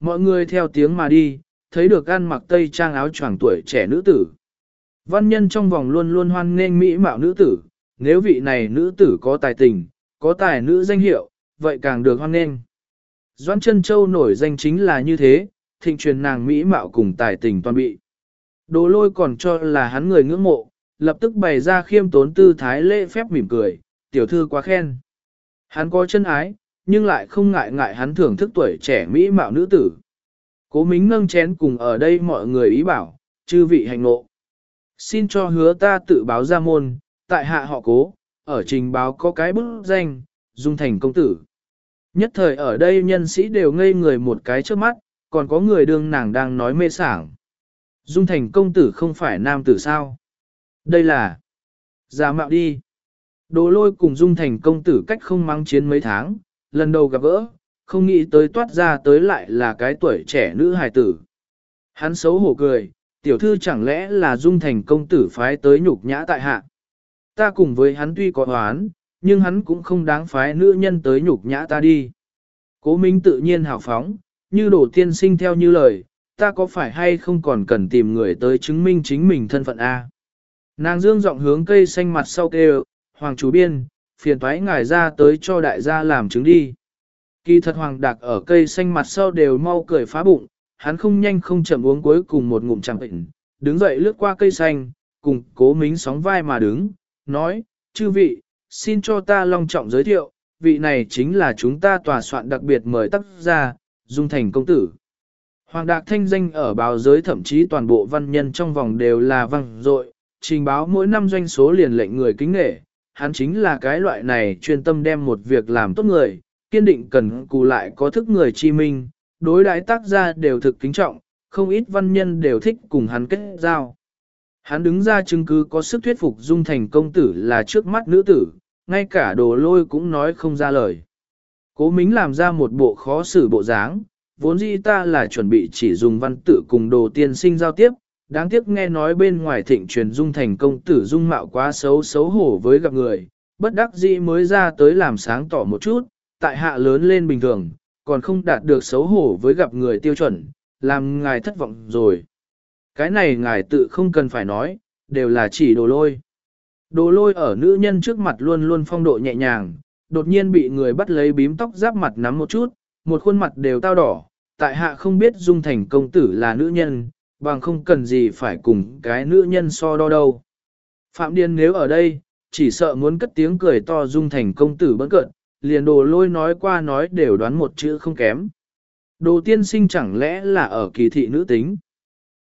Mọi người theo tiếng mà đi, thấy được ăn mặc tây trang áo choàng tuổi trẻ nữ tử. Văn nhân trong vòng luôn luôn hoan nghênh mỹ mạo nữ tử, nếu vị này nữ tử có tài tình, có tài nữ danh hiệu, vậy càng được hoan nghênh. Doãn chân châu nổi danh chính là như thế, thịnh truyền nàng mỹ mạo cùng tài tình toàn bị. Đồ lôi còn cho là hắn người ngưỡng mộ, lập tức bày ra khiêm tốn tư thái lễ phép mỉm cười, tiểu thư quá khen. Hắn có chân ái, nhưng lại không ngại ngại hắn thưởng thức tuổi trẻ mỹ mạo nữ tử. Cố mính nâng chén cùng ở đây mọi người ý bảo, chư vị hành nộ Xin cho hứa ta tự báo ra môn, tại hạ họ cố, ở trình báo có cái bức danh, dung thành công tử. Nhất thời ở đây nhân sĩ đều ngây người một cái trước mắt, còn có người đương nàng đang nói mê sảng. Dung thành công tử không phải nam tử sao? Đây là giả mạo đi. Đồ lôi cùng Dung thành công tử cách không mang chiến mấy tháng, lần đầu gặp gỡ, không nghĩ tới toát ra tới lại là cái tuổi trẻ nữ hài tử. Hắn xấu hổ cười, tiểu thư chẳng lẽ là Dung thành công tử phái tới nhục nhã tại hạ. Ta cùng với hắn tuy có oán, nhưng hắn cũng không đáng phái nữ nhân tới nhục nhã ta đi. Cố Minh tự nhiên hào phóng, như đổ tiên sinh theo như lời, ta có phải hay không còn cần tìm người tới chứng minh chính mình thân phận A. Nàng dương giọng hướng cây xanh mặt sau kêu, Hoàng chủ biên, phiền thoái ngài ra tới cho đại gia làm chứng đi. Kỳ thật Hoàng Đạc ở cây xanh mặt sau đều mau cười phá bụng, hắn không nhanh không chậm uống cuối cùng một ngụm chẳng bệnh, đứng dậy lướt qua cây xanh, cùng cố mính sóng vai mà đứng, nói, chư vị, xin cho ta long trọng giới thiệu, vị này chính là chúng ta tòa soạn đặc biệt mời tác gia, Dung Thành Công Tử. Hoàng Đạc thanh danh ở báo giới thậm chí toàn bộ văn nhân trong vòng đều là văng dội trình báo mỗi năm doanh số liền lệnh người kính nghệ, hắn chính là cái loại này chuyên tâm đem một việc làm tốt người, kiên định cần cù lại có thức người chi minh, đối đãi tác gia đều thực kính trọng, không ít văn nhân đều thích cùng hắn kết giao. Hắn đứng ra chứng cứ có sức thuyết phục dung thành công tử là trước mắt nữ tử, ngay cả đồ lôi cũng nói không ra lời. Cố Mính làm ra một bộ khó xử bộ dáng, vốn dĩ ta là chuẩn bị chỉ dùng văn tự cùng đồ tiên sinh giao tiếp, đáng tiếc nghe nói bên ngoài thịnh truyền dung thành công tử dung mạo quá xấu xấu hổ với gặp người, bất đắc dĩ mới ra tới làm sáng tỏ một chút, tại hạ lớn lên bình thường, còn không đạt được xấu hổ với gặp người tiêu chuẩn, làm ngài thất vọng rồi. Cái này ngài tự không cần phải nói, đều là chỉ đồ lôi. Đồ lôi ở nữ nhân trước mặt luôn luôn phong độ nhẹ nhàng, đột nhiên bị người bắt lấy bím tóc giáp mặt nắm một chút, một khuôn mặt đều tao đỏ, tại hạ không biết dung thành công tử là nữ nhân, bằng không cần gì phải cùng cái nữ nhân so đo đâu. Phạm Điên nếu ở đây, chỉ sợ muốn cất tiếng cười to dung thành công tử bất cận, liền đồ lôi nói qua nói đều đoán một chữ không kém. Đồ tiên sinh chẳng lẽ là ở kỳ thị nữ tính?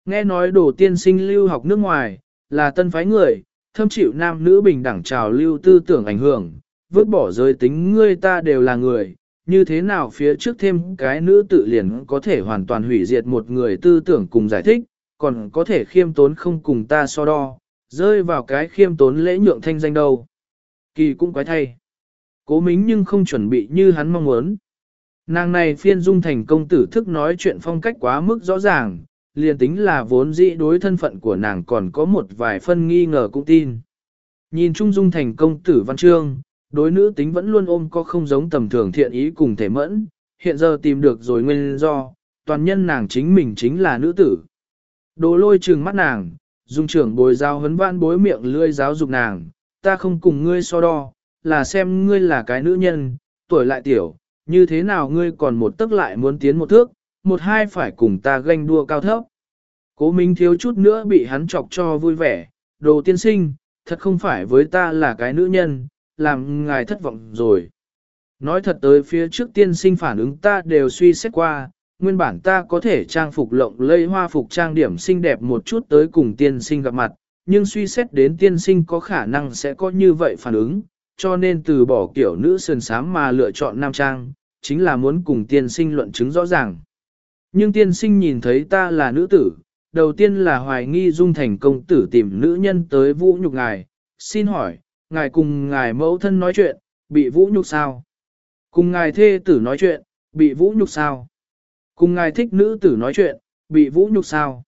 Nghe nói đồ tiên sinh lưu học nước ngoài, là tân phái người, thâm chịu nam nữ bình đẳng trào lưu tư tưởng ảnh hưởng, vứt bỏ giới tính ngươi ta đều là người, như thế nào phía trước thêm cái nữ tự liền có thể hoàn toàn hủy diệt một người tư tưởng cùng giải thích, còn có thể khiêm tốn không cùng ta so đo, rơi vào cái khiêm tốn lễ nhượng thanh danh đâu. Kỳ cũng quái thay. Cố mính nhưng không chuẩn bị như hắn mong muốn. Nàng này phiên dung thành công tử thức nói chuyện phong cách quá mức rõ ràng, liền tính là vốn dĩ đối thân phận của nàng còn có một vài phân nghi ngờ cũng tin. Nhìn Trung Dung thành công tử văn chương, đối nữ tính vẫn luôn ôm có không giống tầm thường thiện ý cùng thể mẫn, hiện giờ tìm được rồi nguyên do, toàn nhân nàng chính mình chính là nữ tử. Đồ lôi trừng mắt nàng, dung trưởng bồi giáo hấn vãn bối miệng lươi giáo dục nàng, ta không cùng ngươi so đo, là xem ngươi là cái nữ nhân, tuổi lại tiểu, như thế nào ngươi còn một tức lại muốn tiến một thước, một hai phải cùng ta ganh đua cao thấp. Cố Minh thiếu chút nữa bị hắn chọc cho vui vẻ, đồ tiên sinh, thật không phải với ta là cái nữ nhân, làm ngài thất vọng rồi. Nói thật tới phía trước tiên sinh phản ứng ta đều suy xét qua, nguyên bản ta có thể trang phục lộng lây hoa phục trang điểm xinh đẹp một chút tới cùng tiên sinh gặp mặt, nhưng suy xét đến tiên sinh có khả năng sẽ có như vậy phản ứng, cho nên từ bỏ kiểu nữ sườn sám mà lựa chọn nam trang, chính là muốn cùng tiên sinh luận chứng rõ ràng. Nhưng tiên sinh nhìn thấy ta là nữ tử, đầu tiên là hoài nghi dung thành công tử tìm nữ nhân tới vũ nhục ngài, xin hỏi, ngài cùng ngài mẫu thân nói chuyện, bị vũ nhục sao? Cùng ngài thê tử nói chuyện, bị vũ nhục sao? Cùng ngài thích nữ tử nói chuyện, bị vũ nhục sao?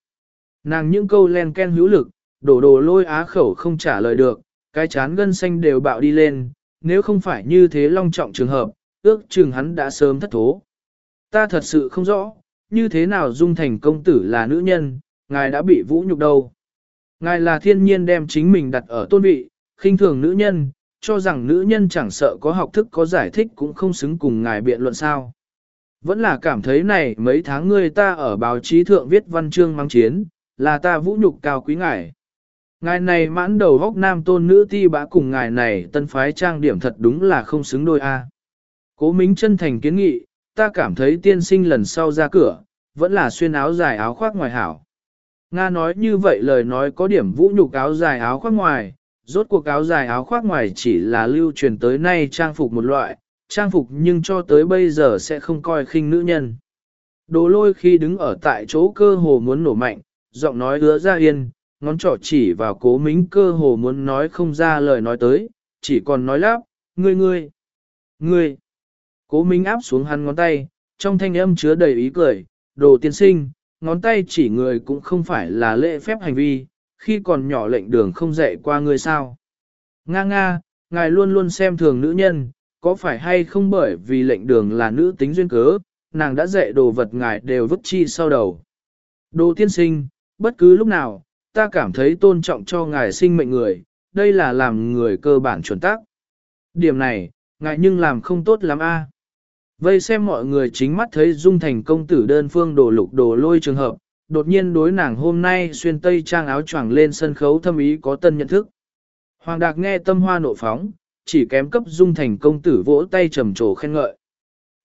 Nàng những câu len ken hữu lực, đổ đồ lôi á khẩu không trả lời được, cái chán gân xanh đều bạo đi lên, nếu không phải như thế long trọng trường hợp, ước chừng hắn đã sớm thất thố. Ta thật sự không rõ, như thế nào dung thành công tử là nữ nhân, ngài đã bị vũ nhục đâu. Ngài là thiên nhiên đem chính mình đặt ở tôn vị, khinh thường nữ nhân, cho rằng nữ nhân chẳng sợ có học thức có giải thích cũng không xứng cùng ngài biện luận sao. Vẫn là cảm thấy này mấy tháng ngươi ta ở báo chí thượng viết văn chương mang chiến, là ta vũ nhục cao quý ngài. Ngài này mãn đầu góc nam tôn nữ ti bã cùng ngài này tân phái trang điểm thật đúng là không xứng đôi a. Cố Mính chân thành kiến nghị, ta cảm thấy tiên sinh lần sau ra cửa, vẫn là xuyên áo dài áo khoác ngoài hảo. Nga nói như vậy lời nói có điểm vũ nhục áo dài áo khoác ngoài, rốt cuộc áo dài áo khoác ngoài chỉ là lưu truyền tới nay trang phục một loại, trang phục nhưng cho tới bây giờ sẽ không coi khinh nữ nhân. Đồ lôi khi đứng ở tại chỗ cơ hồ muốn nổ mạnh, giọng nói hứa ra yên, ngón trỏ chỉ vào cố mính cơ hồ muốn nói không ra lời nói tới, chỉ còn nói lắp, ngươi ngươi, ngươi. Cố mính áp xuống hắn ngón tay, trong thanh âm chứa đầy ý cười, đồ tiên sinh, ngón tay chỉ người cũng không phải là lễ phép hành vi, khi còn nhỏ lệnh đường không dạy qua ngươi sao. Nga nga, ngài luôn luôn xem thường nữ nhân, có phải hay không bởi vì lệnh đường là nữ tính duyên cớ, nàng đã dạy đồ vật ngài đều vứt chi sau đầu. Đồ tiên sinh, bất cứ lúc nào, ta cảm thấy tôn trọng cho ngài sinh mệnh người, đây là làm người cơ bản chuẩn tắc. Điểm này, ngài nhưng làm không tốt lắm a. Vây xem mọi người chính mắt thấy Dung Thành công tử đơn phương đồ lục đồ lôi trường hợp, đột nhiên đối nàng hôm nay xuyên tây trang áo choàng lên sân khấu thâm ý có tân nhận thức. Hoàng Đạc nghe tâm hoa nộ phóng, chỉ kém cấp Dung Thành công tử vỗ tay trầm trồ khen ngợi.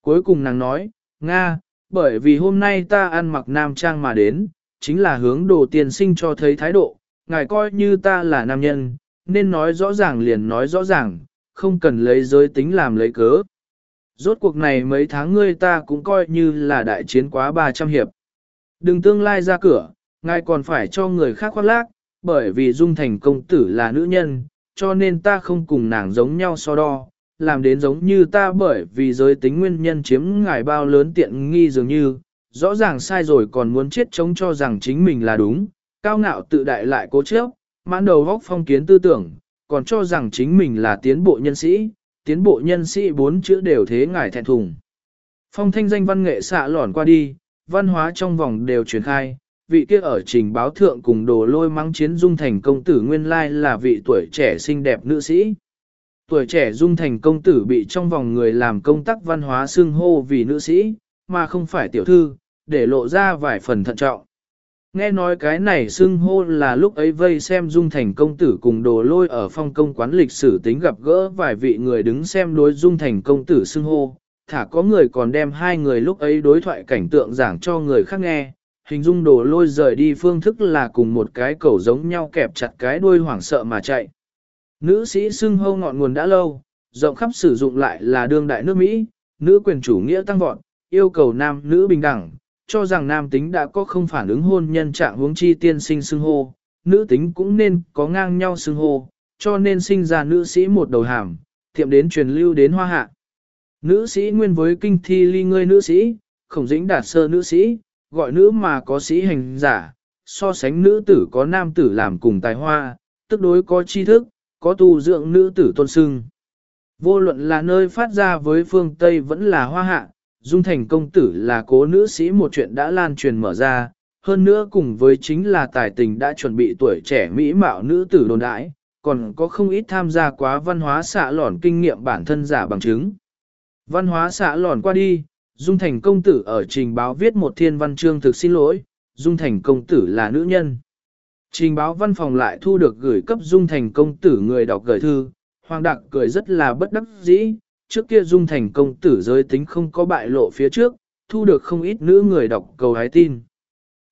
Cuối cùng nàng nói, Nga, bởi vì hôm nay ta ăn mặc nam trang mà đến, chính là hướng đồ tiền sinh cho thấy thái độ, ngài coi như ta là nam nhân, nên nói rõ ràng liền nói rõ ràng, không cần lấy giới tính làm lấy cớ. Rốt cuộc này mấy tháng ngươi ta cũng coi như là đại chiến quá 300 hiệp. Đừng tương lai ra cửa, ngài còn phải cho người khác khoác lác, bởi vì Dung Thành công tử là nữ nhân, cho nên ta không cùng nàng giống nhau so đo, làm đến giống như ta bởi vì giới tính nguyên nhân chiếm ngài bao lớn tiện nghi dường như, rõ ràng sai rồi còn muốn chết chống cho rằng chính mình là đúng, cao ngạo tự đại lại cố chấp, mãn đầu vóc phong kiến tư tưởng, còn cho rằng chính mình là tiến bộ nhân sĩ, tiến bộ nhân sĩ bốn chữ đều thế ngài thẹn thùng. Phong thanh danh văn nghệ xạ lỏn qua đi, văn hóa trong vòng đều truyền khai, vị kia ở trình báo thượng cùng đồ lôi mắng chiến dung thành công tử nguyên lai là vị tuổi trẻ xinh đẹp nữ sĩ. Tuổi trẻ dung thành công tử bị trong vòng người làm công tác văn hóa xưng hô vì nữ sĩ, mà không phải tiểu thư, để lộ ra vài phần thận trọng. Nghe nói cái này xưng hô là lúc ấy vây xem dung thành công tử cùng đồ lôi ở phong công quán lịch sử tính gặp gỡ vài vị người đứng xem đối dung thành công tử xưng hô, thả có người còn đem hai người lúc ấy đối thoại cảnh tượng giảng cho người khác nghe, hình dung đồ lôi rời đi phương thức là cùng một cái cầu giống nhau kẹp chặt cái đuôi hoảng sợ mà chạy. Nữ sĩ xưng hô ngọn nguồn đã lâu, rộng khắp sử dụng lại là đương đại nước Mỹ, nữ quyền chủ nghĩa tăng vọt, yêu cầu nam nữ bình đẳng, cho rằng nam tính đã có không phản ứng hôn nhân trạng huống chi tiên sinh xưng hô, nữ tính cũng nên có ngang nhau xưng hô, cho nên sinh ra nữ sĩ một đầu hàm, tiệm đến truyền lưu đến hoa hạ. Nữ sĩ nguyên với kinh thi ly ngươi nữ sĩ, khổng dĩnh đạt sơ nữ sĩ, gọi nữ mà có sĩ hành giả, so sánh nữ tử có nam tử làm cùng tài hoa, tức đối có tri thức, có tu dưỡng nữ tử tôn sưng. Vô luận là nơi phát ra với phương Tây vẫn là hoa hạ, Dung Thành công tử là cố nữ sĩ một chuyện đã lan truyền mở ra, hơn nữa cùng với chính là tài tình đã chuẩn bị tuổi trẻ mỹ mạo nữ tử đồn đãi, còn có không ít tham gia quá văn hóa xạ lòn kinh nghiệm bản thân giả bằng chứng. Văn hóa xã lòn qua đi, Dung Thành công tử ở trình báo viết một thiên văn chương thực xin lỗi, Dung Thành công tử là nữ nhân. Trình báo văn phòng lại thu được gửi cấp Dung Thành công tử người đọc gửi thư, Hoàng Đặng cười rất là bất đắc dĩ, trước kia dung thành công tử giới tính không có bại lộ phía trước, thu được không ít nữ người đọc cầu hái tin.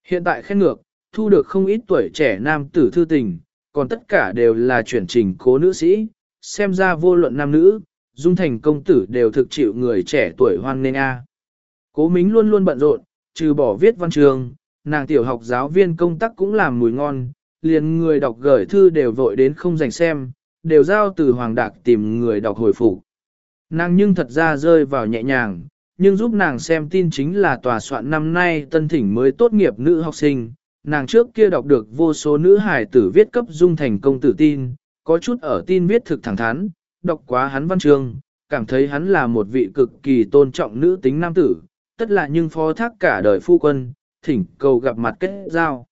Hiện tại khen ngược, thu được không ít tuổi trẻ nam tử thư tình, còn tất cả đều là chuyển trình cố nữ sĩ, xem ra vô luận nam nữ, dung thành công tử đều thực chịu người trẻ tuổi hoan nên a. Cố Mính luôn luôn bận rộn, trừ bỏ viết văn trường, nàng tiểu học giáo viên công tác cũng làm mùi ngon, liền người đọc gửi thư đều vội đến không dành xem, đều giao từ Hoàng Đạc tìm người đọc hồi phục. Nàng nhưng thật ra rơi vào nhẹ nhàng, nhưng giúp nàng xem tin chính là tòa soạn năm nay tân thỉnh mới tốt nghiệp nữ học sinh. Nàng trước kia đọc được vô số nữ hài tử viết cấp dung thành công tử tin, có chút ở tin viết thực thẳng thắn, đọc quá hắn văn chương, cảm thấy hắn là một vị cực kỳ tôn trọng nữ tính nam tử, tất là nhưng phó thác cả đời phu quân, thỉnh cầu gặp mặt kết giao.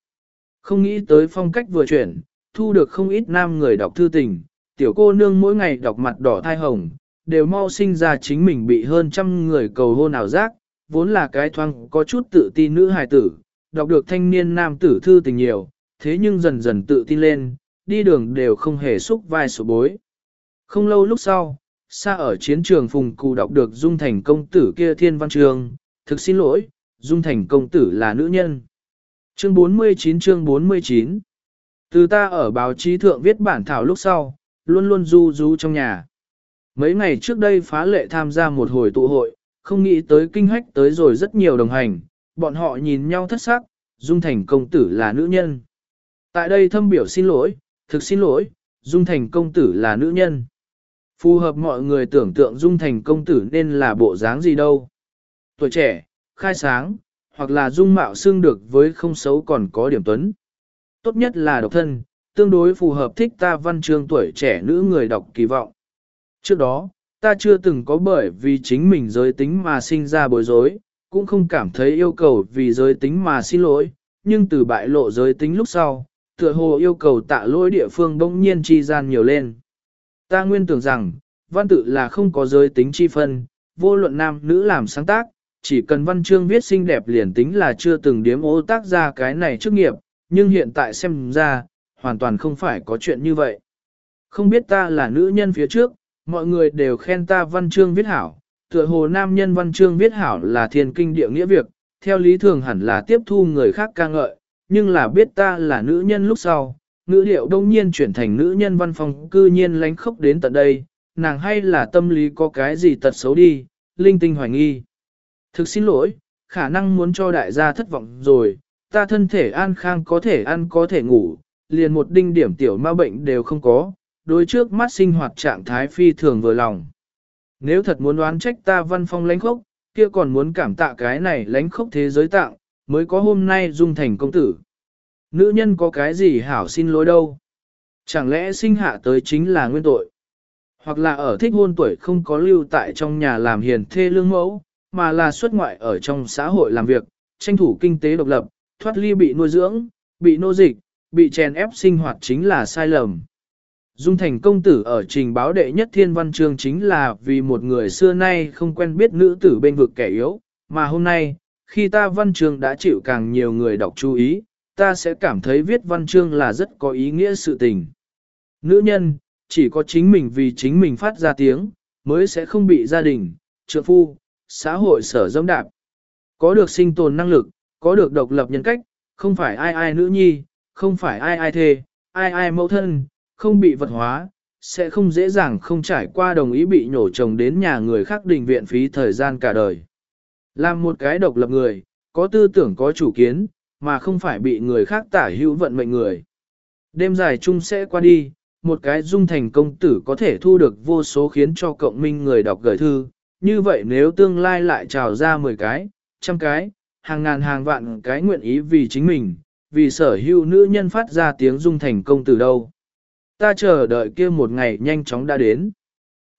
Không nghĩ tới phong cách vừa chuyển, thu được không ít nam người đọc thư tình, tiểu cô nương mỗi ngày đọc mặt đỏ thai hồng, đều mau sinh ra chính mình bị hơn trăm người cầu hôn ảo giác, vốn là cái thoang có chút tự tin nữ hài tử, đọc được thanh niên nam tử thư tình nhiều, thế nhưng dần dần tự tin lên, đi đường đều không hề xúc vai sổ bối. Không lâu lúc sau, xa ở chiến trường phùng cụ đọc được Dung Thành công tử kia thiên văn trường, thực xin lỗi, Dung Thành công tử là nữ nhân. Chương 49 chương 49 Từ ta ở báo chí thượng viết bản thảo lúc sau, luôn luôn du du trong nhà. Mấy ngày trước đây phá lệ tham gia một hồi tụ hội, không nghĩ tới kinh hách tới rồi rất nhiều đồng hành, bọn họ nhìn nhau thất sắc, Dung Thành công tử là nữ nhân. Tại đây thâm biểu xin lỗi, thực xin lỗi, Dung Thành công tử là nữ nhân. Phù hợp mọi người tưởng tượng Dung Thành công tử nên là bộ dáng gì đâu. Tuổi trẻ, khai sáng, hoặc là dung mạo xương được với không xấu còn có điểm tuấn. Tốt nhất là độc thân, tương đối phù hợp thích ta văn chương tuổi trẻ nữ người đọc kỳ vọng. Trước đó, ta chưa từng có bởi vì chính mình giới tính mà sinh ra bối rối, cũng không cảm thấy yêu cầu vì giới tính mà xin lỗi, nhưng từ bại lộ giới tính lúc sau, tựa hồ yêu cầu tạ lỗi địa phương bỗng nhiên chi gian nhiều lên. Ta nguyên tưởng rằng, văn tự là không có giới tính chi phân, vô luận nam nữ làm sáng tác, chỉ cần văn chương viết xinh đẹp liền tính là chưa từng điếm ô tác ra cái này chức nghiệp, nhưng hiện tại xem ra, hoàn toàn không phải có chuyện như vậy. Không biết ta là nữ nhân phía trước, mọi người đều khen ta văn chương viết hảo, tựa hồ nam nhân văn chương viết hảo là thiên kinh địa nghĩa việc, theo lý thường hẳn là tiếp thu người khác ca ngợi, nhưng là biết ta là nữ nhân lúc sau, ngữ điệu đông nhiên chuyển thành nữ nhân văn phòng cư nhiên lánh khốc đến tận đây, nàng hay là tâm lý có cái gì tật xấu đi, linh tinh hoài nghi. Thực xin lỗi, khả năng muốn cho đại gia thất vọng rồi, ta thân thể an khang có thể ăn có thể ngủ, liền một đinh điểm tiểu ma bệnh đều không có, đối trước mắt sinh hoạt trạng thái phi thường vừa lòng. Nếu thật muốn đoán trách ta văn phong lánh khốc, kia còn muốn cảm tạ cái này lánh khốc thế giới tặng, mới có hôm nay dung thành công tử. Nữ nhân có cái gì hảo xin lỗi đâu? Chẳng lẽ sinh hạ tới chính là nguyên tội? Hoặc là ở thích hôn tuổi không có lưu tại trong nhà làm hiền thê lương mẫu, mà là xuất ngoại ở trong xã hội làm việc, tranh thủ kinh tế độc lập, thoát ly bị nuôi dưỡng, bị nô dịch, bị chèn ép sinh hoạt chính là sai lầm. Dung thành công tử ở trình báo đệ nhất thiên văn chương chính là vì một người xưa nay không quen biết nữ tử bên vực kẻ yếu, mà hôm nay, khi ta văn chương đã chịu càng nhiều người đọc chú ý, ta sẽ cảm thấy viết văn chương là rất có ý nghĩa sự tình. Nữ nhân, chỉ có chính mình vì chính mình phát ra tiếng, mới sẽ không bị gia đình, trượng phu, xã hội sở dâm đạp. Có được sinh tồn năng lực, có được độc lập nhân cách, không phải ai ai nữ nhi, không phải ai ai thê, ai ai mẫu thân, không bị vật hóa, sẽ không dễ dàng không trải qua đồng ý bị nhổ chồng đến nhà người khác đình viện phí thời gian cả đời. Làm một cái độc lập người, có tư tưởng có chủ kiến, mà không phải bị người khác tả hữu vận mệnh người. Đêm dài chung sẽ qua đi, một cái dung thành công tử có thể thu được vô số khiến cho cộng minh người đọc gửi thư, như vậy nếu tương lai lại trào ra 10 cái, trăm cái, hàng ngàn hàng vạn cái nguyện ý vì chính mình, vì sở hữu nữ nhân phát ra tiếng dung thành công từ đâu. Ta chờ đợi kia một ngày nhanh chóng đã đến.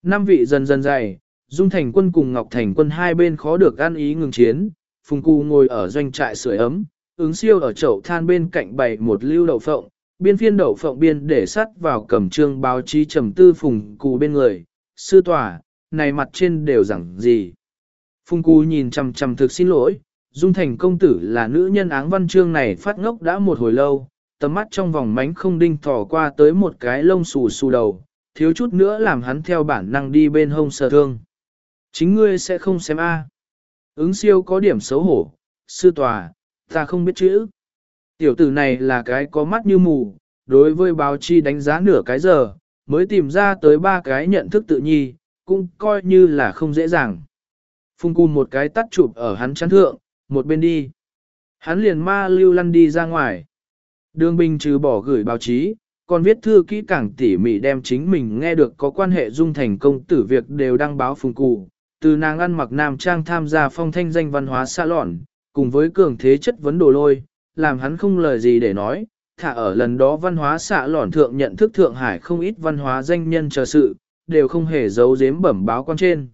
Năm vị dần dần dày, Dung Thành quân cùng Ngọc Thành quân hai bên khó được an ý ngừng chiến, Phùng Cù ngồi ở doanh trại sưởi ấm, ứng siêu ở chậu than bên cạnh bày một lưu đậu phộng, biên phiên đậu phộng biên để sắt vào cầm trương báo chí trầm tư Phùng Cù bên người, sư tòa, này mặt trên đều rằng gì. Phùng Cù nhìn chằm chằm thực xin lỗi, Dung Thành công tử là nữ nhân áng văn chương này phát ngốc đã một hồi lâu, tầm mắt trong vòng mánh không đinh thỏ qua tới một cái lông xù xù đầu, thiếu chút nữa làm hắn theo bản năng đi bên hông sờ thương. Chính ngươi sẽ không xem A. Ứng siêu có điểm xấu hổ, sư tòa, ta không biết chữ. Tiểu tử này là cái có mắt như mù, đối với báo chi đánh giá nửa cái giờ, mới tìm ra tới ba cái nhận thức tự nhi, cũng coi như là không dễ dàng. Phung cung một cái tắt chụp ở hắn chắn thượng, một bên đi. Hắn liền ma lưu lăn đi ra ngoài. Đường Bình trừ bỏ gửi báo chí, còn viết thư kỹ càng tỉ mỉ đem chính mình nghe được có quan hệ dung thành công tử việc đều đăng báo phùng cụ, từ nàng ăn mặc nam trang tham gia phong thanh danh văn hóa xa lọn, cùng với cường thế chất vấn đồ lôi, làm hắn không lời gì để nói, thả ở lần đó văn hóa xạ lỏn thượng nhận thức Thượng Hải không ít văn hóa danh nhân chờ sự, đều không hề giấu giếm bẩm báo quan trên.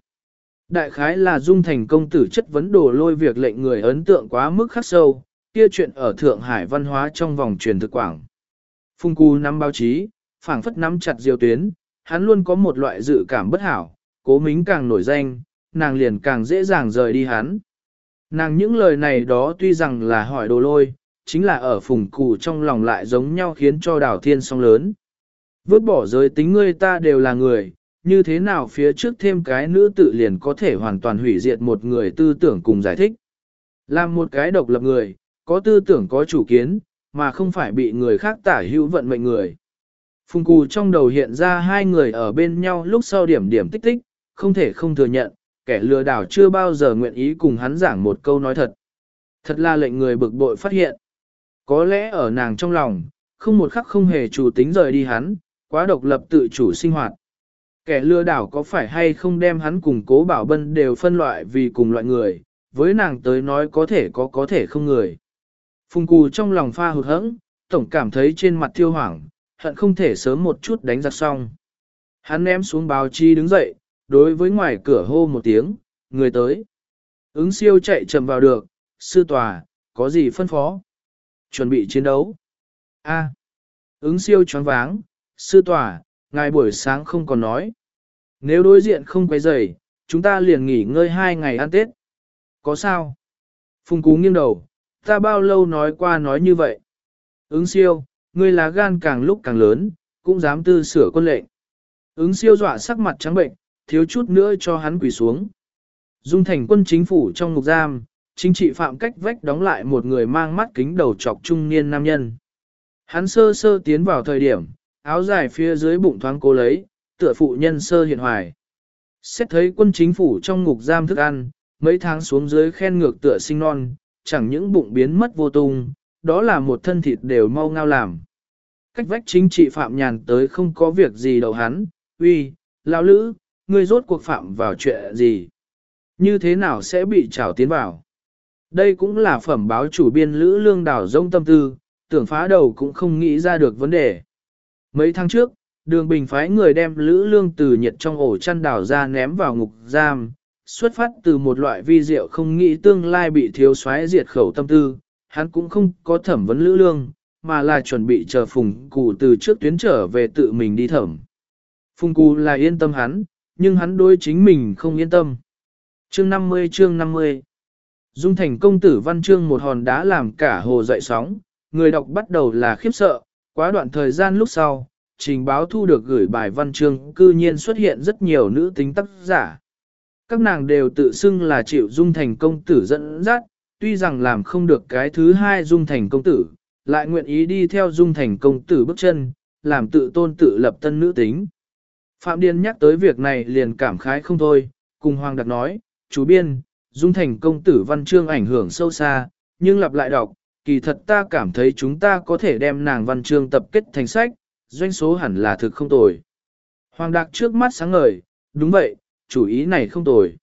Đại khái là dung thành công tử chất vấn đồ lôi việc lệnh người ấn tượng quá mức khắc sâu, kia chuyện ở Thượng Hải văn hóa trong vòng truyền thực quảng. Phung Cú nắm báo chí, phảng phất nắm chặt diều tuyến, hắn luôn có một loại dự cảm bất hảo, cố mính càng nổi danh, nàng liền càng dễ dàng rời đi hắn. Nàng những lời này đó tuy rằng là hỏi đồ lôi, chính là ở phùng cụ trong lòng lại giống nhau khiến cho đảo thiên song lớn. Vứt bỏ giới tính ngươi ta đều là người, như thế nào phía trước thêm cái nữ tự liền có thể hoàn toàn hủy diệt một người tư tưởng cùng giải thích. Làm một cái độc lập người, có tư tưởng có chủ kiến, mà không phải bị người khác tả hữu vận mệnh người. Phùng cù trong đầu hiện ra hai người ở bên nhau lúc sau điểm điểm tích tích, không thể không thừa nhận, kẻ lừa đảo chưa bao giờ nguyện ý cùng hắn giảng một câu nói thật. Thật là lệnh người bực bội phát hiện. Có lẽ ở nàng trong lòng, không một khắc không hề chủ tính rời đi hắn, quá độc lập tự chủ sinh hoạt. Kẻ lừa đảo có phải hay không đem hắn cùng cố bảo bân đều phân loại vì cùng loại người, với nàng tới nói có thể có có thể không người. Phùng cù trong lòng pha hụt hẫng, tổng cảm thấy trên mặt thiêu hoảng, hận không thể sớm một chút đánh giặc xong. Hắn ném xuống báo chi đứng dậy, đối với ngoài cửa hô một tiếng, người tới. Ứng siêu chạy chậm vào được, sư tòa, có gì phân phó? Chuẩn bị chiến đấu. A. Ứng siêu choáng váng, sư tòa, ngài buổi sáng không còn nói. Nếu đối diện không quay rầy, chúng ta liền nghỉ ngơi hai ngày ăn Tết. Có sao? Phùng cú nghiêng đầu, ta bao lâu nói qua nói như vậy? Ứng siêu, ngươi lá gan càng lúc càng lớn, cũng dám tư sửa quân lệnh. Ứng siêu dọa sắc mặt trắng bệnh, thiếu chút nữa cho hắn quỳ xuống. Dung thành quân chính phủ trong ngục giam, chính trị phạm cách vách đóng lại một người mang mắt kính đầu trọc trung niên nam nhân. Hắn sơ sơ tiến vào thời điểm, áo dài phía dưới bụng thoáng cố lấy, tựa phụ nhân sơ hiện hoài. Xét thấy quân chính phủ trong ngục giam thức ăn, mấy tháng xuống dưới khen ngược tựa sinh non, chẳng những bụng biến mất vô tung, đó là một thân thịt đều mau ngao làm. Cách vách chính trị phạm nhàn tới không có việc gì đầu hắn, uy, lão lữ, ngươi rốt cuộc phạm vào chuyện gì? Như thế nào sẽ bị trảo tiến vào? Đây cũng là phẩm báo chủ biên lữ lương đảo rông tâm tư, tưởng phá đầu cũng không nghĩ ra được vấn đề. Mấy tháng trước, đường bình phái người đem lữ lương từ nhiệt trong ổ chăn đảo ra ném vào ngục giam, xuất phát từ một loại vi diệu không nghĩ tương lai bị thiếu soái diệt khẩu tâm tư, hắn cũng không có thẩm vấn lữ lương, mà là chuẩn bị chờ phùng cụ từ trước tuyến trở về tự mình đi thẩm. Phùng cụ là yên tâm hắn, nhưng hắn đối chính mình không yên tâm. Chương 50 chương 50 Dung thành công tử văn chương một hòn đá làm cả hồ dậy sóng, người đọc bắt đầu là khiếp sợ, quá đoạn thời gian lúc sau, trình báo thu được gửi bài văn chương cư nhiên xuất hiện rất nhiều nữ tính tác giả. Các nàng đều tự xưng là chịu dung thành công tử dẫn dắt, tuy rằng làm không được cái thứ hai dung thành công tử, lại nguyện ý đi theo dung thành công tử bước chân, làm tự tôn tự lập tân nữ tính. Phạm Điên nhắc tới việc này liền cảm khái không thôi, cùng Hoàng Đặc nói, chú biên, dung thành công tử văn chương ảnh hưởng sâu xa, nhưng lặp lại đọc, kỳ thật ta cảm thấy chúng ta có thể đem nàng văn chương tập kết thành sách, doanh số hẳn là thực không tồi. Hoàng Đạt trước mắt sáng ngời, đúng vậy, chủ ý này không tồi.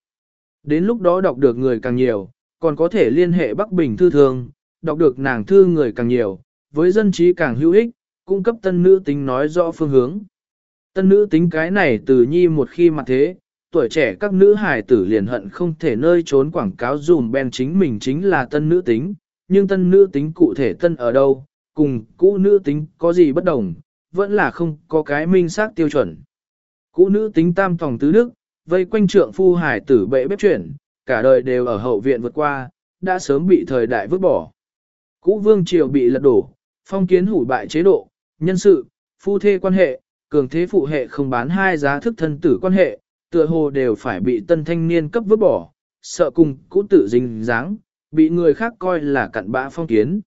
Đến lúc đó đọc được người càng nhiều, còn có thể liên hệ Bắc Bình thư thường, đọc được nàng thư người càng nhiều, với dân trí càng hữu ích, cung cấp tân nữ tính nói rõ phương hướng. Tân nữ tính cái này từ nhi một khi mặt thế, tuổi trẻ các nữ hài tử liền hận không thể nơi trốn quảng cáo dùm ben chính mình chính là tân nữ tính, nhưng tân nữ tính cụ thể tân ở đâu, cùng cũ nữ tính có gì bất đồng, vẫn là không có cái minh xác tiêu chuẩn. Cũ nữ tính tam phòng tứ đức, vây quanh trượng phu hải tử bệ bếp chuyển, cả đời đều ở hậu viện vượt qua, đã sớm bị thời đại vứt bỏ. Cũ vương triều bị lật đổ, phong kiến hủ bại chế độ, nhân sự, phu thê quan hệ, cường thế phụ hệ không bán hai giá thức thân tử quan hệ, tựa hồ đều phải bị tân thanh niên cấp vứt bỏ, sợ cùng cũ tự dính dáng, bị người khác coi là cặn bã phong kiến.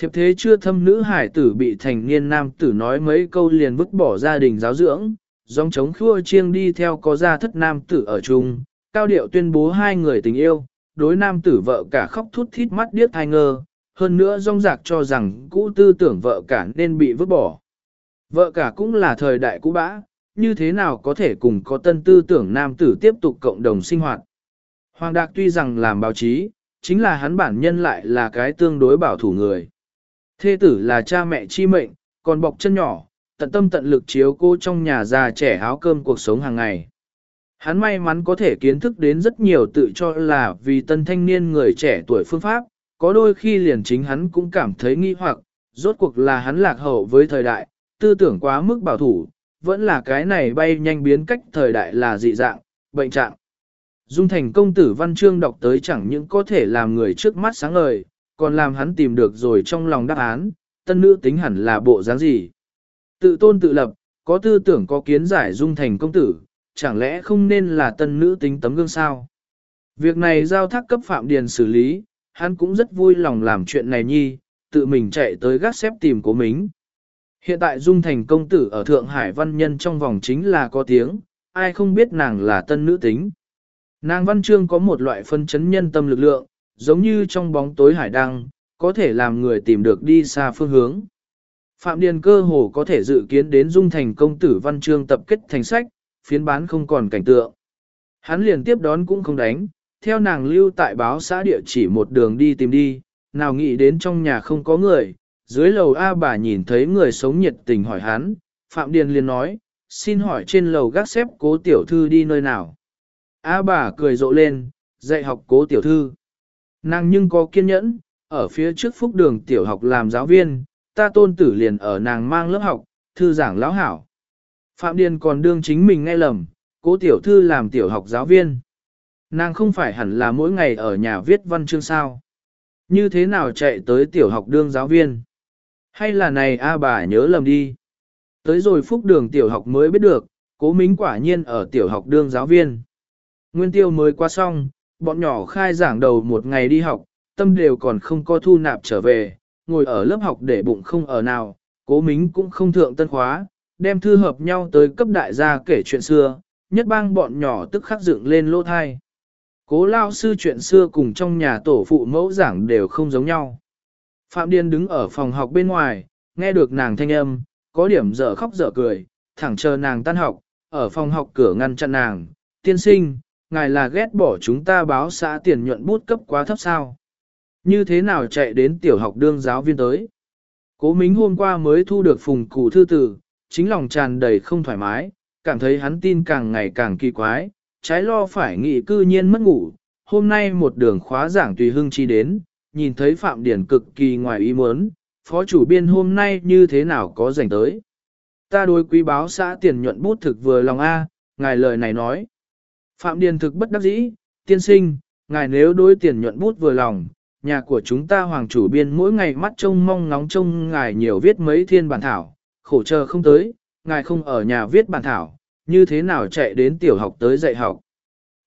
Thiệp thế chưa thâm nữ hải tử bị thành niên nam tử nói mấy câu liền vứt bỏ gia đình giáo dưỡng, dòng chống khua chiêng đi theo có gia thất nam tử ở chung, cao điệu tuyên bố hai người tình yêu, đối nam tử vợ cả khóc thút thít mắt điếc thai ngơ, hơn nữa rong rạc cho rằng cũ tư tưởng vợ cả nên bị vứt bỏ. Vợ cả cũng là thời đại cũ bã, như thế nào có thể cùng có tân tư tưởng nam tử tiếp tục cộng đồng sinh hoạt. Hoàng Đạc tuy rằng làm báo chí, chính là hắn bản nhân lại là cái tương đối bảo thủ người. Thê tử là cha mẹ chi mệnh, còn bọc chân nhỏ, tận tâm tận lực chiếu cô trong nhà già trẻ áo cơm cuộc sống hàng ngày. Hắn may mắn có thể kiến thức đến rất nhiều tự cho là vì tân thanh niên người trẻ tuổi phương pháp, có đôi khi liền chính hắn cũng cảm thấy nghi hoặc, rốt cuộc là hắn lạc hậu với thời đại, tư tưởng quá mức bảo thủ, vẫn là cái này bay nhanh biến cách thời đại là dị dạng, bệnh trạng. Dung thành công tử văn chương đọc tới chẳng những có thể làm người trước mắt sáng ngời, còn làm hắn tìm được rồi trong lòng đáp án, tân nữ tính hẳn là bộ dáng gì. Tự tôn tự lập, có tư tưởng có kiến giải dung thành công tử, chẳng lẽ không nên là tân nữ tính tấm gương sao? Việc này giao thác cấp Phạm Điền xử lý, hắn cũng rất vui lòng làm chuyện này nhi, tự mình chạy tới gác xếp tìm của mình. Hiện tại Dung Thành công tử ở Thượng Hải văn nhân trong vòng chính là có tiếng, ai không biết nàng là tân nữ tính. Nàng văn chương có một loại phân chấn nhân tâm lực lượng, giống như trong bóng tối hải đăng, có thể làm người tìm được đi xa phương hướng. Phạm Điền cơ hồ có thể dự kiến đến Dung Thành công tử văn chương tập kết thành sách, phiến bán không còn cảnh tượng. Hắn liền tiếp đón cũng không đánh, theo nàng lưu tại báo xã địa chỉ một đường đi tìm đi, nào nghĩ đến trong nhà không có người, dưới lầu A bà nhìn thấy người sống nhiệt tình hỏi hắn, Phạm Điền liền nói, xin hỏi trên lầu gác xếp cố tiểu thư đi nơi nào. A bà cười rộ lên, dạy học cố tiểu thư. Nàng nhưng có kiên nhẫn, ở phía trước phúc đường tiểu học làm giáo viên, ta tôn tử liền ở nàng mang lớp học, thư giảng lão hảo. Phạm Điền còn đương chính mình nghe lầm, cố tiểu thư làm tiểu học giáo viên. Nàng không phải hẳn là mỗi ngày ở nhà viết văn chương sao. Như thế nào chạy tới tiểu học đương giáo viên? Hay là này A bà nhớ lầm đi? Tới rồi phúc đường tiểu học mới biết được, cố mính quả nhiên ở tiểu học đương giáo viên. Nguyên tiêu mới qua xong, bọn nhỏ khai giảng đầu một ngày đi học, tâm đều còn không có thu nạp trở về, ngồi ở lớp học để bụng không ở nào, cố mính cũng không thượng tân khóa, đem thư hợp nhau tới cấp đại gia kể chuyện xưa, nhất bang bọn nhỏ tức khắc dựng lên lỗ thai. Cố lao sư chuyện xưa cùng trong nhà tổ phụ mẫu giảng đều không giống nhau. Phạm Điên đứng ở phòng học bên ngoài, nghe được nàng thanh âm, có điểm dở khóc dở cười, thẳng chờ nàng tan học, ở phòng học cửa ngăn chặn nàng, tiên sinh, ngài là ghét bỏ chúng ta báo xã tiền nhuận bút cấp quá thấp sao. Như thế nào chạy đến tiểu học đương giáo viên tới. Cố Mính hôm qua mới thu được phùng cụ thư tử, chính lòng tràn đầy không thoải mái, cảm thấy hắn tin càng ngày càng kỳ quái, trái lo phải nghĩ cư nhiên mất ngủ. Hôm nay một đường khóa giảng tùy hưng chi đến, nhìn thấy Phạm Điển cực kỳ ngoài ý muốn, phó chủ biên hôm nay như thế nào có dành tới. Ta đối quý báo xã tiền nhuận bút thực vừa lòng A, ngài lời này nói. Phạm Điền thực bất đắc dĩ, tiên sinh, ngài nếu đối tiền nhuận bút vừa lòng, nhà của chúng ta hoàng chủ biên mỗi ngày mắt trông mong ngóng trông ngài nhiều viết mấy thiên bản thảo, khổ chờ không tới, ngài không ở nhà viết bản thảo, như thế nào chạy đến tiểu học tới dạy học.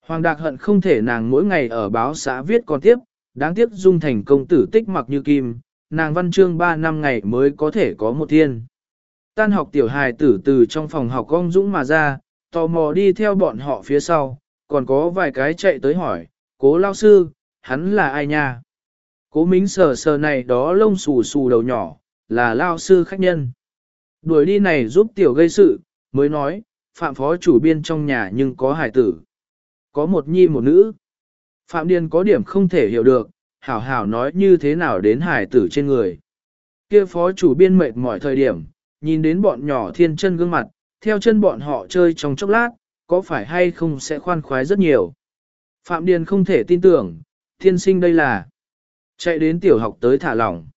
Hoàng Đạc hận không thể nàng mỗi ngày ở báo xã viết còn tiếp, đáng tiếc dung thành công tử tích mặc như kim, nàng văn chương 3 năm ngày mới có thể có một thiên. Tan học tiểu hài tử từ trong phòng học cong dũng mà ra, tò mò đi theo bọn họ phía sau, còn có vài cái chạy tới hỏi, cố lao sư, hắn là ai nha? Cố mính sờ sờ này đó lông xù xù đầu nhỏ, là lao sư khách nhân. Đuổi đi này giúp tiểu gây sự, mới nói, phạm phó chủ biên trong nhà nhưng có hài tử. Có một nhi một nữ. Phạm Điền có điểm không thể hiểu được, hảo hảo nói như thế nào đến hải tử trên người. Kia phó chủ biên mệt mọi thời điểm, nhìn đến bọn nhỏ thiên chân gương mặt, theo chân bọn họ chơi trong chốc lát, có phải hay không sẽ khoan khoái rất nhiều. Phạm Điền không thể tin tưởng, thiên sinh đây là chạy đến tiểu học tới thả lỏng.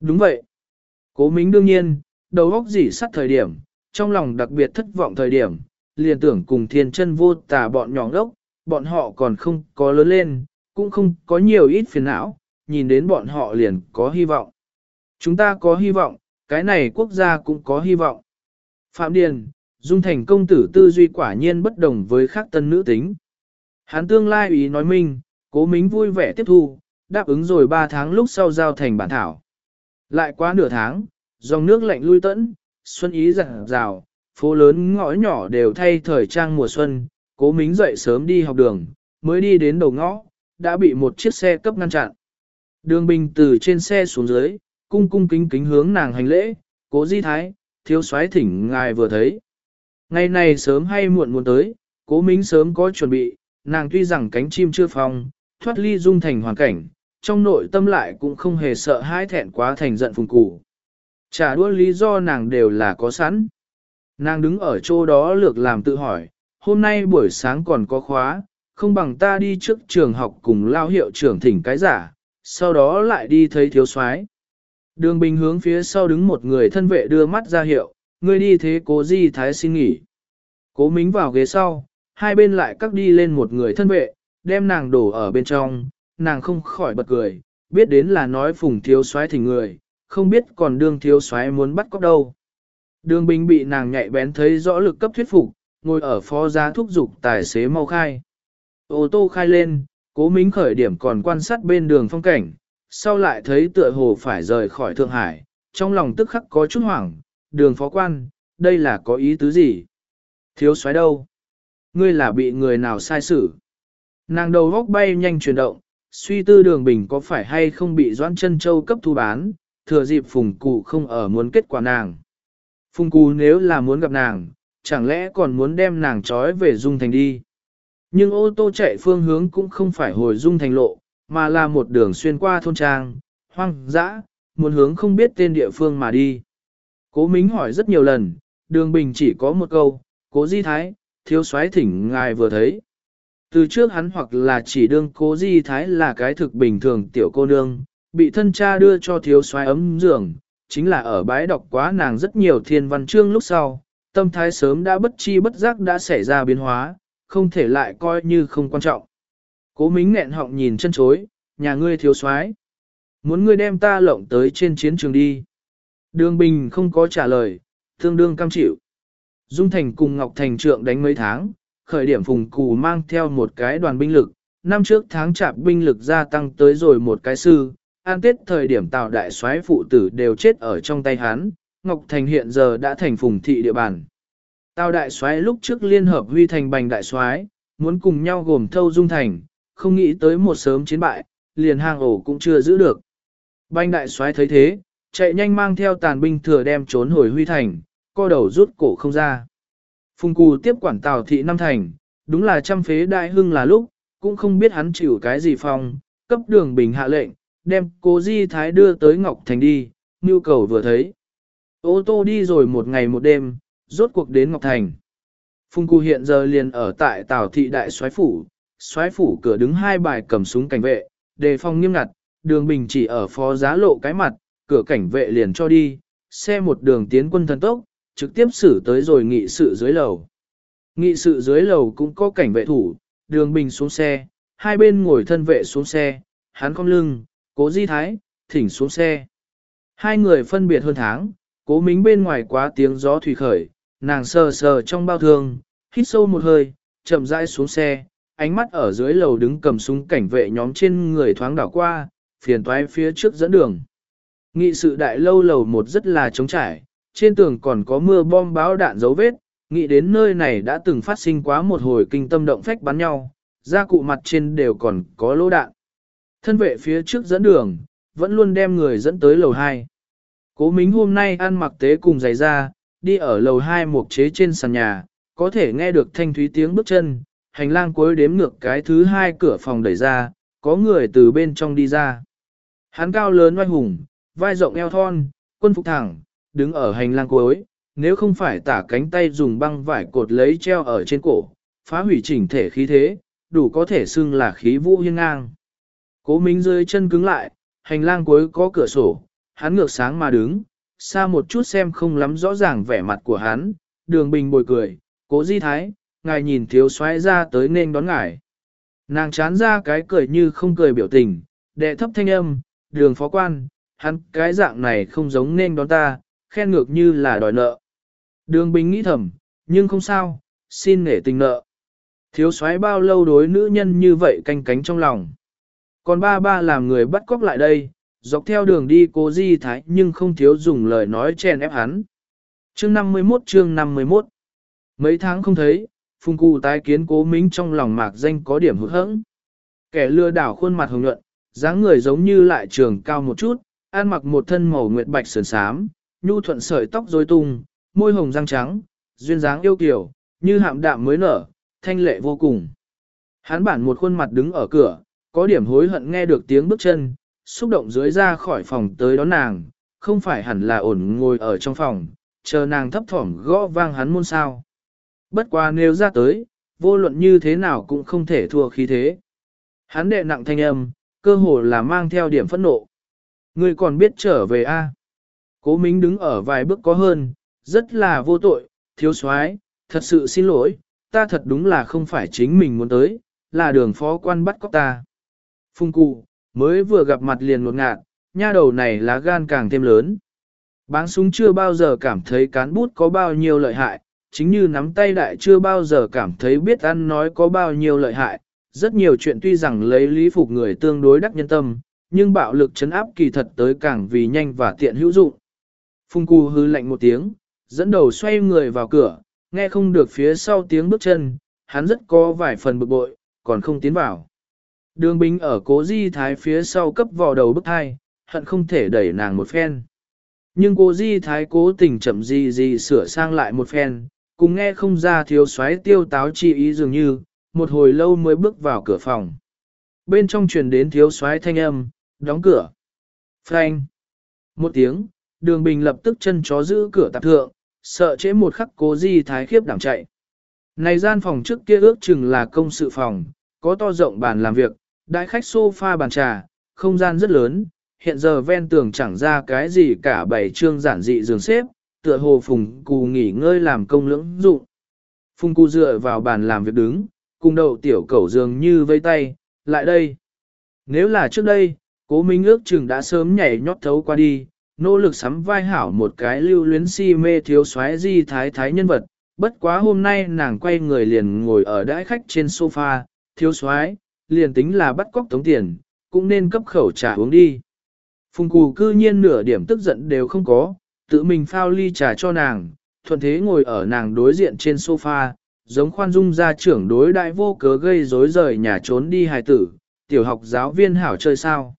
Đúng vậy. Cố Mính đương nhiên, đầu óc dỉ sắt thời điểm, trong lòng đặc biệt thất vọng thời điểm, liền tưởng cùng thiên chân vô tà bọn nhỏ ngốc, bọn họ còn không có lớn lên, cũng không có nhiều ít phiền não, nhìn đến bọn họ liền có hy vọng. Chúng ta có hy vọng, cái này quốc gia cũng có hy vọng. Phạm Điền, Dung Thành công tử tư duy quả nhiên bất đồng với khác tân nữ tính. Hắn tương lai ý nói minh, cố mính vui vẻ tiếp thu, đáp ứng rồi 3 tháng lúc sau giao thành bản thảo. Lại qua nửa tháng, dòng nước lạnh lui tẫn, xuân ý rạng rào, phố lớn ngõ nhỏ đều thay thời trang mùa xuân, cố mính dậy sớm đi học đường, mới đi đến đầu ngõ, đã bị một chiếc xe cấp ngăn chặn. Đường bình từ trên xe xuống dưới, cung cung kính kính hướng nàng hành lễ, cố di thái, thiếu soái thỉnh ngài vừa thấy. Ngày này sớm hay muộn muốn tới, cố mính sớm có chuẩn bị, nàng tuy rằng cánh chim chưa phong, thoát ly dung thành hoàn cảnh, trong nội tâm lại cũng không hề sợ hãi thẹn quá thành giận phùng củ. Trả đua lý do nàng đều là có sẵn. Nàng đứng ở chỗ đó lược làm tự hỏi, hôm nay buổi sáng còn có khóa, không bằng ta đi trước trường học cùng lao hiệu trưởng thỉnh cái giả, sau đó lại đi thấy thiếu soái. Đường bình hướng phía sau đứng một người thân vệ đưa mắt ra hiệu, người đi thế cố di thái xin nghỉ. Cố mính vào ghế sau, hai bên lại cắt đi lên một người thân vệ, đem nàng đổ ở bên trong, nàng không khỏi bật cười, biết đến là nói phùng thiếu soái thỉnh người, không biết còn đương thiếu soái muốn bắt cóc đâu. Đường bình bị nàng nhạy bén thấy rõ lực cấp thuyết phục, ngồi ở phó giá thúc dục tài xế mau khai. Ô tô khai lên, cố mính khởi điểm còn quan sát bên đường phong cảnh, sau lại thấy tựa hồ phải rời khỏi Thượng Hải, trong lòng tức khắc có chút hoảng, đường phó quan, đây là có ý tứ gì? Thiếu soái đâu? Ngươi là bị người nào sai xử? Nàng đầu góc bay nhanh chuyển động, suy tư đường bình có phải hay không bị Doãn chân châu cấp thu bán, thừa dịp phùng cụ không ở muốn kết quả nàng. Phùng cụ nếu là muốn gặp nàng, chẳng lẽ còn muốn đem nàng trói về Dung Thành đi. Nhưng ô tô chạy phương hướng cũng không phải hồi Dung Thành lộ, mà là một đường xuyên qua thôn trang, hoang dã, muốn hướng không biết tên địa phương mà đi. Cố Mính hỏi rất nhiều lần, đường bình chỉ có một câu, cố di thái, thiếu soái thỉnh ngài vừa thấy. Từ trước hắn hoặc là chỉ đương cố di thái là cái thực bình thường tiểu cô nương, bị thân cha đưa cho thiếu soái ấm giường, chính là ở bái đọc quá nàng rất nhiều thiên văn chương lúc sau, tâm thái sớm đã bất chi bất giác đã xảy ra biến hóa, không thể lại coi như không quan trọng. Cố mính nghẹn họng nhìn chân chối, nhà ngươi thiếu soái Muốn ngươi đem ta lộng tới trên chiến trường đi. Đường Bình không có trả lời, tương đương cam chịu. Dung Thành cùng Ngọc Thành trượng đánh mấy tháng, khởi điểm phùng cù mang theo một cái đoàn binh lực, năm trước tháng chạp binh lực gia tăng tới rồi một cái sư, an tết thời điểm tạo đại soái phụ tử đều chết ở trong tay hắn, Ngọc Thành hiện giờ đã thành phùng thị địa bàn. Tào đại soái lúc trước liên hợp huy thành bành đại soái, muốn cùng nhau gồm thâu dung thành, không nghĩ tới một sớm chiến bại, liền hang ổ cũng chưa giữ được. Bành đại soái thấy thế, chạy nhanh mang theo tàn binh thừa đem trốn hồi huy thành, co đầu rút cổ không ra. Phùng cù tiếp quản tào thị năm thành, đúng là trăm phế đại hưng là lúc, cũng không biết hắn chịu cái gì phong, cấp đường bình hạ lệnh, đem cố di thái đưa tới Ngọc Thành đi, nhu cầu vừa thấy. Ô tô đi rồi một ngày một đêm, rốt cuộc đến Ngọc Thành. Phùng Cù hiện giờ liền ở tại Tào Thị Đại soái Phủ, soái Phủ cửa đứng hai bài cầm súng cảnh vệ, đề phòng nghiêm ngặt, đường bình chỉ ở phó giá lộ cái mặt, cửa cảnh vệ liền cho đi, xe một đường tiến quân thần tốc, trực tiếp xử tới rồi nghị sự dưới lầu. Nghị sự dưới lầu cũng có cảnh vệ thủ, đường bình xuống xe, hai bên ngồi thân vệ xuống xe, hắn cong lưng, cố di thái, thỉnh xuống xe. Hai người phân biệt hơn tháng, cố mính bên ngoài quá tiếng gió thủy khởi, nàng sờ sờ trong bao thương, hít sâu một hơi, chậm rãi xuống xe, ánh mắt ở dưới lầu đứng cầm súng cảnh vệ nhóm trên người thoáng đảo qua, phiền toái phía trước dẫn đường. Nghị sự đại lâu lầu một rất là trống trải, trên tường còn có mưa bom báo đạn dấu vết, nghĩ đến nơi này đã từng phát sinh quá một hồi kinh tâm động phách bắn nhau, gia cụ mặt trên đều còn có lỗ đạn. Thân vệ phía trước dẫn đường, vẫn luôn đem người dẫn tới lầu 2. Cố Mính hôm nay ăn mặc tế cùng giày ra, đi ở lầu 2 một chế trên sàn nhà, có thể nghe được thanh thúy tiếng bước chân, hành lang cuối đếm ngược cái thứ hai cửa phòng đẩy ra, có người từ bên trong đi ra. Hắn cao lớn oai hùng, vai rộng eo thon, quân phục thẳng, đứng ở hành lang cuối, nếu không phải tả cánh tay dùng băng vải cột lấy treo ở trên cổ, phá hủy chỉnh thể khí thế, đủ có thể xưng là khí vũ hiên ngang. Cố Minh rơi chân cứng lại, hành lang cuối có cửa sổ, hắn ngược sáng mà đứng, xa một chút xem không lắm rõ ràng vẻ mặt của hắn, đường bình bồi cười, cố di thái, ngài nhìn thiếu xoáy ra tới nên đón ngài. Nàng chán ra cái cười như không cười biểu tình, đệ thấp thanh âm, đường phó quan, hắn cái dạng này không giống nên đón ta, khen ngược như là đòi nợ. Đường bình nghĩ thầm, nhưng không sao, xin nể tình nợ. Thiếu soái bao lâu đối nữ nhân như vậy canh cánh trong lòng. Còn ba ba làm người bắt cóc lại đây, dọc theo đường đi cố di thái nhưng không thiếu dùng lời nói chèn ép hắn. Chương 51 chương 51 Mấy tháng không thấy, phùng cụ tái kiến cố mính trong lòng mạc danh có điểm hữu hững. Kẻ lừa đảo khuôn mặt hồng nhuận, dáng người giống như lại trường cao một chút, ăn mặc một thân màu nguyệt bạch sườn xám, nhu thuận sợi tóc rối tung, môi hồng răng trắng, duyên dáng yêu kiều, như hạm đạm mới nở, thanh lệ vô cùng. Hắn bản một khuôn mặt đứng ở cửa, có điểm hối hận nghe được tiếng bước chân, xúc động dưới ra khỏi phòng tới đón nàng, không phải hẳn là ổn ngồi ở trong phòng, chờ nàng thấp thỏm gõ vang hắn môn sao. Bất quá nếu ra tới, vô luận như thế nào cũng không thể thua khí thế. Hắn đệ nặng thanh âm, cơ hồ là mang theo điểm phẫn nộ. Ngươi còn biết trở về a? Cố Mính đứng ở vài bước có hơn, rất là vô tội, thiếu soái, thật sự xin lỗi, ta thật đúng là không phải chính mình muốn tới, là đường phó quan bắt cóc ta. Phung cụ, mới vừa gặp mặt liền một ngạt, nha đầu này lá gan càng thêm lớn. Báng súng chưa bao giờ cảm thấy cán bút có bao nhiêu lợi hại, chính như nắm tay đại chưa bao giờ cảm thấy biết ăn nói có bao nhiêu lợi hại. Rất nhiều chuyện tuy rằng lấy lý phục người tương đối đắc nhân tâm, nhưng bạo lực chấn áp kỳ thật tới càng vì nhanh và tiện hữu dụng. Phung Cù hư lạnh một tiếng, dẫn đầu xoay người vào cửa, nghe không được phía sau tiếng bước chân, hắn rất có vài phần bực bội, còn không tiến vào. Đường bính ở cố di thái phía sau cấp vò đầu bức thai, hận không thể đẩy nàng một phen. Nhưng cố di thái cố tình chậm gì gì sửa sang lại một phen, cùng nghe không ra thiếu soái tiêu táo chi ý dường như, một hồi lâu mới bước vào cửa phòng. Bên trong truyền đến thiếu soái thanh âm, đóng cửa. Phanh. Một tiếng, đường bình lập tức chân chó giữ cửa tạp thượng, sợ chế một khắc cố di thái khiếp đảm chạy. Này gian phòng trước kia ước chừng là công sự phòng, có to rộng bàn làm việc, đại khách sofa bàn trà, không gian rất lớn, hiện giờ ven tường chẳng ra cái gì cả bảy trương giản dị giường xếp, tựa hồ phùng cù nghỉ ngơi làm công lưỡng dụng. Phùng cù dựa vào bàn làm việc đứng, cùng đầu tiểu cẩu dường như vây tay, lại đây. Nếu là trước đây, cố minh ước chừng đã sớm nhảy nhót thấu qua đi, nỗ lực sắm vai hảo một cái lưu luyến si mê thiếu soái di thái thái nhân vật. Bất quá hôm nay nàng quay người liền ngồi ở đãi khách trên sofa, thiếu soái liền tính là bắt cóc tống tiền, cũng nên cấp khẩu trà uống đi. Phùng cù cư nhiên nửa điểm tức giận đều không có, tự mình phao ly trà cho nàng, thuận thế ngồi ở nàng đối diện trên sofa, giống khoan dung gia trưởng đối đại vô cớ gây rối rời nhà trốn đi hài tử, tiểu học giáo viên hảo chơi sao.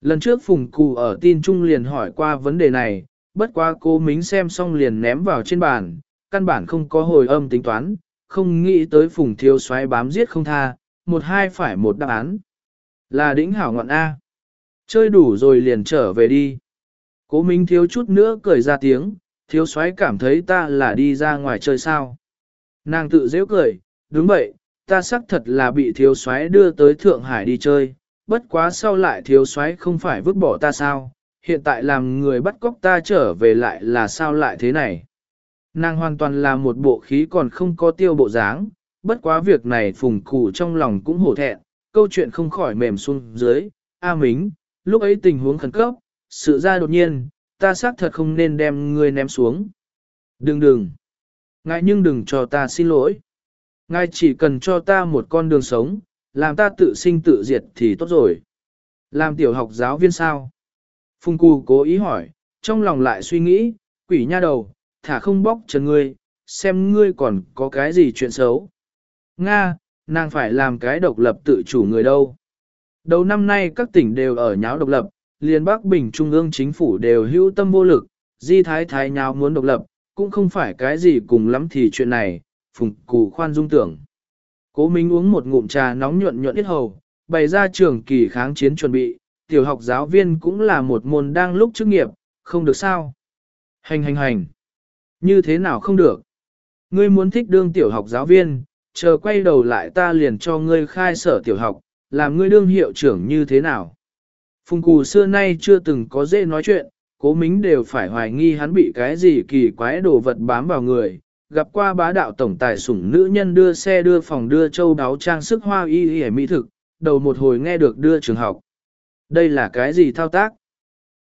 Lần trước Phùng Cù ở tin trung liền hỏi qua vấn đề này, bất quá cô Mính xem xong liền ném vào trên bàn, căn bản không có hồi âm tính toán, không nghĩ tới Phùng Thiếu xoáy bám giết không tha, một hai phải một đáp án. Là đỉnh hảo ngọn A. Chơi đủ rồi liền trở về đi. Cố Minh thiếu chút nữa cười ra tiếng, thiếu soái cảm thấy ta là đi ra ngoài chơi sao. Nàng tự dễ cười, đúng vậy, ta xác thật là bị thiếu soái đưa tới Thượng Hải đi chơi, bất quá sau lại thiếu soái không phải vứt bỏ ta sao, hiện tại làm người bắt cóc ta trở về lại là sao lại thế này. Nàng hoàn toàn là một bộ khí còn không có tiêu bộ dáng, bất quá việc này phùng cụ trong lòng cũng hổ thẹn, câu chuyện không khỏi mềm xuống dưới, A Mính, lúc ấy tình huống khẩn cấp, sự ra đột nhiên, ta xác thật không nên đem ngươi ném xuống. Đừng đừng, ngài nhưng đừng cho ta xin lỗi. Ngài chỉ cần cho ta một con đường sống, làm ta tự sinh tự diệt thì tốt rồi. Làm tiểu học giáo viên sao? Phùng Cù cố ý hỏi, trong lòng lại suy nghĩ, quỷ nha đầu, thả không bóc chân ngươi, xem ngươi còn có cái gì chuyện xấu. Nga, nàng phải làm cái độc lập tự chủ người đâu. Đầu năm nay các tỉnh đều ở nháo độc lập, liền Bắc Bình Trung ương chính phủ đều hữu tâm vô lực, di thái thái nháo muốn độc lập, cũng không phải cái gì cùng lắm thì chuyện này, phùng cù khoan dung tưởng. Cố Minh uống một ngụm trà nóng nhuận nhuận ít hầu, bày ra trường kỳ kháng chiến chuẩn bị, tiểu học giáo viên cũng là một môn đang lúc chức nghiệp, không được sao. Hành hành hành. Như thế nào không được? Ngươi muốn thích đương tiểu học giáo viên, chờ quay đầu lại ta liền cho ngươi khai sở tiểu học, làm ngươi đương hiệu trưởng như thế nào? Phùng cù xưa nay chưa từng có dễ nói chuyện, cố mính đều phải hoài nghi hắn bị cái gì kỳ quái đồ vật bám vào người, gặp qua bá đạo tổng tài sủng nữ nhân đưa xe đưa phòng đưa châu đáo trang sức hoa y y mỹ thực, đầu một hồi nghe được đưa trường học. Đây là cái gì thao tác?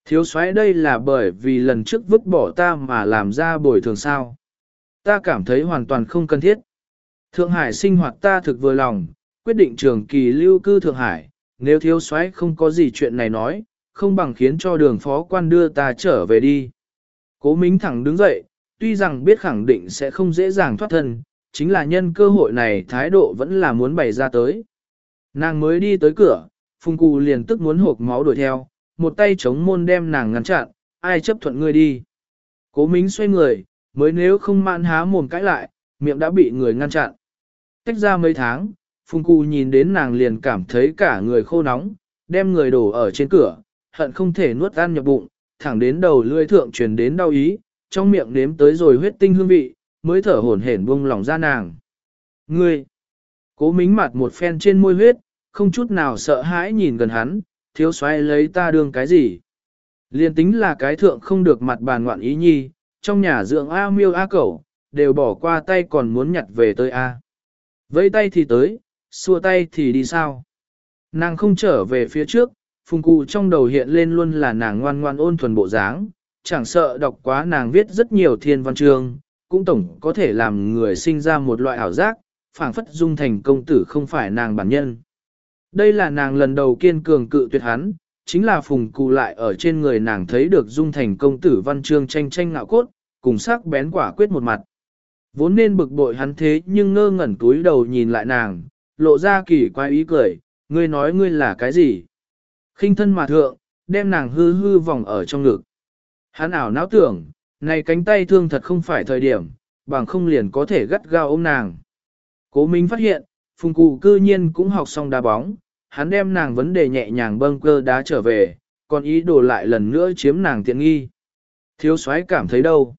Thiếu soái đây là bởi vì lần trước vứt bỏ ta mà làm ra bồi thường sao. Ta cảm thấy hoàn toàn không cần thiết. Thượng Hải sinh hoạt ta thực vừa lòng, quyết định trường kỳ lưu cư Thượng Hải, nếu thiếu soái không có gì chuyện này nói, không bằng khiến cho đường phó quan đưa ta trở về đi. Cố Mính thẳng đứng dậy, tuy rằng biết khẳng định sẽ không dễ dàng thoát thân, chính là nhân cơ hội này thái độ vẫn là muốn bày ra tới. Nàng mới đi tới cửa, Phùng Cù liền tức muốn hộp máu đuổi theo, một tay chống môn đem nàng ngăn chặn, ai chấp thuận ngươi đi. Cố Mính xoay người, mới nếu không mạn há mồm cãi lại, miệng đã bị người ngăn chặn. Tách ra mấy tháng, Phùng Cù nhìn đến nàng liền cảm thấy cả người khô nóng, đem người đổ ở trên cửa, hận không thể nuốt ăn nhập bụng, thẳng đến đầu lưỡi thượng truyền đến đau ý, trong miệng nếm tới rồi huyết tinh hương vị, mới thở hổn hển buông lòng ra nàng. Ngươi, Cố mính mặt một phen trên môi huyết, không chút nào sợ hãi nhìn gần hắn, thiếu xoay lấy ta đương cái gì. Liên tính là cái thượng không được mặt bàn ngoạn ý nhi, trong nhà dưỡng A miêu A cẩu, đều bỏ qua tay còn muốn nhặt về tới A. Vẫy tay thì tới, xua tay thì đi sao. Nàng không trở về phía trước, phùng cụ trong đầu hiện lên luôn là nàng ngoan ngoan ôn thuần bộ dáng, chẳng sợ đọc quá nàng viết rất nhiều thiên văn chương, cũng tổng có thể làm người sinh ra một loại ảo giác, phảng phất dung thành công tử không phải nàng bản nhân. Đây là nàng lần đầu kiên cường cự tuyệt hắn, chính là phùng cụ lại ở trên người nàng thấy được dung thành công tử văn chương tranh tranh ngạo cốt, cùng sắc bén quả quyết một mặt. Vốn nên bực bội hắn thế nhưng ngơ ngẩn túi đầu nhìn lại nàng, lộ ra kỳ quái ý cười, ngươi nói ngươi là cái gì? khinh thân mà thượng, đem nàng hư hư vòng ở trong ngực. Hắn ảo não tưởng, này cánh tay thương thật không phải thời điểm, bằng không liền có thể gắt gao ôm nàng. Cố Minh phát hiện, phùng cụ cư nhiên cũng học xong đá bóng, hắn đem nàng vấn đề nhẹ nhàng bâng cơ đá trở về, còn ý đồ lại lần nữa chiếm nàng tiện nghi. Thiếu soái cảm thấy đâu?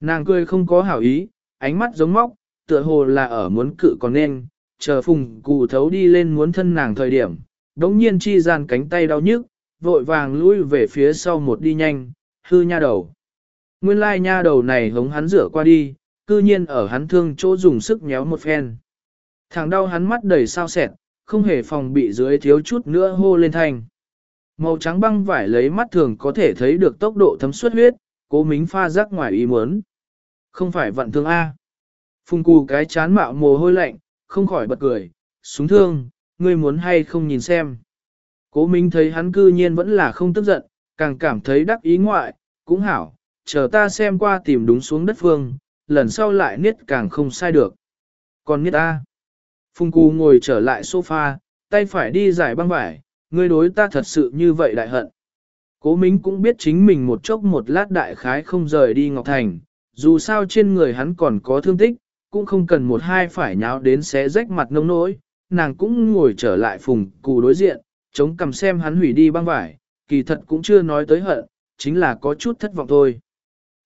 Nàng cười không có hảo ý, ánh mắt giống móc, tựa hồ là ở muốn cự còn nên, chờ phùng cụ thấu đi lên muốn thân nàng thời điểm, đống nhiên chi gian cánh tay đau nhức, vội vàng lui về phía sau một đi nhanh, hư nha đầu. Nguyên lai nha đầu này hống hắn rửa qua đi, cư nhiên ở hắn thương chỗ dùng sức nhéo một phen. Thằng đau hắn mắt đầy sao sẹt, không hề phòng bị dưới thiếu chút nữa hô lên thanh. Màu trắng băng vải lấy mắt thường có thể thấy được tốc độ thấm suất huyết, cố mính pha rắc ngoài ý muốn. Không phải vận thương A. Phùng cù cái chán mạo mồ hôi lạnh, không khỏi bật cười, súng thương, ngươi muốn hay không nhìn xem. Cố Minh thấy hắn cư nhiên vẫn là không tức giận, càng cảm thấy đắc ý ngoại, cũng hảo, chờ ta xem qua tìm đúng xuống đất phương, lần sau lại niết càng không sai được. Còn niết ta, Phùng Cù ngồi trở lại sofa, tay phải đi giải băng vải, ngươi đối ta thật sự như vậy đại hận. Cố Minh cũng biết chính mình một chốc một lát đại khái không rời đi Ngọc Thành, dù sao trên người hắn còn có thương tích, cũng không cần một hai phải nháo đến xé rách mặt nông nỗi, nàng cũng ngồi trở lại phùng cù đối diện, chống cầm xem hắn hủy đi băng vải, kỳ thật cũng chưa nói tới hận, chính là có chút thất vọng thôi.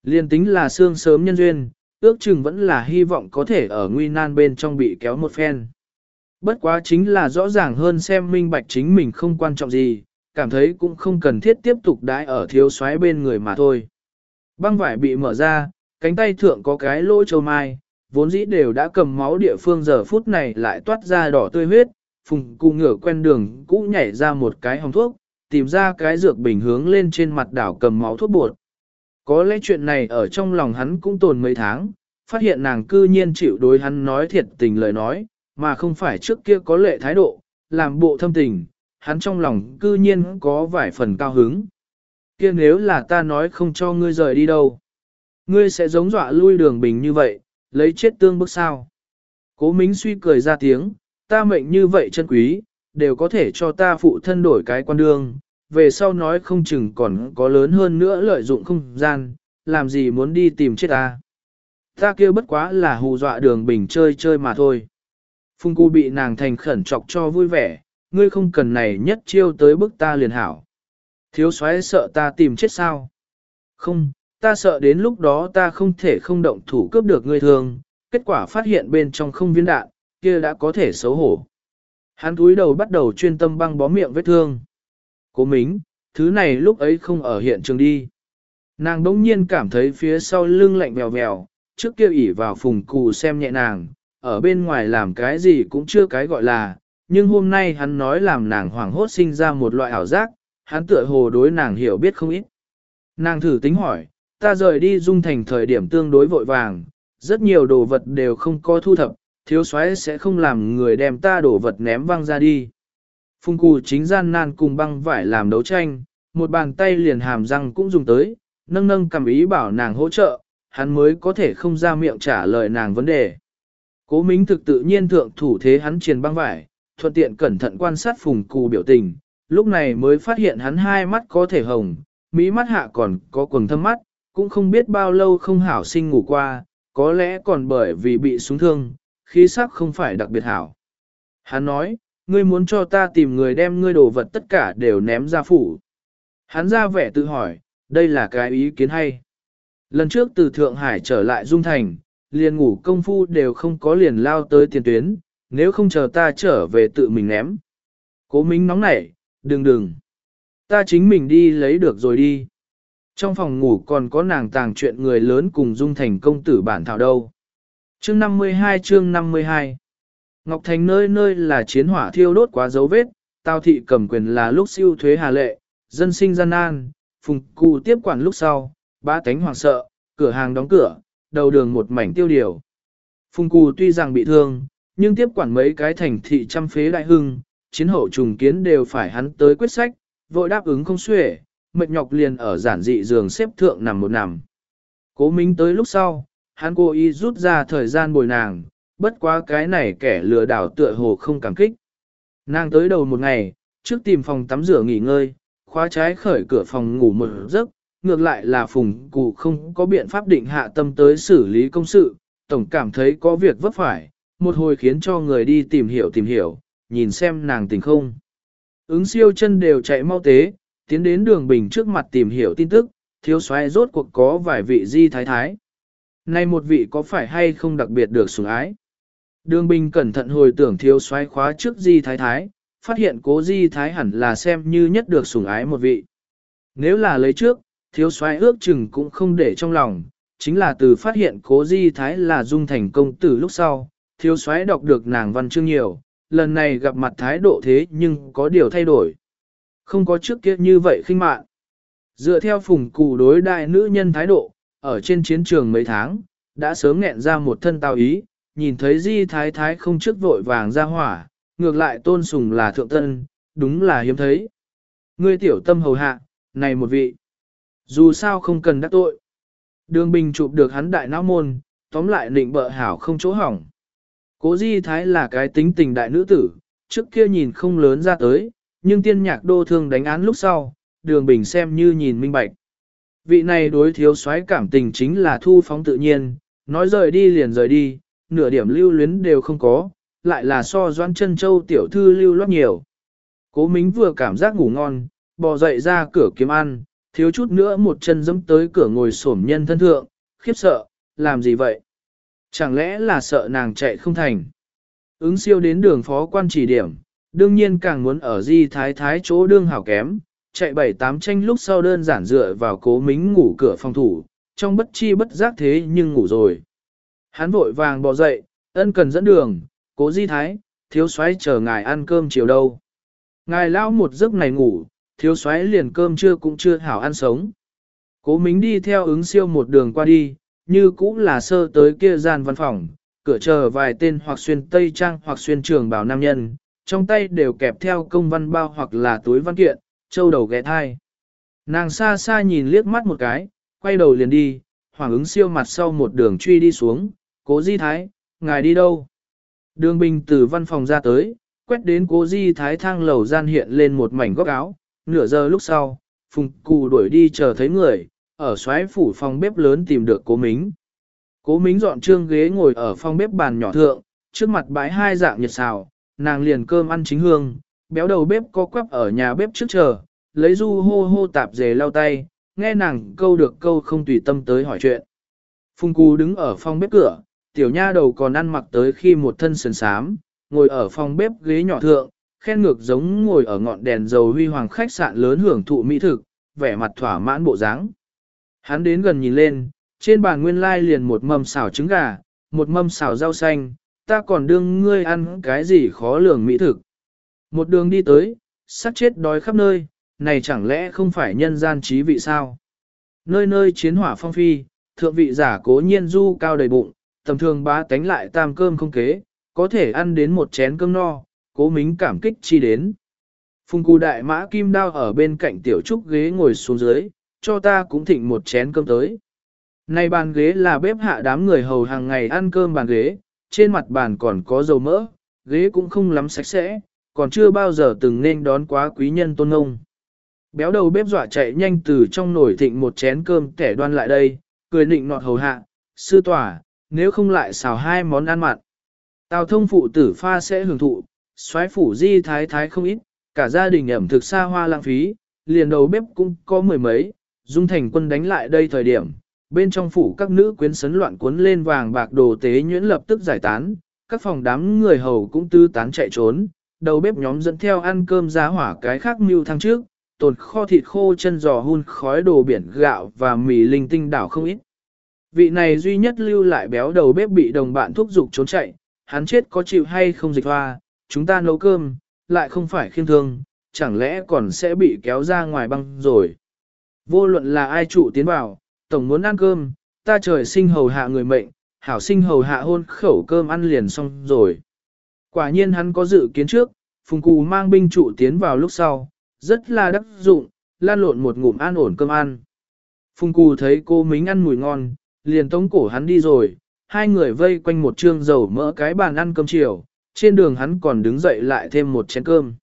Liên tính là xương sớm nhân duyên, ước chừng vẫn là hy vọng có thể ở nguy nan bên trong bị kéo một phen. Bất quá chính là rõ ràng hơn xem minh bạch chính mình không quan trọng gì, cảm thấy cũng không cần thiết tiếp tục đãi ở thiếu soái bên người mà thôi. Băng vải bị mở ra, cánh tay thượng có cái lỗ châu mai, vốn dĩ đều đã cầm máu địa phương giờ phút này lại toát ra đỏ tươi huyết, phùng cụ ngửa quen đường cũ nhảy ra một cái hồng thuốc, tìm ra cái dược bình hướng lên trên mặt đảo cầm máu thuốc bột. Có lẽ chuyện này ở trong lòng hắn cũng tồn mấy tháng, phát hiện nàng cư nhiên chịu đối hắn nói thiệt tình lời nói, mà không phải trước kia có lệ thái độ, làm bộ thâm tình, hắn trong lòng cư nhiên có vài phần cao hứng. Kia nếu là ta nói không cho ngươi rời đi đâu, ngươi sẽ giống dọa lui đường bình như vậy, lấy chết tương bức sao. Cố Mính suy cười ra tiếng, ta mệnh như vậy chân quý, đều có thể cho ta phụ thân đổi cái quan đương, về sau nói không chừng còn có lớn hơn nữa lợi dụng không gian, làm gì muốn đi tìm chết ta. Ta kêu bất quá là hù dọa đường bình chơi chơi mà thôi. Phung cu bị nàng thành khẩn chọc cho vui vẻ, ngươi không cần này nhất chiêu tới bức ta liền hảo. Thiếu soái sợ ta tìm chết sao? Không, ta sợ đến lúc đó ta không thể không động thủ cướp được ngươi thương, kết quả phát hiện bên trong không viên đạn, kia đã có thể xấu hổ. Hắn túi đầu bắt đầu chuyên tâm băng bó miệng vết thương. Cố mính, thứ này lúc ấy không ở hiện trường đi. Nàng đống nhiên cảm thấy phía sau lưng lạnh vèo vèo, trước kia ỉ vào phùng cù xem nhẹ nàng, ở bên ngoài làm cái gì cũng chưa cái gọi là, nhưng hôm nay hắn nói làm nàng hoảng hốt sinh ra một loại ảo giác, hắn tựa hồ đối nàng hiểu biết không ít. Nàng thử tính hỏi, ta rời đi dung thành thời điểm tương đối vội vàng, rất nhiều đồ vật đều không có thu thập, thiếu soái sẽ không làm người đem ta đồ vật ném văng ra đi. Phùng cù chính gian nan cùng băng vải làm đấu tranh, một bàn tay liền hàm răng cũng dùng tới, nâng nâng cầm ý bảo nàng hỗ trợ, hắn mới có thể không ra miệng trả lời nàng vấn đề. Cố Mính thực tự nhiên thượng thủ thế hắn triền băng vải, thuận tiện cẩn thận quan sát phùng cù biểu tình, lúc này mới phát hiện hắn hai mắt có thể hồng, mỹ mắt hạ còn có quầng thâm mắt, cũng không biết bao lâu không hảo sinh ngủ qua, có lẽ còn bởi vì bị súng thương, khí sắc không phải đặc biệt hảo. Hắn nói, ngươi muốn cho ta tìm người đem ngươi đồ vật tất cả đều ném ra phủ. Hắn ra vẻ tự hỏi, đây là cái ý kiến hay. Lần trước từ Thượng Hải trở lại Dung Thành, liền ngủ công phu đều không có liền lao tới tiền tuyến, nếu không chờ ta trở về tự mình ném. Cố minh nóng nảy, đừng đừng. Ta chính mình đi lấy được rồi đi. Trong phòng ngủ còn có nàng tàng chuyện người lớn cùng dung thành công tử bản thảo đâu. Chương 52 chương 52 Ngọc Thành nơi nơi là chiến hỏa thiêu đốt quá dấu vết, Tào thị cầm quyền là lúc siêu thuế hà lệ, dân sinh gian nan, phùng cụ tiếp quản lúc sau, ba tánh hoàng sợ, cửa hàng đóng cửa, đầu đường một mảnh tiêu điều. Phùng cụ tuy rằng bị thương, nhưng tiếp quản mấy cái thành thị trăm phế đại hưng, chiến hậu trùng kiến đều phải hắn tới quyết sách, vội đáp ứng không xuể, mệt nhọc liền ở giản dị giường xếp thượng nằm một nằm. Cố Minh tới lúc sau, hắn cố ý rút ra thời gian bồi nàng, bất quá cái này kẻ lừa đảo tựa hồ không cảm kích. Nàng tới đầu một ngày, trước tìm phòng tắm rửa nghỉ ngơi, khóa trái khởi cửa phòng ngủ một giấc, ngược lại là phùng cụ không có biện pháp định hạ tâm tới xử lý công sự, tổng cảm thấy có việc vấp phải, một hồi khiến cho người đi tìm hiểu tìm hiểu, nhìn xem nàng tình không. Ứng siêu chân đều chạy mau tế, tiến đến đường bình trước mặt tìm hiểu tin tức, thiếu soái rốt cuộc có vài vị di thái thái. Nay một vị có phải hay không đặc biệt được sủng ái? Đường bình cẩn thận hồi tưởng thiếu soái khóa trước di thái thái, phát hiện cố di thái hẳn là xem như nhất được sủng ái một vị. Nếu là lấy trước, thiếu soái ước chừng cũng không để trong lòng, chính là từ phát hiện cố di thái là dung thành công tử lúc sau, thiếu soái đọc được nàng văn chương nhiều, lần này gặp mặt thái độ thế nhưng có điều thay đổi. Không có trước kia như vậy khinh mạn. Dựa theo phùng cụ đối đại nữ nhân thái độ, ở trên chiến trường mấy tháng, đã sớm nghẹn ra một thân tào ý, nhìn thấy di thái thái không trước vội vàng ra hỏa, ngược lại tôn sùng là thượng tân, đúng là hiếm thấy. Ngươi tiểu tâm hầu hạ, này một vị. Dù sao không cần đắc tội. Đường bình chụp được hắn đại não môn, tóm lại định bợ hảo không chỗ hỏng. Cố di thái là cái tính tình đại nữ tử, trước kia nhìn không lớn ra tới, nhưng tiên nhạc đô thương đánh án lúc sau, đường bình xem như nhìn minh bạch. Vị này đối thiếu soái cảm tình chính là thu phóng tự nhiên, nói rời đi liền rời đi, nửa điểm lưu luyến đều không có, lại là so doan chân châu tiểu thư lưu loát nhiều. Cố Mính vừa cảm giác ngủ ngon, bò dậy ra cửa kiếm ăn, thiếu chút nữa một chân dẫm tới cửa ngồi xổm nhân thân thượng, khiếp sợ, làm gì vậy? Chẳng lẽ là sợ nàng chạy không thành? Ứng siêu đến đường phó quan chỉ điểm, đương nhiên càng muốn ở di thái thái chỗ đương hảo kém, chạy bảy tám tranh lúc sau đơn giản dựa vào cố mính ngủ cửa phòng thủ, trong bất chi bất giác thế nhưng ngủ rồi. Hắn vội vàng bỏ dậy, ân cần dẫn đường, cố di thái, thiếu soái chờ ngài ăn cơm chiều đâu. Ngài lao một giấc này ngủ, thiếu soái liền cơm trưa cũng chưa hảo ăn sống. Cố mính đi theo ứng siêu một đường qua đi, như cũng là sơ tới kia gian văn phòng, cửa chờ vài tên hoặc xuyên tây trang hoặc xuyên trường bảo nam nhân, trong tay đều kẹp theo công văn bao hoặc là túi văn kiện, châu đầu ghé thai. Nàng xa xa nhìn liếc mắt một cái, quay đầu liền đi, hoàng ứng siêu mặt sau một đường truy đi xuống, cố di thái, ngài đi đâu? Đường bình từ văn phòng ra tới, quét đến cố di thái thang lầu gian hiện lên một mảnh góc áo, nửa giờ lúc sau, phùng cù đuổi đi chờ thấy người, ở xoáy phủ phòng bếp lớn tìm được cố mính. Cố mính dọn trương ghế ngồi ở phòng bếp bàn nhỏ thượng, trước mặt bãi hai dạng nhật xào, nàng liền cơm ăn chính hương, béo đầu bếp có quắp ở nhà bếp trước chờ, lấy du hô hô tạp dề lau tay, nghe nàng câu được câu không tùy tâm tới hỏi chuyện. Phùng Cú đứng ở phòng bếp cửa, tiểu nha đầu còn ăn mặc tới khi một thân sườn sám, ngồi ở phòng bếp ghế nhỏ thượng, khen ngược giống ngồi ở ngọn đèn dầu huy hoàng khách sạn lớn hưởng thụ mỹ thực, vẻ mặt thỏa mãn bộ dáng. Hắn đến gần nhìn lên, trên bàn nguyên lai liền một mâm xào trứng gà, một mâm xào rau xanh, ta còn đương ngươi ăn cái gì khó lường mỹ thực. Một đường đi tới, sát chết đói khắp nơi, này chẳng lẽ không phải nhân gian trí vị sao? Nơi nơi chiến hỏa phong phi, thượng vị giả cố nhiên du cao đầy bụng, tầm thường bá tánh lại tam cơm không kế, có thể ăn đến một chén cơm no, cố mính cảm kích chi đến. Phùng cù đại mã kim đao ở bên cạnh tiểu trúc ghế ngồi xuống dưới, cho ta cũng thịnh một chén cơm tới. Này bàn ghế là bếp hạ đám người hầu hàng ngày ăn cơm bàn ghế, trên mặt bàn còn có dầu mỡ, ghế cũng không lắm sạch sẽ, còn chưa bao giờ từng nên đón quá quý nhân tôn ngông. Béo đầu bếp dọa chạy nhanh từ trong nồi thịnh một chén cơm kẻ đoan lại đây, cười nịnh nọt hầu hạ, sư tỏa, nếu không lại xào hai món ăn mặn. Tào thông phụ tử pha sẽ hưởng thụ, xoáy phủ di thái thái không ít, cả gia đình ẩm thực xa hoa lãng phí, liền đầu bếp cũng có mười mấy, dung thành quân đánh lại đây thời điểm, bên trong phủ các nữ quyến sấn loạn cuốn lên vàng bạc đồ tế nhuyễn lập tức giải tán, các phòng đám người hầu cũng tư tán chạy trốn, đầu bếp nhóm dẫn theo ăn cơm giá hỏa cái khác mưu thăng trước, tồn kho thịt khô chân giò hun khói đồ biển gạo và mì linh tinh đảo không ít. Vị này duy nhất lưu lại béo đầu bếp bị đồng bạn thúc giục trốn chạy, hắn chết có chịu hay không dịch hoa, chúng ta nấu cơm, lại không phải khiêm thương, chẳng lẽ còn sẽ bị kéo ra ngoài băng rồi. Vô luận là ai trụ tiến vào, tổng muốn ăn cơm, ta trời sinh hầu hạ người mệnh, hảo sinh hầu hạ hôn khẩu cơm ăn liền xong rồi. Quả nhiên hắn có dự kiến trước, phùng cù mang binh trụ tiến vào lúc sau, rất là đắc dụng, lan lộn một ngụm an ổn cơm ăn. Phùng cù thấy cô mính ăn mùi ngon, liền tống cổ hắn đi rồi, hai người vây quanh một trương dầu mỡ cái bàn ăn cơm chiều, trên đường hắn còn đứng dậy lại thêm một chén cơm.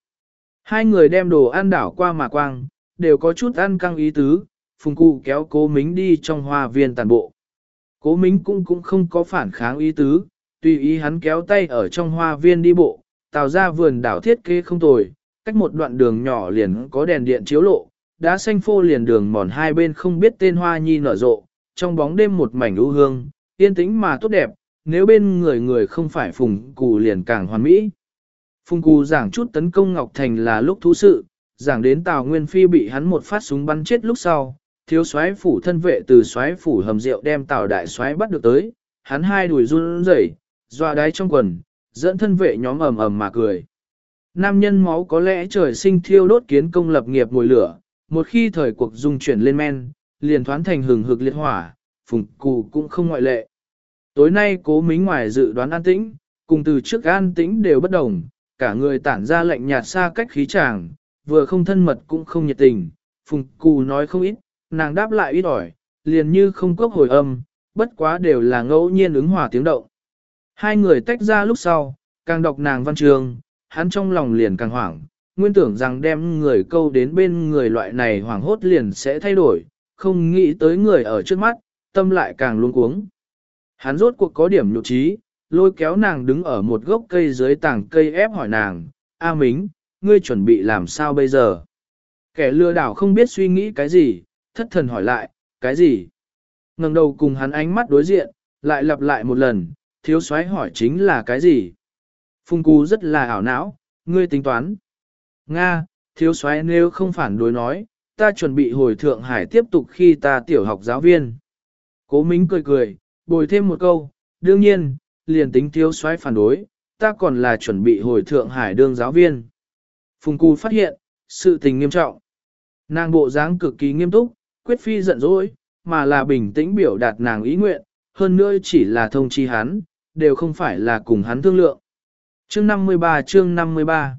Hai người đem đồ ăn đảo qua mà quang, đều có chút ăn căng ý tứ, phùng cụ kéo cố mính đi trong hoa viên tàn bộ. Cố mính cũng cũng không có phản kháng ý tứ, tùy ý hắn kéo tay ở trong hoa viên đi bộ, tạo ra vườn đảo thiết kế không tồi, cách một đoạn đường nhỏ liền có đèn điện chiếu lộ, đá xanh phô liền đường mòn hai bên không biết tên hoa nhi nở rộ, trong bóng đêm một mảnh ưu hương, yên tĩnh mà tốt đẹp, nếu bên người người không phải phùng cụ liền càng hoàn mỹ. Phùng cụ giảng chút tấn công Ngọc Thành là lúc thú sự, giảng đến Tào Nguyên Phi bị hắn một phát súng bắn chết lúc sau, thiếu soái phủ thân vệ từ soái phủ hầm rượu đem Tào đại soái bắt được tới, hắn hai đùi run rẩy, doa đáy trong quần, dẫn thân vệ nhóm ầm ầm mà cười. Nam nhân máu có lẽ trời sinh thiêu đốt kiến công lập nghiệp ngồi lửa, một khi thời cuộc dung chuyển lên men, liền thoán thành hừng hực liệt hỏa, phùng cụ cũng không ngoại lệ. Tối nay cố mính ngoài dự đoán an tĩnh, cùng từ trước an tĩnh đều bất đồng, cả người tản ra lạnh nhạt xa cách khí chàng, vừa không thân mật cũng không nhiệt tình, phùng cụ nói không ít, nàng đáp lại ít ỏi, liền như không cốc hồi âm, bất quá đều là ngẫu nhiên ứng hòa tiếng động. Hai người tách ra lúc sau, càng đọc nàng văn trường, hắn trong lòng liền càng hoảng, nguyên tưởng rằng đem người câu đến bên người loại này hoảng hốt liền sẽ thay đổi, không nghĩ tới người ở trước mắt, tâm lại càng luống cuống. Hắn rốt cuộc có điểm nhụ trí, lôi kéo nàng đứng ở một gốc cây dưới tảng cây ép hỏi nàng, A Mính, ngươi chuẩn bị làm sao bây giờ? Kẻ lừa đảo không biết suy nghĩ cái gì, thất thần hỏi lại, cái gì? ngẩng đầu cùng hắn ánh mắt đối diện, lại lặp lại một lần, thiếu soái hỏi chính là cái gì? Phung Cú rất là ảo não, ngươi tính toán. Nga, thiếu soái nếu không phản đối nói, ta chuẩn bị hồi Thượng Hải tiếp tục khi ta tiểu học giáo viên. Cố Mính cười cười, bồi thêm một câu, đương nhiên, liền tính thiếu soái phản đối, ta còn là chuẩn bị hồi Thượng Hải đương giáo viên. Phùng Cú phát hiện, sự tình nghiêm trọng. Nàng bộ dáng cực kỳ nghiêm túc, quyết phi giận dỗi, mà là bình tĩnh biểu đạt nàng ý nguyện, hơn nữa chỉ là thông chi hắn, đều không phải là cùng hắn thương lượng. Chương 53 chương 53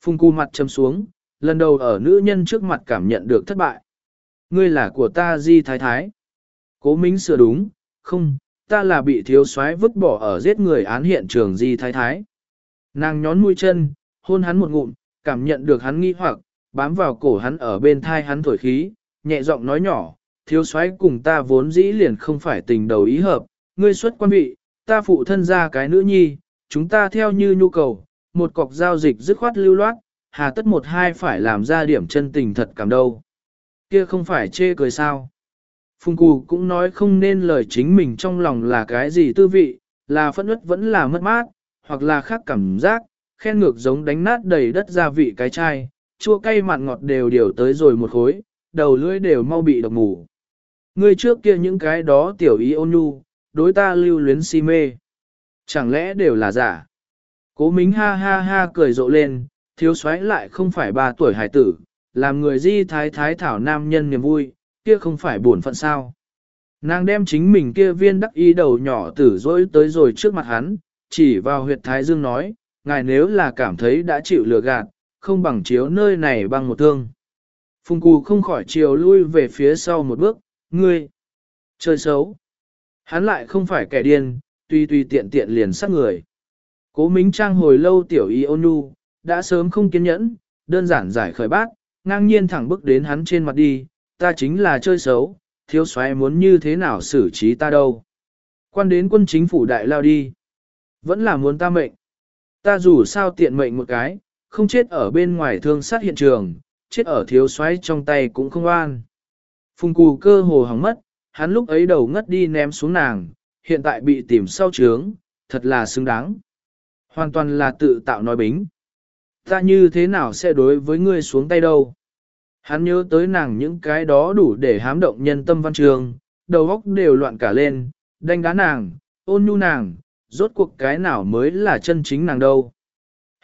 Phùng Cú mặt chấm xuống, lần đầu ở nữ nhân trước mặt cảm nhận được thất bại. Ngươi là của ta di thái thái. Cố Minh sửa đúng, không, ta là bị thiếu soái vứt bỏ ở giết người án hiện trường di thái thái. Nàng nhón mũi chân, hôn hắn một ngụm, cảm nhận được hắn nghi hoặc, bám vào cổ hắn ở bên thai hắn thổi khí, nhẹ giọng nói nhỏ, thiếu soái cùng ta vốn dĩ liền không phải tình đầu ý hợp, ngươi xuất quan vị, ta phụ thân ra cái nữ nhi, chúng ta theo như nhu cầu, một cọc giao dịch dứt khoát lưu loát, hà tất một hai phải làm ra điểm chân tình thật cảm đâu. Kia không phải chê cười sao. Phùng Cù cũng nói không nên lời chính mình trong lòng là cái gì tư vị, là phẫn ướt vẫn là mất mát, hoặc là khác cảm giác, khen ngược giống đánh nát đầy đất gia vị cái chai, chua cay mặn ngọt đều điều tới rồi một khối, đầu lưỡi đều mau bị độc ngủ. Ngươi trước kia những cái đó tiểu ý ôn nhu, đối ta lưu luyến si mê. Chẳng lẽ đều là giả? Cố Mính ha ha ha cười rộ lên, thiếu soái lại không phải ba tuổi hải tử, làm người di thái thái thảo nam nhân niềm vui, kia không phải buồn phận sao. Nàng đem chính mình kia viên đắc ý đầu nhỏ tử dối tới rồi trước mặt hắn, chỉ vào huyệt thái dương nói, ngài nếu là cảm thấy đã chịu lừa gạt, không bằng chiếu nơi này bằng một thương. Phùng cù không khỏi chiều lui về phía sau một bước, ngươi, chơi xấu. Hắn lại không phải kẻ điên, tuy tuy tiện tiện liền sát người. Cố Mính Trang hồi lâu tiểu y ôn nhu, đã sớm không kiên nhẫn, đơn giản giải khởi bác, ngang nhiên thẳng bước đến hắn trên mặt đi, ta chính là chơi xấu, thiếu soái muốn như thế nào xử trí ta đâu. Quan đến quân chính phủ đại lao đi. Vẫn là muốn ta mệnh. Ta dù sao tiện mệnh một cái, không chết ở bên ngoài thương sát hiện trường, chết ở thiếu soái trong tay cũng không an. Phùng cù cơ hồ hỏng mất, hắn lúc ấy đầu ngất đi ném xuống nàng, hiện tại bị tìm sau trướng, thật là xứng đáng. Hoàn toàn là tự tạo nói bính. Ta như thế nào sẽ đối với ngươi xuống tay đâu? Hắn nhớ tới nàng những cái đó đủ để hám động nhân tâm văn trường, đầu óc đều loạn cả lên, đánh đá nàng, ôn nhu nàng, rốt cuộc cái nào mới là chân chính nàng đâu.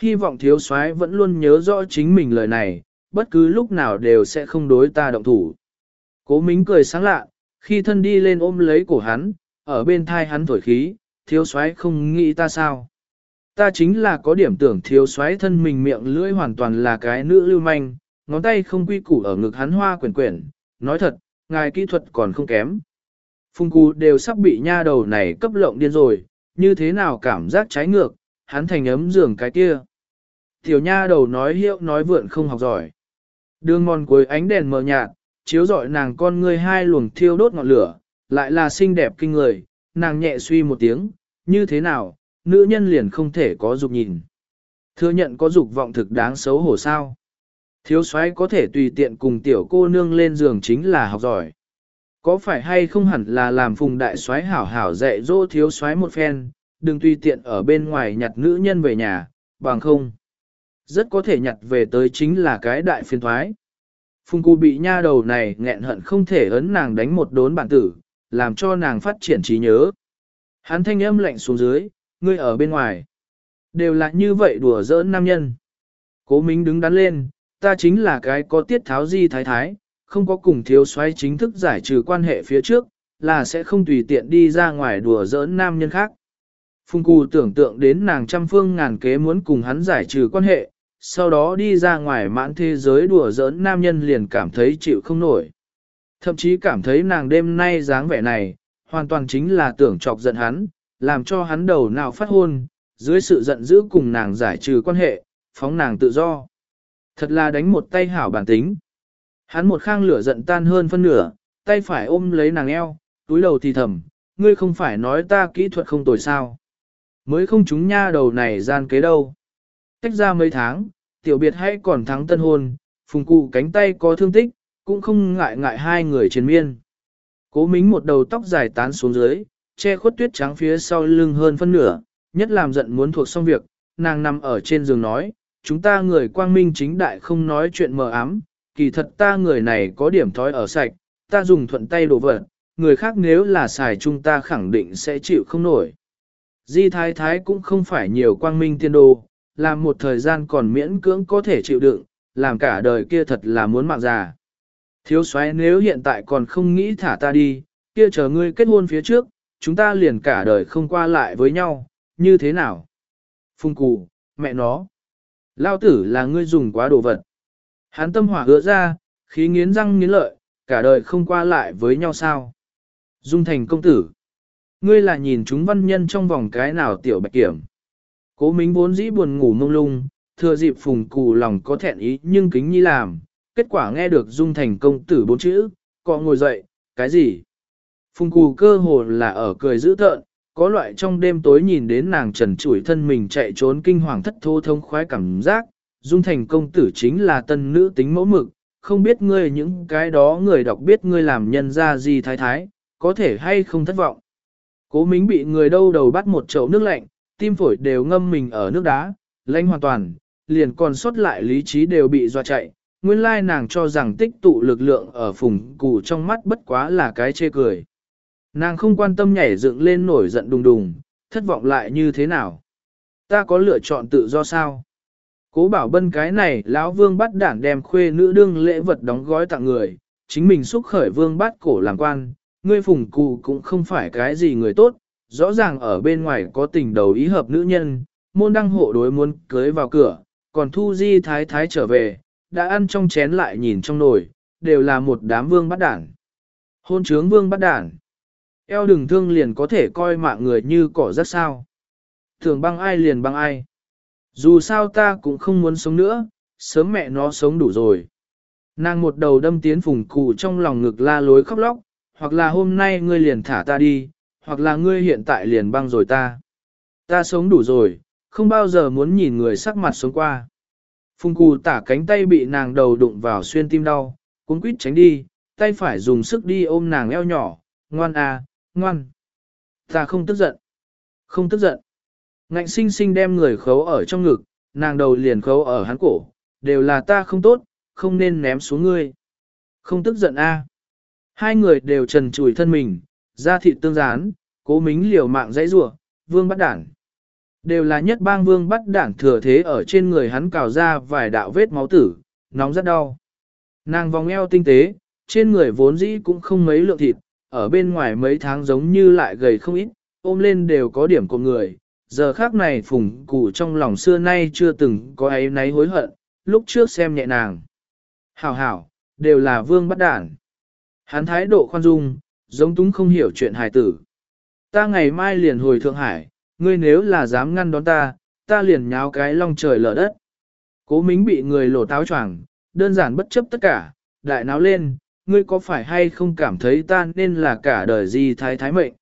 Hy vọng thiếu soái vẫn luôn nhớ rõ chính mình lời này, bất cứ lúc nào đều sẽ không đối ta động thủ. Cố Mính cười sáng lạ, khi thân đi lên ôm lấy cổ hắn, ở bên thai hắn thổi khí, thiếu soái không nghĩ ta sao. Ta chính là có điểm tưởng thiếu soái thân mình miệng lưỡi hoàn toàn là cái nữ lưu manh, ngón tay không quy củ ở ngực hắn hoa quyển quyển, nói thật, ngài kỹ thuật còn không kém. Phung cú đều sắp bị nha đầu này cấp lộng điên rồi, như thế nào cảm giác trái ngược, hắn thành ấm giường cái kia. Tiểu nha đầu nói hiệu nói vượn không học giỏi. Đường mòn cuối ánh đèn mờ nhạt, chiếu rọi nàng con ngươi hai luồng thiêu đốt ngọn lửa, lại là xinh đẹp kinh người, nàng nhẹ suy một tiếng, như thế nào, nữ nhân liền không thể có dục nhìn. Thừa nhận có dục vọng thực đáng xấu hổ sao. Thiếu soái có thể tùy tiện cùng tiểu cô nương lên giường chính là học giỏi. Có phải hay không hẳn là làm phùng đại soái hảo hảo dạy dỗ thiếu soái một phen, đừng tùy tiện ở bên ngoài nhặt nữ nhân về nhà, bằng không. Rất có thể nhặt về tới chính là cái đại phiên thoái. Phùng cù bị nha đầu này nghẹn hận không thể ấn nàng đánh một đốn bản tử, làm cho nàng phát triển trí nhớ. Hắn thanh âm lạnh xuống dưới, ngươi ở bên ngoài. Đều là như vậy đùa giỡn nam nhân. Cố Minh đứng đắn lên, ta chính là cái có tiết tháo di thái thái, không có cùng thiếu soái chính thức giải trừ quan hệ phía trước, là sẽ không tùy tiện đi ra ngoài đùa giỡn nam nhân khác. Phùng Cù tưởng tượng đến nàng trăm phương ngàn kế muốn cùng hắn giải trừ quan hệ, sau đó đi ra ngoài mãn thế giới đùa giỡn nam nhân liền cảm thấy chịu không nổi. Thậm chí cảm thấy nàng đêm nay dáng vẻ này, hoàn toàn chính là tưởng chọc giận hắn, làm cho hắn đầu nào phát hôn, dưới sự giận dữ cùng nàng giải trừ quan hệ, phóng nàng tự do. Thật là đánh một tay hảo bản tính. Hắn một khang lửa giận tan hơn phân nửa, tay phải ôm lấy nàng eo, túi đầu thì thầm, ngươi không phải nói ta kỹ thuật không tồi sao. Mới không chúng nha đầu này gian kế đâu. Cách ra mấy tháng, tiểu biệt hay còn thắng tân hôn, phùng cụ cánh tay có thương tích, cũng không ngại ngại hai người chiến miên. Cố mính một đầu tóc dài tán xuống dưới, che khuất tuyết trắng phía sau lưng hơn phân nửa, nhất làm giận muốn thuộc xong việc, nàng nằm ở trên giường nói, chúng ta người quang minh chính đại không nói chuyện mờ ám, kỳ thật ta người này có điểm thói ở sạch, ta dùng thuận tay đồ vật, người khác nếu là xài chúng ta khẳng định sẽ chịu không nổi. Di thái thái cũng không phải nhiều quang minh tiên đồ, làm một thời gian còn miễn cưỡng có thể chịu đựng, làm cả đời kia thật là muốn mạng già. Thiếu soái nếu hiện tại còn không nghĩ thả ta đi, kia chờ ngươi kết hôn phía trước, chúng ta liền cả đời không qua lại với nhau, như thế nào? Phung cụ, mẹ nó. Lao tử là ngươi dùng quá đồ vật. Hán tâm hỏa hứa ra, khí nghiến răng nghiến lợi, cả đời không qua lại với nhau sao? Dung thành công tử. Ngươi là nhìn chúng văn nhân trong vòng cái nào tiểu bạch kiểm. Cố mính vốn dĩ buồn ngủ mông lung, thừa dịp phùng cù lòng có thẹn ý nhưng kính nhi làm, kết quả nghe được dung thành công tử bốn chữ, cọ ngồi dậy, cái gì? Phùng cù cơ hồ là ở cười dữ tợn, có loại trong đêm tối nhìn đến nàng trần chủi thân mình chạy trốn kinh hoàng thất thô thông khoái cảm giác, dung thành công tử chính là tân nữ tính mẫu mực, không biết ngươi những cái đó người đọc biết ngươi làm nhân ra gì thái thái, có thể hay không thất vọng. Cố mính bị người đâu đầu bắt một chậu nước lạnh, tim phổi đều ngâm mình ở nước đá, lãnh hoàn toàn, liền còn sót lại lý trí đều bị dọa chạy. Nguyên lai nàng cho rằng tích tụ lực lượng ở phùng cụ trong mắt bất quá là cái chê cười. Nàng không quan tâm nhảy dựng lên nổi giận đùng đùng, thất vọng lại như thế nào. Ta có lựa chọn tự do sao? Cố bảo bân cái này, lão vương bắt đảng đem khuê nữ đương lễ vật đóng gói tặng người, chính mình xúc khởi vương bắt cổ làm quan, ngươi phùng cụ cũng không phải cái gì người tốt, rõ ràng ở bên ngoài có tình đầu ý hợp nữ nhân, môn đăng hộ đối muốn cưới vào cửa, còn thu di thái thái trở về, đã ăn trong chén lại nhìn trong nồi, đều là một đám vương bắt đản. Hôn trướng vương bắt đản. Eo đừng thương liền có thể coi mạng người như cỏ rất sao. Thường băng ai liền băng ai. Dù sao ta cũng không muốn sống nữa, sớm mẹ nó sống đủ rồi. Nàng một đầu đâm tiến phùng cụ trong lòng ngực la lối khóc lóc, hoặc là hôm nay ngươi liền thả ta đi, hoặc là ngươi hiện tại liền băng rồi ta. Ta sống đủ rồi, không bao giờ muốn nhìn người sắc mặt sống qua. Phùng cù tả cánh tay bị nàng đầu đụng vào xuyên tim đau, cuốn quýt tránh đi, tay phải dùng sức đi ôm nàng eo nhỏ, ngoan à, ngoan. Ta không tức giận. Không tức giận. Ngạnh sinh sinh đem người khấu ở trong ngực, nàng đầu liền khấu ở hắn cổ, đều là ta không tốt, không nên ném xuống ngươi. Không tức giận a. Hai người đều trần trùi thân mình, da thịt tương gián, cố mính liều mạng dãy rủa, vương bắt đản. Đều là nhất bang vương bắt đản thừa thế ở trên người hắn cào ra vài đạo vết máu tử, nóng rất đau. Nàng vòng eo tinh tế, trên người vốn dĩ cũng không mấy lượng thịt, ở bên ngoài mấy tháng giống như lại gầy không ít, ôm lên đều có điểm của người. Giờ khác này phùng cụ trong lòng xưa nay chưa từng có ấy náy hối hận, lúc trước xem nhẹ nàng. Hảo hảo, đều là vương bắt đản. Hắn thái độ khoan dung, giống túng không hiểu chuyện hài tử. Ta ngày mai liền hồi Thượng Hải, ngươi nếu là dám ngăn đón ta, ta liền nháo cái long trời lở đất. Cố mính bị người lổ táo choàng, đơn giản bất chấp tất cả, đại náo lên, ngươi có phải hay không cảm thấy ta nên là cả đời gì thái thái mệnh.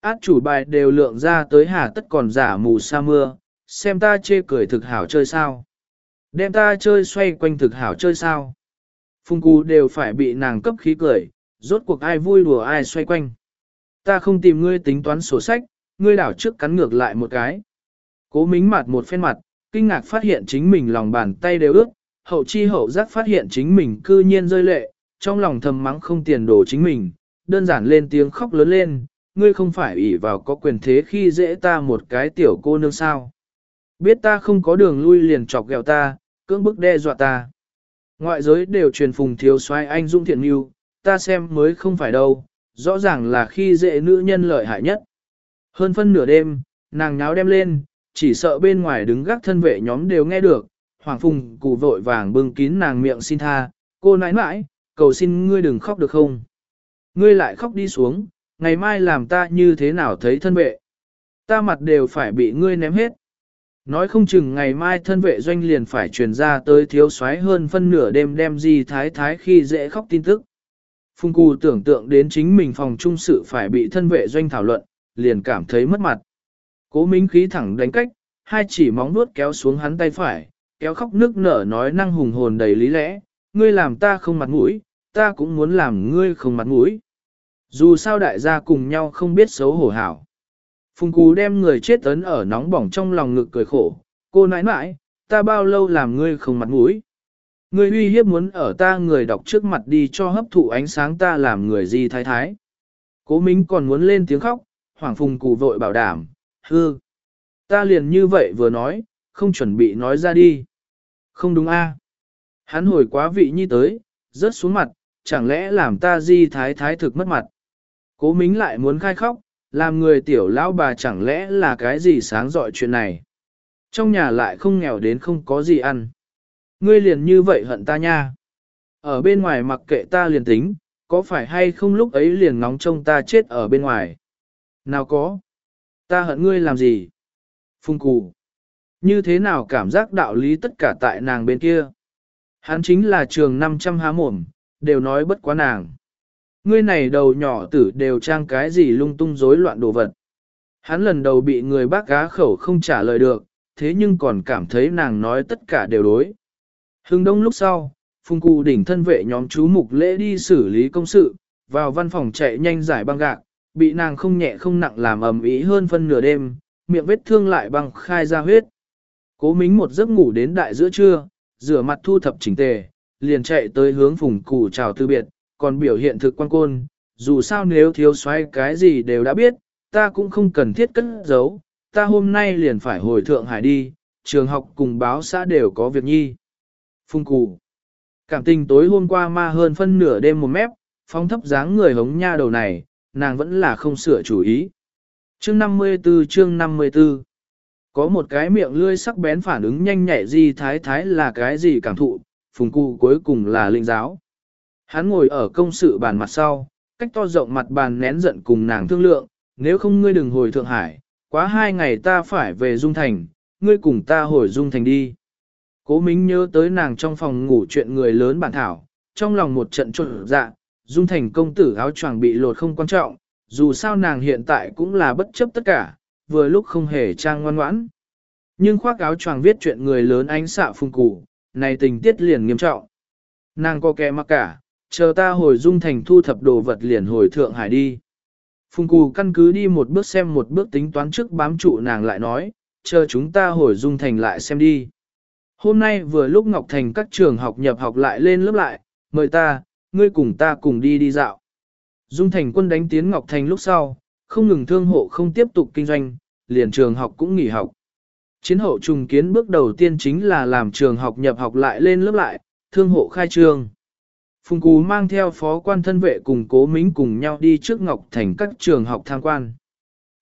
Át chủ bài đều lượng ra tới hà tất còn giả mù sa mưa, xem ta chê cười thực hảo chơi sao. Đem ta chơi xoay quanh thực hảo chơi sao. phung cù đều phải bị nàng cấp khí cười, rốt cuộc ai vui đùa ai xoay quanh. Ta không tìm ngươi tính toán sổ sách, ngươi đảo trước cắn ngược lại một cái. Cố mính mặt một phen mặt, kinh ngạc phát hiện chính mình lòng bàn tay đều ướt, hậu chi hậu giác phát hiện chính mình cư nhiên rơi lệ, trong lòng thầm mắng không tiền đồ chính mình, đơn giản lên tiếng khóc lớn lên, ngươi không phải ủy vào có quyền thế khi dễ ta một cái tiểu cô nương sao. Biết ta không có đường lui liền chọc ghẹo ta, cưỡng bức đe dọa ta. Ngoại giới đều truyền phùng thiếu soái anh dung thiện yêu, ta xem mới không phải đâu, rõ ràng là khi dễ nữ nhân lợi hại nhất. Hơn phân nửa đêm, nàng nháo đem lên, chỉ sợ bên ngoài đứng gác thân vệ nhóm đều nghe được, Hoàng Phùng cụ vội vàng bưng kín nàng miệng xin tha, cô nãi nãi, cầu xin ngươi đừng khóc được không? Ngươi lại khóc đi xuống, ngày mai làm ta như thế nào thấy thân vệ? Ta mặt đều phải bị ngươi ném hết. Nói không chừng ngày mai thân vệ doanh liền phải truyền ra tới thiếu soái hơn phân nửa đêm đem gì thái thái khi dễ khóc tin tức. Phùng Cù tưởng tượng đến chính mình phòng trung sự phải bị thân vệ doanh thảo luận, liền cảm thấy mất mặt. Cố Minh khí thẳng đánh cách, hai chỉ móng nuốt kéo xuống hắn tay phải, kéo khóc nước nở nói năng hùng hồn đầy lý lẽ, ngươi làm ta không mặt mũi, ta cũng muốn làm ngươi không mặt mũi. Dù sao đại gia cùng nhau không biết xấu hổ hảo. Phùng Cú đem người chết tấn ở nóng bỏng trong lòng ngực cười khổ, cô nãi nãi, ta bao lâu làm ngươi không mặt mũi. Ngươi uy hiếp muốn ở ta người đọc trước mặt đi cho hấp thụ ánh sáng ta làm người gì thái thái. Cố Minh còn muốn lên tiếng khóc, Hoàng Phùng cụ vội bảo đảm, hư. Ta liền như vậy vừa nói, không chuẩn bị nói ra đi. Không đúng a? Hắn hồi quá vị nhi tới, rớt xuống mặt, chẳng lẽ làm ta di thái thái thực mất mặt. Cố Mính lại muốn khai khóc, làm người tiểu lão bà chẳng lẽ là cái gì sáng dọi chuyện này. Trong nhà lại không nghèo đến không có gì ăn. Ngươi liền như vậy hận ta nha. Ở bên ngoài mặc kệ ta liền tính, có phải hay không lúc ấy liền ngóng trông ta chết ở bên ngoài. Nào có. Ta hận ngươi làm gì? Phung cù. Như thế nào cảm giác đạo lý tất cả tại nàng bên kia? Hắn chính là trường 500 há mồm, đều nói bất quá nàng. Ngươi này đầu nhỏ tử đều trang cái gì lung tung rối loạn đồ vật. Hắn lần đầu bị người bác gá khẩu không trả lời được, thế nhưng còn cảm thấy nàng nói tất cả đều đối. Hưng đông lúc sau, phùng cụ đỉnh thân vệ nhóm chú mục lễ đi xử lý công sự, vào văn phòng chạy nhanh giải băng gạc, bị nàng không nhẹ không nặng làm ầm ĩ hơn phân nửa đêm, miệng vết thương lại băng khai ra huyết. Cố mính một giấc ngủ đến đại giữa trưa, rửa mặt thu thập chỉnh tề, liền chạy tới hướng phùng cụ chào từ biệt, còn biểu hiện thực quan côn, dù sao nếu thiếu xoay cái gì đều đã biết, ta cũng không cần thiết cất giấu, ta hôm nay liền phải hồi Thượng Hải đi, trường học cùng báo xã đều có việc nhi. Phùng cù. Cảm tình tối hôm qua ma hơn phân nửa đêm một mép, phóng thấp dáng người hống nha đầu này, nàng vẫn là không sửa chủ ý. Chương 54 chương 54 Có một cái miệng lươi sắc bén phản ứng nhanh nhạy gì thái thái là cái gì cảm thụ, phùng cụ cuối cùng là linh giáo. Hắn ngồi ở công sự bàn mặt sau, cách to rộng mặt bàn nén giận cùng nàng thương lượng, nếu không ngươi đừng hồi Thượng Hải, quá hai ngày ta phải về Dung Thành, ngươi cùng ta hồi Dung Thành đi. Cố Mính nhớ tới nàng trong phòng ngủ chuyện người lớn bản thảo, trong lòng một trận trộn dạ, Dung Thành công tử áo choàng bị lột không quan trọng, dù sao nàng hiện tại cũng là bất chấp tất cả, vừa lúc không hề trang ngoan ngoãn. Nhưng khoác áo choàng viết chuyện người lớn ánh xạ phung củ, này tình tiết liền nghiêm trọng. Nàng có kẻ mặc cả, chờ ta hồi dung thành thu thập đồ vật liền hồi Thượng Hải đi. Phùng Cù căn cứ đi một bước xem một bước tính toán trước bám trụ nàng lại nói, chờ chúng ta hồi dung thành lại xem đi. Hôm nay vừa lúc Ngọc Thành các trường học nhập học lại lên lớp lại, mời ta, ngươi cùng ta cùng đi đi dạo. Dung Thành quân đánh tiến Ngọc Thành lúc sau, không ngừng thương hộ không tiếp tục kinh doanh, liền trường học cũng nghỉ học. Chiến hậu trùng kiến bước đầu tiên chính là làm trường học nhập học lại lên lớp lại, thương hộ khai trương. Phùng Cú mang theo phó quan thân vệ cùng cố mính cùng nhau đi trước Ngọc Thành các trường học tham quan.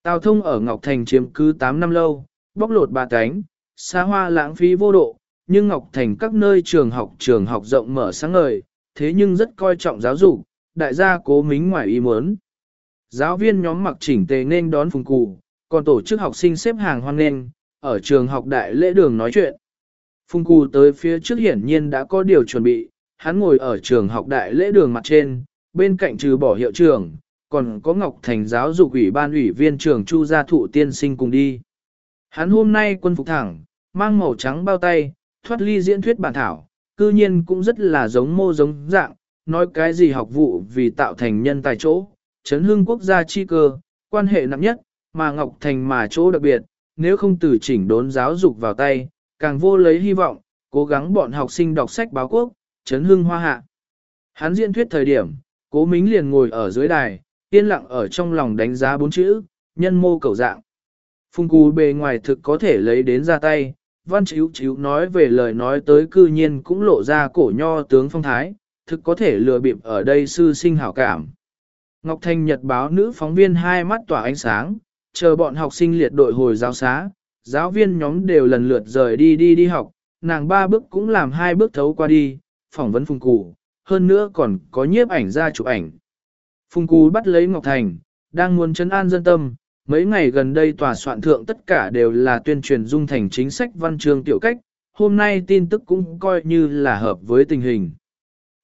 Tào thông ở Ngọc Thành chiếm cứ 8 năm lâu, bóc lột bà cánh, xa hoa lãng phí vô độ, nhưng Ngọc Thành các nơi trường học trường học rộng mở sáng ngời, thế nhưng rất coi trọng giáo dục, đại gia cố mính ngoài ý muốn. Giáo viên nhóm mặc chỉnh tề nên đón phùng cụ, còn tổ chức học sinh xếp hàng hoan nghênh, ở trường học đại lễ đường nói chuyện. Phùng cụ tới phía trước hiển nhiên đã có điều chuẩn bị, hắn ngồi ở trường học đại lễ đường mặt trên, bên cạnh trừ bỏ hiệu trưởng, còn có Ngọc Thành giáo dục ủy ban ủy viên trường Chu Gia Thụ tiên sinh cùng đi. Hắn hôm nay quân phục thẳng, mang màu trắng bao tay, thoát ly diễn thuyết bản thảo, cư nhiên cũng rất là giống mô giống dạng, nói cái gì học vụ vì tạo thành nhân tài chỗ, chấn hương quốc gia chi cơ, quan hệ nặng nhất, mà Ngọc Thành mà chỗ đặc biệt, nếu không từ chỉnh đốn giáo dục vào tay, càng vô lấy hy vọng, cố gắng bọn học sinh đọc sách báo quốc, chấn hương hoa hạ. Hắn diễn thuyết thời điểm, cố mính liền ngồi ở dưới đài, yên lặng ở trong lòng đánh giá bốn chữ, nhân mô cầu dạng. Phung cú bề ngoài thực có thể lấy đến ra tay, văn chíu chíu nói về lời nói tới cư nhiên cũng lộ ra cổ nho tướng phong thái, thực có thể lừa bịp ở đây sư sinh hảo cảm. Ngọc Thanh Nhật báo nữ phóng viên hai mắt tỏa ánh sáng, chờ bọn học sinh liệt đội hồi giáo xá, giáo viên nhóm đều lần lượt rời đi đi đi học, nàng ba bước cũng làm hai bước thấu qua đi, phỏng vấn Phùng Cù, hơn nữa còn có nhiếp ảnh ra chụp ảnh. Phùng Cù bắt lấy Ngọc Thành, đang muốn chấn an dân tâm, mấy ngày gần đây tòa soạn thượng tất cả đều là tuyên truyền dung thành chính sách văn chương tiểu cách, hôm nay tin tức cũng coi như là hợp với tình hình.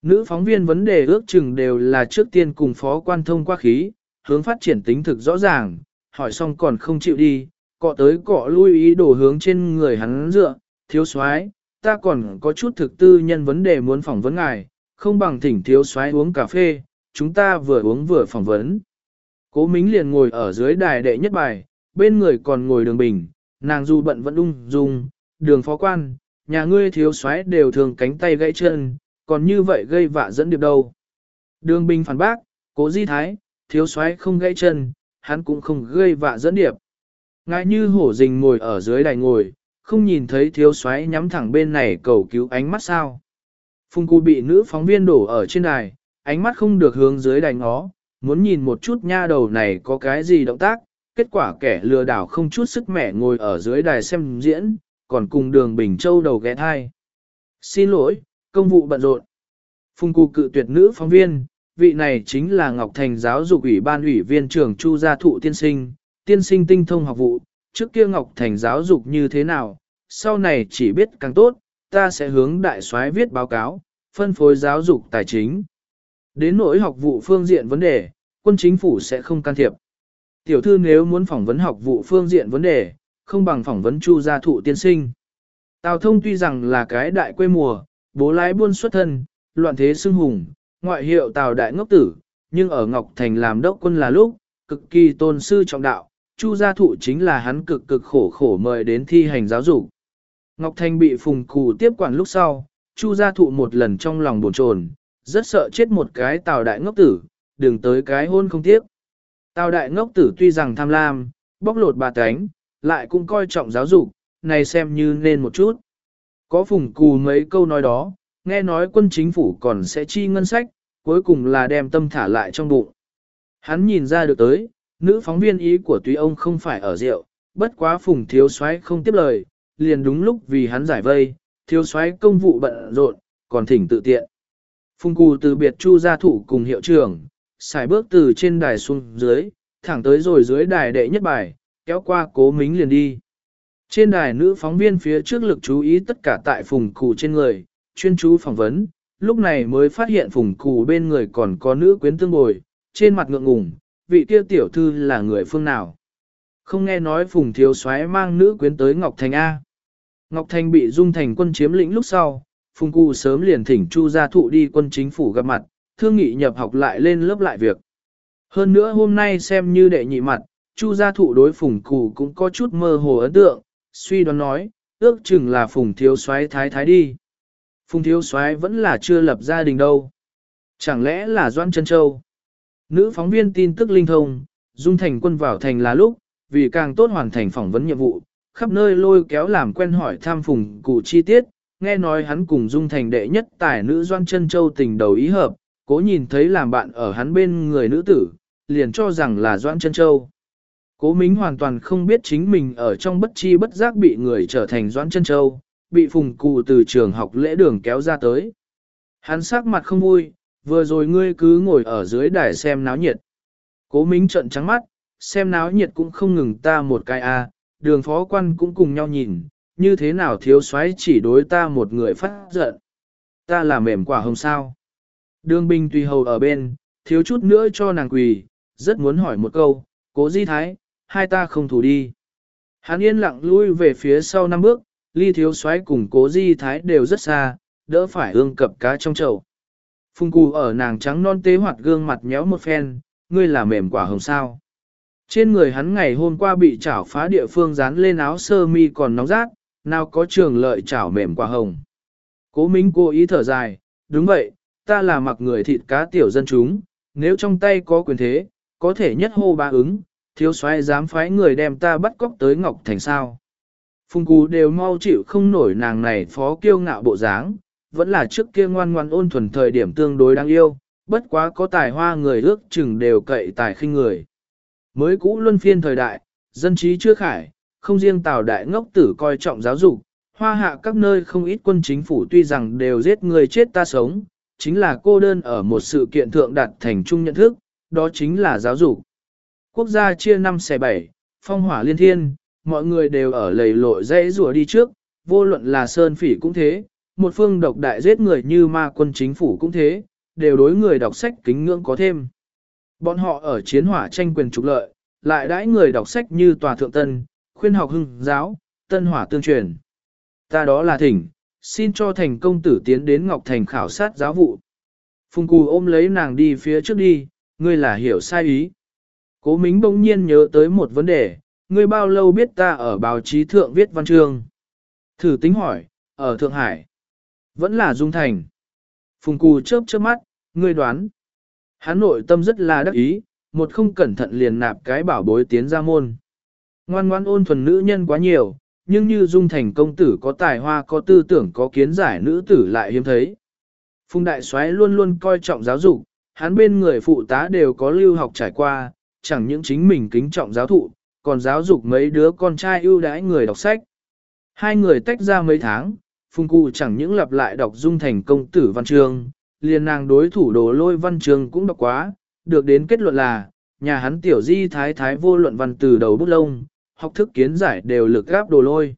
Nữ phóng viên vấn đề ước chừng đều là trước tiên cùng phó quan thông qua khí, hướng phát triển tính thực rõ ràng, hỏi xong còn không chịu đi, cọ tới cọ lui ý đổ hướng trên người hắn dựa, thiếu soái ta còn có chút thực tư nhân vấn đề muốn phỏng vấn ngài, không bằng thỉnh thiếu soái uống cà phê, chúng ta vừa uống vừa phỏng vấn. Cố Mính liền ngồi ở dưới đài đệ nhất bài, bên người còn ngồi đường bình, nàng dù bận vẫn ung dung, đường phó quan, nhà ngươi thiếu soái đều thường cánh tay gãy chân, còn như vậy gây vạ dẫn điệp đâu. Đường bình phản bác, cố di thái, thiếu soái không gãy chân, hắn cũng không gây vạ dẫn điệp. Ngại như hổ rình ngồi ở dưới đài ngồi, không nhìn thấy thiếu soái nhắm thẳng bên này cầu cứu ánh mắt sao. Phùng cu bị nữ phóng viên đổ ở trên đài, ánh mắt không được hướng dưới đài ngó, muốn nhìn một chút nha đầu này có cái gì động tác, kết quả kẻ lừa đảo không chút sức mẻ ngồi ở dưới đài xem diễn, còn cùng đường Bình Châu đầu ghé thai. Xin lỗi, công vụ bận rộn. Phùng cụ cự tuyệt nữ phóng viên, vị này chính là Ngọc Thành giáo dục ủy ban ủy viên trưởng Chu Gia Thụ tiên sinh, tiên sinh tinh thông học vụ, trước kia Ngọc Thành giáo dục như thế nào, sau này chỉ biết càng tốt, ta sẽ hướng đại soái viết báo cáo, phân phối giáo dục tài chính. Đến nỗi học vụ phương diện vấn đề, quân chính phủ sẽ không can thiệp. Tiểu thư nếu muốn phỏng vấn học vụ phương diện vấn đề, không bằng phỏng vấn Chu gia thụ tiên sinh. Tào thông tuy rằng là cái đại quê mùa, bố lái buôn xuất thân, loạn thế xưng hùng, ngoại hiệu Tào đại ngốc tử, nhưng ở Ngọc Thành làm đốc quân là lúc, cực kỳ tôn sư trọng đạo, Chu gia thụ chính là hắn cực cực khổ khổ mời đến thi hành giáo dục. Ngọc Thành bị phùng cù tiếp quản lúc sau, Chu gia thụ một lần trong lòng buồn chồn, rất sợ chết một cái tào đại ngốc tử, đừng tới cái hôn không tiếc. Tào đại ngốc tử tuy rằng tham lam, bóc lột bà cánh, lại cũng coi trọng giáo dục, này xem như nên một chút. Có phùng cù mấy câu nói đó, nghe nói quân chính phủ còn sẽ chi ngân sách, cuối cùng là đem tâm thả lại trong bụng. Hắn nhìn ra được tới, nữ phóng viên ý của tuy ông không phải ở rượu, bất quá phùng thiếu soái không tiếp lời, liền đúng lúc vì hắn giải vây, thiếu soái công vụ bận rộn, còn thỉnh tự tiện. Phùng cù từ biệt chu gia thủ cùng hiệu trưởng, xài bước từ trên đài xuống dưới, thẳng tới rồi dưới đài đệ nhất bài, kéo qua cố mính liền đi. Trên đài nữ phóng viên phía trước lực chú ý tất cả tại phùng cù trên người, chuyên chú phỏng vấn, lúc này mới phát hiện phùng cù bên người còn có nữ quyến tương bồi, trên mặt ngượng ngùng, vị kia tiểu thư là người phương nào. Không nghe nói phùng thiếu soái mang nữ quyến tới Ngọc Thành A. Ngọc Thành bị dung thành quân chiếm lĩnh lúc sau, Phùng Cụ sớm liền thỉnh Chu gia thụ đi quân chính phủ gặp mặt, thương nghị nhập học lại lên lớp lại việc. Hơn nữa hôm nay xem như đệ nhị mặt, Chu gia thụ đối Phùng Cụ cũng có chút mơ hồ ấn tượng, suy đoán nói, ước chừng là phùng thiếu soái thái thái đi. Phùng thiếu soái vẫn là chưa lập gia đình đâu. Chẳng lẽ là Doan Trân Châu? Nữ phóng viên tin tức linh thông, Dung Thành quân vào thành là lúc, vì càng tốt hoàn thành phỏng vấn nhiệm vụ, khắp nơi lôi kéo làm quen hỏi tham phùng cụ chi tiết, nghe nói hắn cùng Dung Thành đệ nhất tài nữ Doan chân Châu tình đầu ý hợp, cố nhìn thấy làm bạn ở hắn bên người nữ tử, liền cho rằng là Doan chân Châu. Cố Mính hoàn toàn không biết chính mình ở trong bất chi bất giác bị người trở thành Doan chân Châu, bị phùng cụ từ trường học lễ đường kéo ra tới. Hắn sắc mặt không vui, vừa rồi ngươi cứ ngồi ở dưới đài xem náo nhiệt. Cố Mính trận trắng mắt, xem náo nhiệt cũng không ngừng ta một cái a, à, đường phó quan cũng cùng nhau nhìn, như thế nào thiếu soái chỉ đối ta một người phát giận. Ta là mềm quả hồng sao. Đường binh tùy hầu ở bên, thiếu chút nữa cho nàng quỳ, rất muốn hỏi một câu, cố di thái, hai ta không thủ đi. Hắn yên lặng lui về phía sau năm bước, ly thiếu soái cùng cố di thái đều rất xa, đỡ phải ương cập cá trong chậu. Phung cù ở nàng trắng non tế hoạt gương mặt nhéo một phen, ngươi là mềm quả hồng sao. Trên người hắn ngày hôm qua bị chảo phá địa phương dán lên áo sơ mi còn nóng rát, nào có trường lợi chảo mềm quả hồng. Cố Minh cố ý thở dài, đúng vậy, ta là mặc người thịt cá tiểu dân chúng, nếu trong tay có quyền thế, có thể nhất hô ba ứng, thiếu soái dám phái người đem ta bắt cóc tới Ngọc Thành sao. Phùng Cú đều mau chịu không nổi nàng này phó kiêu ngạo bộ dáng, vẫn là trước kia ngoan ngoan ôn thuần thời điểm tương đối đáng yêu, bất quá có tài hoa người ước chừng đều cậy tài khinh người. Mới cũ luân phiên thời đại, dân trí chưa khải, không riêng tào đại ngốc tử coi trọng giáo dục, hoa hạ các nơi không ít quân chính phủ tuy rằng đều giết người chết ta sống, chính là cô đơn ở một sự kiện thượng đạt thành chung nhận thức, đó chính là giáo dục. Quốc gia chia năm xẻ bảy, phong hỏa liên thiên, mọi người đều ở lầy lội dãy rùa đi trước, vô luận là sơn phỉ cũng thế, một phương độc đại giết người như ma quân chính phủ cũng thế, đều đối người đọc sách kính ngưỡng có thêm. Bọn họ ở chiến hỏa tranh quyền trục lợi, lại đãi người đọc sách như tòa thượng tân, khuyên học hưng giáo, tân hỏa tương truyền. Ta đó là thỉnh, xin cho thành công tử tiến đến Ngọc Thành khảo sát giáo vụ. Phùng Cù ôm lấy nàng đi phía trước đi, ngươi là hiểu sai ý. Cố Mính bỗng nhiên nhớ tới một vấn đề, ngươi bao lâu biết ta ở báo chí thượng viết văn chương? Thử tính hỏi, ở Thượng Hải. Vẫn là Dung Thành. Phùng Cù chớp chớp mắt, ngươi đoán. Hắn nội tâm rất là đắc ý, một không cẩn thận liền nạp cái bảo bối tiến ra môn. Ngoan ngoan ôn thuần nữ nhân quá nhiều, nhưng như dung thành công tử có tài hoa có tư tưởng có kiến giải nữ tử lại hiếm thấy. Phùng đại soái luôn luôn coi trọng giáo dục, hắn bên người phụ tá đều có lưu học trải qua, chẳng những chính mình kính trọng giáo thụ, còn giáo dục mấy đứa con trai ưu đãi người đọc sách. Hai người tách ra mấy tháng, Phùng Cụ chẳng những lặp lại đọc dung thành công tử văn chương, liền nàng đối thủ đồ lôi văn chương cũng đọc quá, được đến kết luận là, nhà hắn tiểu di thái thái vô luận văn từ đầu bút lông, học thức kiến giải đều lực gáp đồ lôi.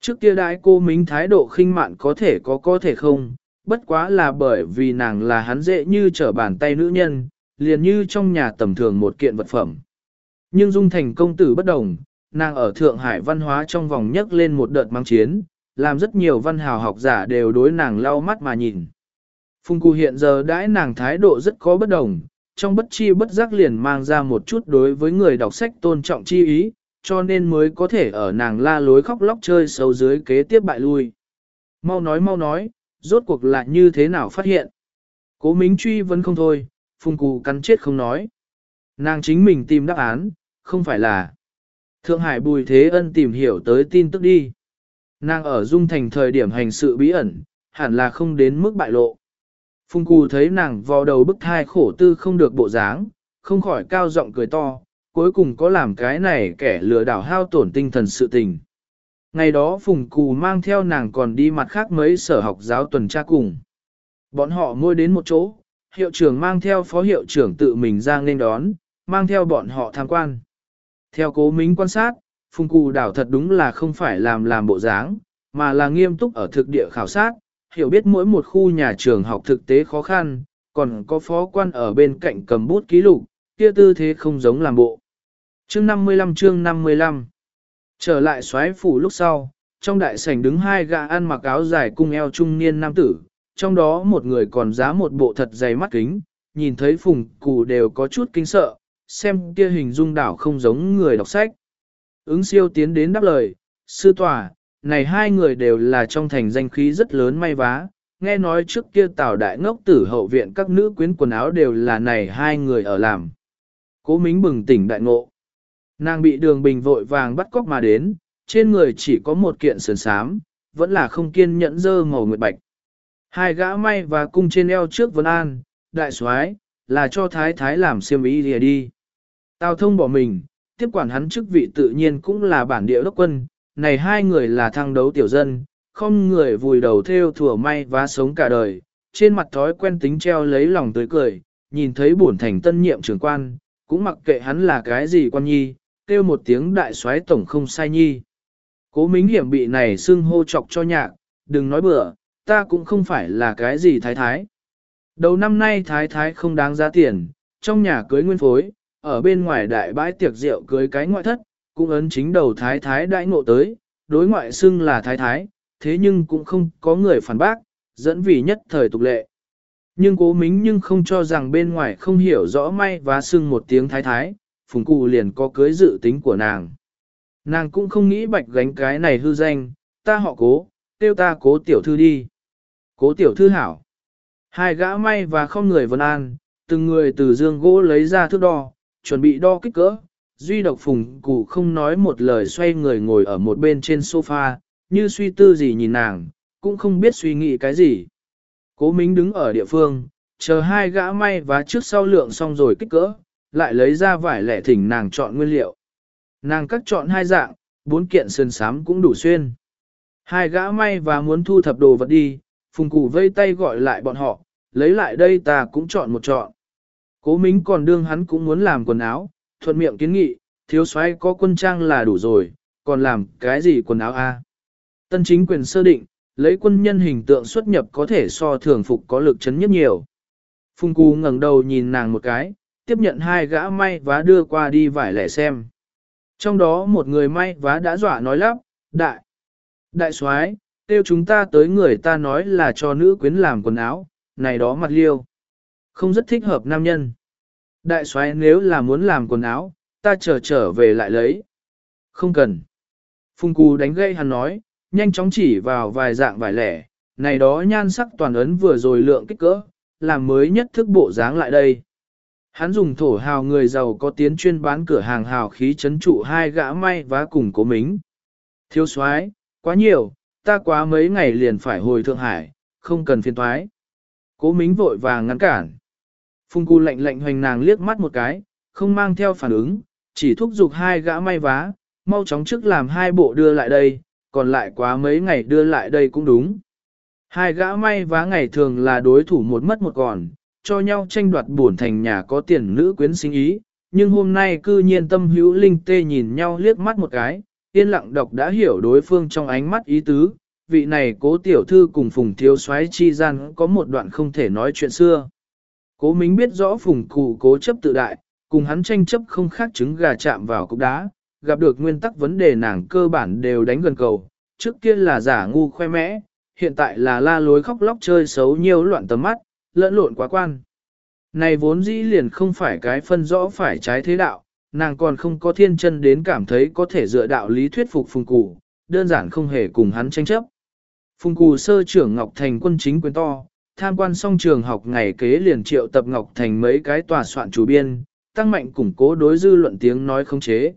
Trước kia đại cô mính thái độ khinh mạn có thể có có thể không, bất quá là bởi vì nàng là hắn dễ như trở bàn tay nữ nhân, liền như trong nhà tầm thường một kiện vật phẩm. Nhưng dung thành công tử bất đồng, nàng ở Thượng Hải văn hóa trong vòng nhấc lên một đợt mang chiến, làm rất nhiều văn hào học giả đều đối nàng lau mắt mà nhìn. phung Cù hiện giờ đãi nàng thái độ rất có bất đồng, trong bất chi bất giác liền mang ra một chút đối với người đọc sách tôn trọng chi ý, cho nên mới có thể ở nàng la lối khóc lóc chơi sâu dưới kế tiếp bại lui. Mau nói mau nói, rốt cuộc là như thế nào phát hiện. Cố Mính truy vẫn không thôi, Phùng Cù cắn chết không nói. Nàng chính mình tìm đáp án, không phải là Thượng Hải Bùi Thế Ân tìm hiểu tới tin tức đi. Nàng ở Dung Thành thời điểm hành sự bí ẩn, hẳn là không đến mức bại lộ. Phùng Cù thấy nàng vò đầu bức thai khổ tư không được bộ dáng, không khỏi cao giọng cười to, cuối cùng có làm cái này kẻ lừa đảo hao tổn tinh thần sự tình. Ngày đó Phùng Cù mang theo nàng còn đi mặt khác mấy sở học giáo tuần tra cùng. Bọn họ ngồi đến một chỗ, hiệu trưởng mang theo phó hiệu trưởng tự mình ra nên đón, mang theo bọn họ tham quan. Theo cố mính quan sát, Phùng Cù đảo thật đúng là không phải làm làm bộ dáng, mà là nghiêm túc ở thực địa khảo sát, hiểu biết mỗi một khu nhà trường học thực tế khó khăn, còn có phó quan ở bên cạnh cầm bút ký lục, kia tư thế không giống làm bộ. Chương 55 chương 55 Trở lại xoáy phủ lúc sau, trong đại sảnh đứng hai gã ăn mặc áo dài cung eo trung niên nam tử, trong đó một người còn giá một bộ thật dày mắt kính, nhìn thấy phùng cù đều có chút kinh sợ, xem kia hình dung đảo không giống người đọc sách. Ứng siêu tiến đến đáp lời, sư tòa, này hai người đều là trong thành danh khí rất lớn may vá, nghe nói trước kia tào đại ngốc tử hậu viện các nữ quyến quần áo đều là này hai người ở làm. Cố Mính bừng tỉnh đại ngộ. Nàng bị đường bình vội vàng bắt cóc mà đến, trên người chỉ có một kiện sườn sám, vẫn là không kiên nhẫn dơ màu nguyệt bạch. Hai gã may và cung trên eo trước Vân an, đại soái là cho thái thái làm xiêm ý lìa đi. Tào thông bỏ mình, tiếp quản hắn chức vị tự nhiên cũng là bản địa đốc quân, này hai người là thăng đấu tiểu dân, không người vùi đầu theo thừa may và sống cả đời, trên mặt thói quen tính treo lấy lòng tươi cười, nhìn thấy bổn thành tân nhiệm trưởng quan, cũng mặc kệ hắn là cái gì quan nhi, kêu một tiếng đại soái tổng không sai nhi. Cố mính hiểm bị này xưng hô chọc cho nhạc, đừng nói bừa, ta cũng không phải là cái gì thái thái. Đầu năm nay thái thái không đáng giá tiền, trong nhà cưới nguyên phối, ở bên ngoài đại bãi tiệc rượu cưới cái ngoại thất, cũng ấn chính đầu thái thái đại ngộ tới, đối ngoại xưng là thái thái, thế nhưng cũng không có người phản bác, dẫn vì nhất thời tục lệ. Nhưng cố mính nhưng không cho rằng bên ngoài không hiểu rõ may và xưng một tiếng thái thái, phùng cụ liền có cưới dự tính của nàng. Nàng cũng không nghĩ bạch gánh cái này hư danh, ta họ cố, tiêu ta cố tiểu thư đi. Cố tiểu thư hảo. Hai gã may và không người vân an, từng người từ dương gỗ lấy ra thước đo, chuẩn bị đo kích cỡ. Duy độc phùng cụ không nói một lời xoay người ngồi ở một bên trên sofa, như suy tư gì nhìn nàng, cũng không biết suy nghĩ cái gì. Cố Mính đứng ở địa phương, chờ hai gã may và trước sau lượng xong rồi kích cỡ, lại lấy ra vải lẻ thỉnh nàng chọn nguyên liệu. Nàng cắt chọn hai dạng, bốn kiện sơn sám cũng đủ xuyên. Hai gã may và muốn thu thập đồ vật đi, phùng cụ vây tay gọi lại bọn họ, lấy lại đây ta cũng chọn một chọn. Cố Mính còn đương hắn cũng muốn làm quần áo, thuận miệng kiến nghị, thiếu soái có quân trang là đủ rồi, còn làm cái gì quần áo a? Tân chính quyền sơ định, lấy quân nhân hình tượng xuất nhập có thể so thường phục có lực chấn nhất nhiều. Phùng Cú ngẩng đầu nhìn nàng một cái, tiếp nhận hai gã may vá đưa qua đi vải lẻ xem. Trong đó một người may vá đã dọa nói lắp, đại, đại soái, tiêu chúng ta tới người ta nói là cho nữ quyến làm quần áo, này đó mặt liêu. Không rất thích hợp nam nhân. Đại soái nếu là muốn làm quần áo, ta chờ trở, trở về lại lấy. Không cần. phung cù đánh gây hắn nói, nhanh chóng chỉ vào vài dạng vải lẻ, này đó nhan sắc toàn ấn vừa rồi lượng kích cỡ, làm mới nhất thức bộ dáng lại đây. Hắn dùng thổ hào người giàu có tiến chuyên bán cửa hàng hào khí chấn trụ hai gã may vá cùng cố mính. Thiếu soái quá nhiều, ta quá mấy ngày liền phải hồi Thượng Hải, không cần phiền thoái. Cố mính vội vàng ngăn cản. Phung cu lạnh lạnh hoành nàng liếc mắt một cái, không mang theo phản ứng, chỉ thúc giục hai gã may vá, mau chóng trước làm hai bộ đưa lại đây, còn lại quá mấy ngày đưa lại đây cũng đúng. Hai gã may vá ngày thường là đối thủ một mất một còn, cho nhau tranh đoạt buồn thành nhà có tiền nữ quyến sinh ý, nhưng hôm nay cư nhiên tâm hữu linh tê nhìn nhau liếc mắt một cái, yên lặng đọc đã hiểu đối phương trong ánh mắt ý tứ, vị này cố tiểu thư cùng phùng thiếu soái chi gian có một đoạn không thể nói chuyện xưa. Cố Mính biết rõ phùng cụ cố chấp tự đại, cùng hắn tranh chấp không khác trứng gà chạm vào cục đá, gặp được nguyên tắc vấn đề nàng cơ bản đều đánh gần cầu, trước kia là giả ngu khoe mẽ, hiện tại là la lối khóc lóc chơi xấu nhiều loạn tầm mắt, lẫn lộn quá quan. Này vốn dĩ liền không phải cái phân rõ phải trái thế đạo, nàng còn không có thiên chân đến cảm thấy có thể dựa đạo lý thuyết phục phùng cụ, đơn giản không hề cùng hắn tranh chấp. Phùng cụ sơ trưởng Ngọc Thành quân chính quyền to, tham quan xong trường học ngày kế liền triệu tập Ngọc Thành mấy cái tòa soạn chủ biên, tăng mạnh củng cố đối dư luận tiếng nói không chế.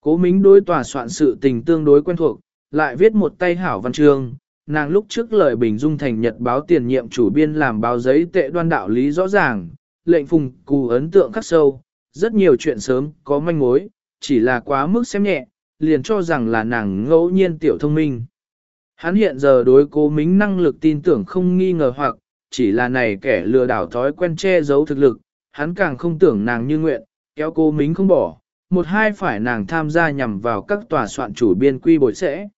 Cố Mính đối tòa soạn sự tình tương đối quen thuộc, lại viết một tay hảo văn chương, nàng lúc trước lời bình dung thành nhật báo tiền nhiệm chủ biên làm báo giấy tệ đoan đạo lý rõ ràng, lệnh phùng cù ấn tượng khắc sâu, rất nhiều chuyện sớm có manh mối, chỉ là quá mức xem nhẹ, liền cho rằng là nàng ngẫu nhiên tiểu thông minh. Hắn hiện giờ đối cố mính năng lực tin tưởng không nghi ngờ hoặc, chỉ là này kẻ lừa đảo thói quen che giấu thực lực, hắn càng không tưởng nàng như nguyện, kéo cố mính không bỏ, một hai phải nàng tham gia nhằm vào các tòa soạn chủ biên quy bồi sẽ.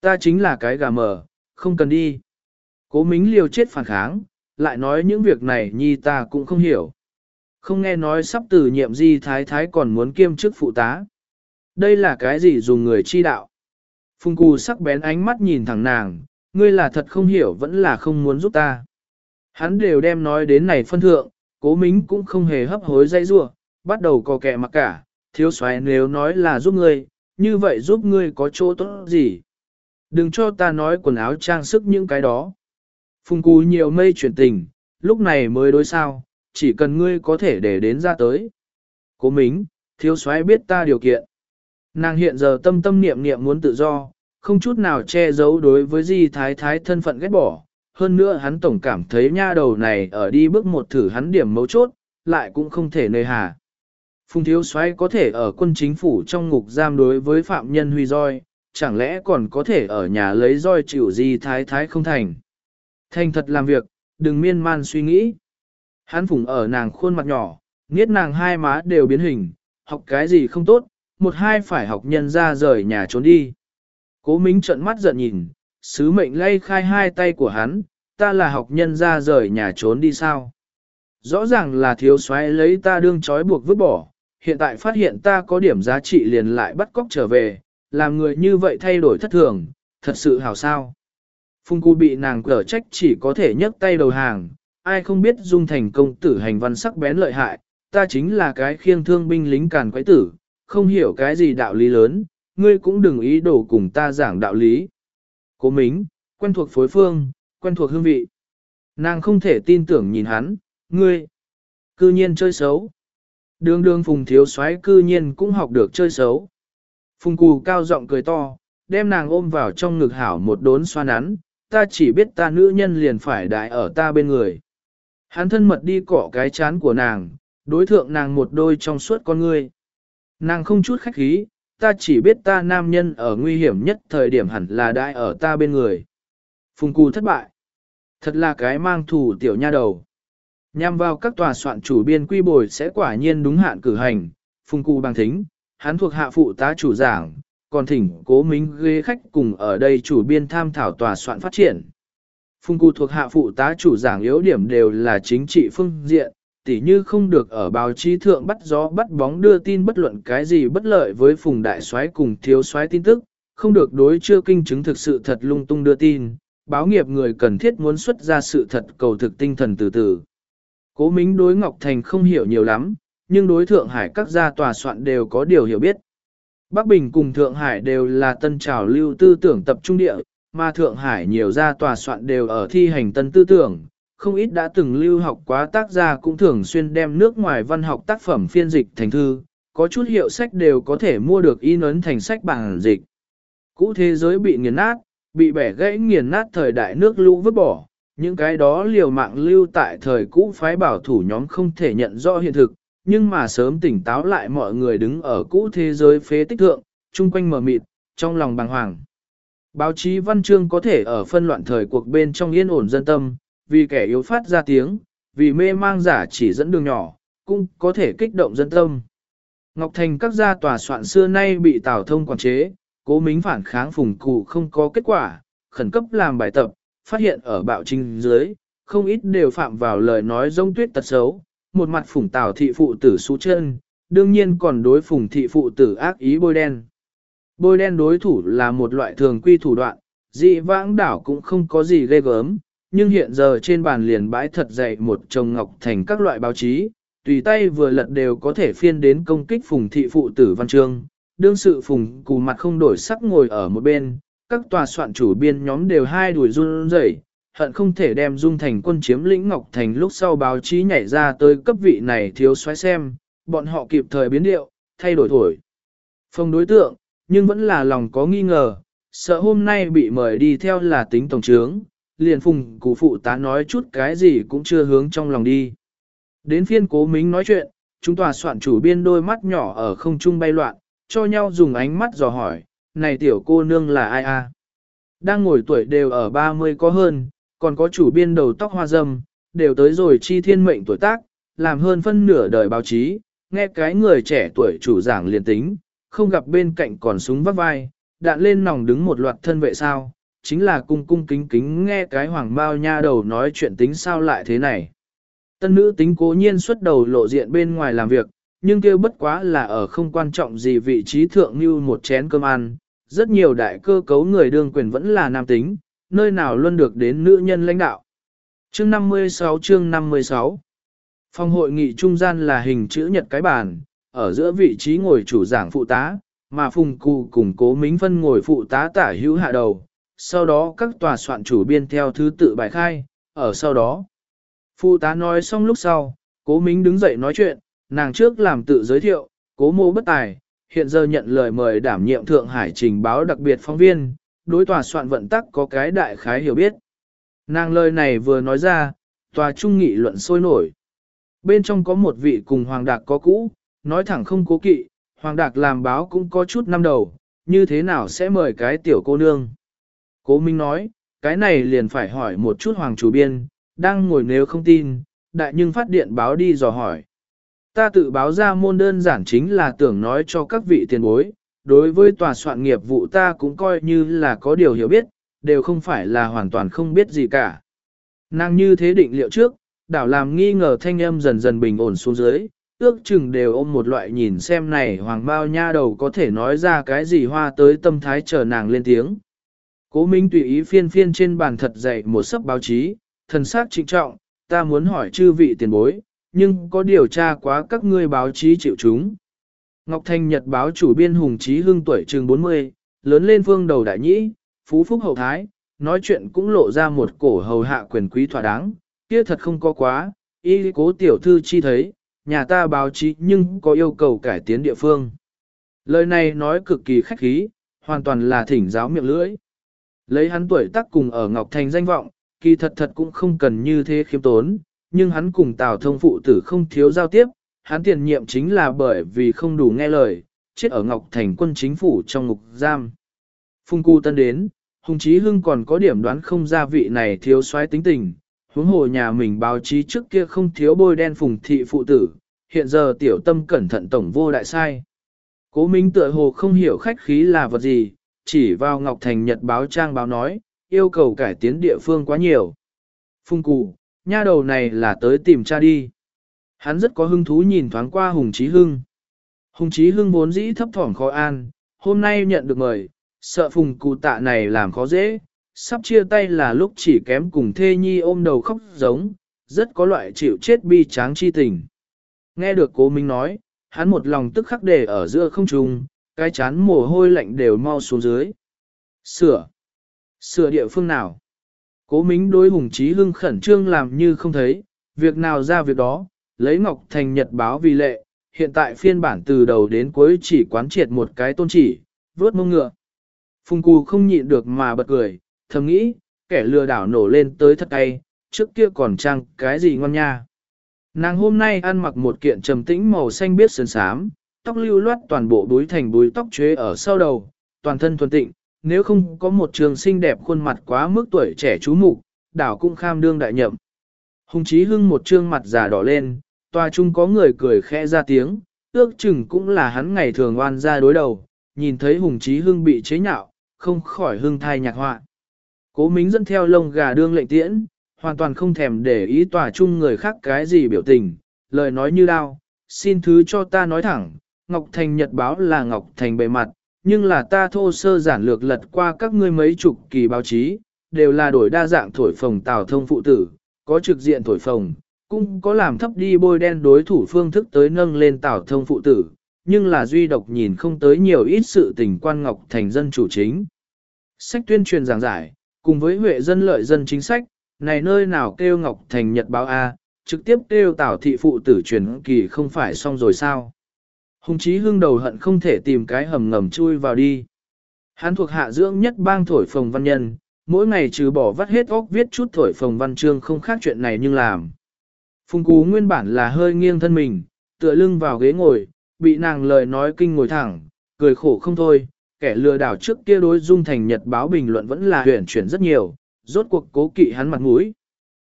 Ta chính là cái gà mờ, không cần đi. Cố mính liều chết phản kháng, lại nói những việc này nhi ta cũng không hiểu. Không nghe nói sắp từ nhiệm di thái thái còn muốn kiêm chức phụ tá. Đây là cái gì dùng người chi đạo? Phùng cù sắc bén ánh mắt nhìn thẳng nàng, ngươi là thật không hiểu vẫn là không muốn giúp ta. Hắn đều đem nói đến này phân thượng, cố mính cũng không hề hấp hối dây rua, bắt đầu co kẹ mặc cả, thiếu soái nếu nói là giúp ngươi, như vậy giúp ngươi có chỗ tốt gì? Đừng cho ta nói quần áo trang sức những cái đó. Phùng cú nhiều mây chuyển tình, lúc này mới đối sao, chỉ cần ngươi có thể để đến ra tới. Cố mính, thiếu soái biết ta điều kiện. Nàng hiện giờ tâm tâm niệm niệm muốn tự do, không chút nào che giấu đối với di thái thái thân phận ghét bỏ. Hơn nữa hắn tổng cảm thấy nha đầu này ở đi bước một thử hắn điểm mấu chốt, lại cũng không thể nơi hà. Phùng thiếu soái có thể ở quân chính phủ trong ngục giam đối với phạm nhân huy roi, chẳng lẽ còn có thể ở nhà lấy roi chịu gì thái thái không thành. Thành thật làm việc, đừng miên man suy nghĩ. Hắn phủng ở nàng khuôn mặt nhỏ, nghiết nàng hai má đều biến hình, học cái gì không tốt, một hai phải học nhân ra rời nhà trốn đi. Cố Mính trợn mắt giận nhìn, sứ mệnh lay khai hai tay của hắn, ta là học nhân ra rời nhà trốn đi sao? Rõ ràng là thiếu soái lấy ta đương trói buộc vứt bỏ, hiện tại phát hiện ta có điểm giá trị liền lại bắt cóc trở về, làm người như vậy thay đổi thất thường, thật sự hảo sao. Phung cu bị nàng cở trách chỉ có thể nhấc tay đầu hàng, ai không biết dung thành công tử hành văn sắc bén lợi hại, ta chính là cái khiêng thương binh lính càn quái tử, không hiểu cái gì đạo lý lớn, ngươi cũng đừng ý đồ cùng ta giảng đạo lý. Cố mính, quen thuộc phối phương, quen thuộc hương vị. Nàng không thể tin tưởng nhìn hắn, ngươi, cư nhiên chơi xấu. Đường đường phùng thiếu soái cư nhiên cũng học được chơi xấu. Phùng cù cao giọng cười to, đem nàng ôm vào trong ngực hảo một đốn xoa nắn, ta chỉ biết ta nữ nhân liền phải đại ở ta bên người. Hắn thân mật đi cọ cái chán của nàng, đối thượng nàng một đôi trong suốt con ngươi. Nàng không chút khách khí, ta chỉ biết ta nam nhân ở nguy hiểm nhất thời điểm hẳn là đại ở ta bên người. Phùng cù thất bại. Thật là cái mang thủ tiểu nha đầu. Nhằm vào các tòa soạn chủ biên quy bồi sẽ quả nhiên đúng hạn cử hành, phùng Cù bằng thính, hắn thuộc hạ phụ tá chủ giảng, còn thỉnh cố minh ghế khách cùng ở đây chủ biên tham thảo tòa soạn phát triển. Phùng cụ thuộc hạ phụ tá chủ giảng yếu điểm đều là chính trị phương diện, tỉ như không được ở báo chí thượng bắt gió bắt bóng đưa tin bất luận cái gì bất lợi với phùng đại soái cùng thiếu soái tin tức, không được đối chưa kinh chứng thực sự thật lung tung đưa tin, báo nghiệp người cần thiết muốn xuất ra sự thật cầu thực tinh thần từ từ. Cố Mính đối Ngọc Thành không hiểu nhiều lắm, nhưng đối Thượng Hải các gia tòa soạn đều có điều hiểu biết. Bắc Bình cùng Thượng Hải đều là tân trào lưu tư tưởng tập trung địa, mà Thượng Hải nhiều gia tòa soạn đều ở thi hành tân tư tưởng, không ít đã từng lưu học quá tác gia cũng thường xuyên đem nước ngoài văn học tác phẩm phiên dịch thành thư, có chút hiệu sách đều có thể mua được in ấn thành sách bằng dịch. Cũ thế giới bị nghiền nát, bị bẻ gãy nghiền nát thời đại nước lũ vứt bỏ, những cái đó liều mạng lưu tại thời cũ phái bảo thủ nhóm không thể nhận rõ hiện thực, nhưng mà sớm tỉnh táo lại mọi người đứng ở cũ thế giới phế tích thượng, chung quanh mờ mịt, trong lòng bàng hoàng. Báo chí văn chương có thể ở phân loạn thời cuộc bên trong yên ổn dân tâm, vì kẻ yếu phát ra tiếng, vì mê mang giả chỉ dẫn đường nhỏ, cũng có thể kích động dân tâm. Ngọc Thành các gia tòa soạn xưa nay bị Tào Thông quản chế, cố mính phản kháng phùng cụ không có kết quả, khẩn cấp làm bài tập, phát hiện ở bạo trình dưới, không ít đều phạm vào lời nói rông tuyết tật xấu, một mặt phủng tào thị phụ tử xú chân, đương nhiên còn đối phủng thị phụ tử ác ý bôi đen. Bôi đen đối thủ là một loại thường quy thủ đoạn, dị vãng đảo cũng không có gì ghê gớm, nhưng hiện giờ trên bàn liền bãi thật dày một chồng ngọc thành các loại báo chí, tùy tay vừa lật đều có thể phiên đến công kích phùng thị phụ tử văn chương. Đương sự phùng cù mặt không đổi sắc ngồi ở một bên, các tòa soạn chủ biên nhóm đều hai đuổi run rẩy, hận không thể đem dung thành quân chiếm lĩnh Ngọc Thành lúc sau báo chí nhảy ra tới cấp vị này thiếu xoáy xem, bọn họ kịp thời biến điệu, thay đổi thổi. Phong đối tượng, nhưng vẫn là lòng có nghi ngờ, sợ hôm nay bị mời đi theo là tính tổng trướng, liền phùng cụ phụ tá nói chút cái gì cũng chưa hướng trong lòng đi. Đến phiên cố mính nói chuyện, chúng tòa soạn chủ biên đôi mắt nhỏ ở không trung bay loạn, cho nhau dùng ánh mắt dò hỏi, này tiểu cô nương là ai a? Đang ngồi tuổi đều ở 30 có hơn, còn có chủ biên đầu tóc hoa dâm, đều tới rồi chi thiên mệnh tuổi tác, làm hơn phân nửa đời báo chí, nghe cái người trẻ tuổi chủ giảng liền tính, không gặp bên cạnh còn súng vắt vai, đạn lên nòng đứng một loạt thân vệ sao, chính là cung cung kính kính nghe cái hoàng bao nha đầu nói chuyện tính sao lại thế này. Tân nữ tính cố nhiên xuất đầu lộ diện bên ngoài làm việc, nhưng kêu bất quá là ở không quan trọng gì vị trí thượng như một chén cơm ăn, rất nhiều đại cơ cấu người đương quyền vẫn là nam tính, nơi nào luôn được đến nữ nhân lãnh đạo. Chương 56 chương 56 Phòng hội nghị trung gian là hình chữ nhật cái bàn, ở giữa vị trí ngồi chủ giảng phụ tá, mà phùng cụ cùng cố mính phân ngồi phụ tá tả hữu hạ đầu, sau đó các tòa soạn chủ biên theo thứ tự bài khai, ở sau đó. Phụ tá nói xong lúc sau, cố mính đứng dậy nói chuyện, nàng trước làm tự giới thiệu, cố mô bất tài, hiện giờ nhận lời mời đảm nhiệm Thượng Hải trình báo đặc biệt phóng viên, đối tòa soạn vận tắc có cái đại khái hiểu biết. Nàng lời này vừa nói ra, tòa trung nghị luận sôi nổi. Bên trong có một vị cùng Hoàng Đạc có cũ, nói thẳng không cố kỵ, Hoàng Đạc làm báo cũng có chút năm đầu, như thế nào sẽ mời cái tiểu cô nương. Cố Minh nói, cái này liền phải hỏi một chút Hoàng chủ biên, đang ngồi nếu không tin, đại nhưng phát điện báo đi dò hỏi. Ta tự báo ra môn đơn giản chính là tưởng nói cho các vị tiền bối, đối với tòa soạn nghiệp vụ ta cũng coi như là có điều hiểu biết, đều không phải là hoàn toàn không biết gì cả. Nàng như thế định liệu trước, đảo làm nghi ngờ thanh âm dần dần bình ổn xuống dưới, ước chừng đều ôm một loại nhìn xem này hoàng bao nha đầu có thể nói ra cái gì hoa tới tâm thái chờ nàng lên tiếng. Cố Minh tùy ý phiên phiên trên bàn thật dậy một sấp báo chí, thần sắc trịnh trọng, ta muốn hỏi chư vị tiền bối, nhưng có điều tra quá các ngươi báo chí chịu chúng. Ngọc Thanh Nhật báo chủ biên Hùng Chí Hưng tuổi trường 40, lớn lên phương đầu đại nhĩ, phú phúc hậu thái, nói chuyện cũng lộ ra một cổ hầu hạ quyền quý thỏa đáng, kia thật không có quá, y cố tiểu thư chi thấy, nhà ta báo chí nhưng có yêu cầu cải tiến địa phương. Lời này nói cực kỳ khách khí, hoàn toàn là thỉnh giáo miệng lưỡi. Lấy hắn tuổi tác cùng ở Ngọc Thành danh vọng, kỳ thật thật cũng không cần như thế khiêm tốn, nhưng hắn cùng Tào thông phụ tử không thiếu giao tiếp, hắn tiền nhiệm chính là bởi vì không đủ nghe lời, chết ở Ngọc Thành quân chính phủ trong ngục giam. Phung cu tân đến, Hùng Chí Hưng còn có điểm đoán không ra vị này thiếu soái tính tình, huống hồ nhà mình báo chí trước kia không thiếu bôi đen phùng thị phụ tử, hiện giờ tiểu tâm cẩn thận tổng vô đại sai. Cố Minh tựa hồ không hiểu khách khí là vật gì, chỉ vào Ngọc Thành Nhật báo trang báo nói, yêu cầu cải tiến địa phương quá nhiều. Phung cụ, nha đầu này là tới tìm cha đi. Hắn rất có hứng thú nhìn thoáng qua Hùng Chí Hưng. Hùng Chí Hưng vốn dĩ thấp thỏm khó an, hôm nay nhận được mời, sợ phùng cụ tạ này làm khó dễ, sắp chia tay là lúc chỉ kém cùng thê nhi ôm đầu khóc giống, rất có loại chịu chết bi tráng chi tình. Nghe được cố Minh nói, hắn một lòng tức khắc để ở giữa không trung, cái chán mồ hôi lạnh đều mau xuống dưới. Sửa. Sửa địa phương nào? Cố Minh đối Hùng Chí Hưng khẩn trương làm như không thấy, việc nào ra việc đó, lấy Ngọc Thành Nhật báo vì lệ, hiện tại phiên bản từ đầu đến cuối chỉ quán triệt một cái tôn chỉ, vớt mông ngựa. Phùng Cù không nhịn được mà bật cười, thầm nghĩ, kẻ lừa đảo nổ lên tới thật tay, trước kia còn trang cái gì ngon nha. Nàng hôm nay ăn mặc một kiện trầm tĩnh màu xanh biết sơn sám, tóc lưu loát toàn bộ búi thành búi tóc chế ở sau đầu, toàn thân thuần tịnh, nếu không có một trường xinh đẹp khuôn mặt quá mức tuổi trẻ chú mục, đảo cũng kham đương đại nhậm. Hùng Chí Hưng một trương mặt già đỏ lên, tòa chung có người cười khẽ ra tiếng, ước chừng cũng là hắn ngày thường oan ra đối đầu, nhìn thấy Hùng Chí Hưng bị chế nhạo, không khỏi hưng thai nhạc họa. Cố Mính dẫn theo lông gà đương lệnh tiễn, hoàn toàn không thèm để ý tòa chung người khác cái gì biểu tình, lời nói như đao, xin thứ cho ta nói thẳng, Ngọc Thành Nhật báo là Ngọc Thành bề mặt, nhưng là ta thô sơ giản lược lật qua các ngươi mấy chục kỳ báo chí, đều là đổi đa dạng thổi phồng tào thông phụ tử, có trực diện thổi phồng, cũng có làm thấp đi bôi đen đối thủ phương thức tới nâng lên tảo thông phụ tử, nhưng là duy độc nhìn không tới nhiều ít sự tình quan Ngọc Thành dân chủ chính. Sách tuyên truyền giảng giải, cùng với huệ dân lợi dân chính sách, này nơi nào kêu Ngọc Thành Nhật báo A, trực tiếp kêu tảo thị phụ tử truyền kỳ không phải xong rồi sao. Hùng chí hương đầu hận không thể tìm cái hầm ngầm chui vào đi. Hắn thuộc hạ dưỡng nhất bang thổi phồng văn nhân, mỗi ngày trừ bỏ vắt hết óc viết chút thổi phồng văn chương không khác chuyện này nhưng làm. Phùng Cú nguyên bản là hơi nghiêng thân mình, tựa lưng vào ghế ngồi, bị nàng lời nói kinh ngồi thẳng, cười khổ không thôi, kẻ lừa đảo trước kia đối dung thành nhật báo bình luận vẫn là huyền chuyển rất nhiều, rốt cuộc cố kỵ hắn mặt mũi.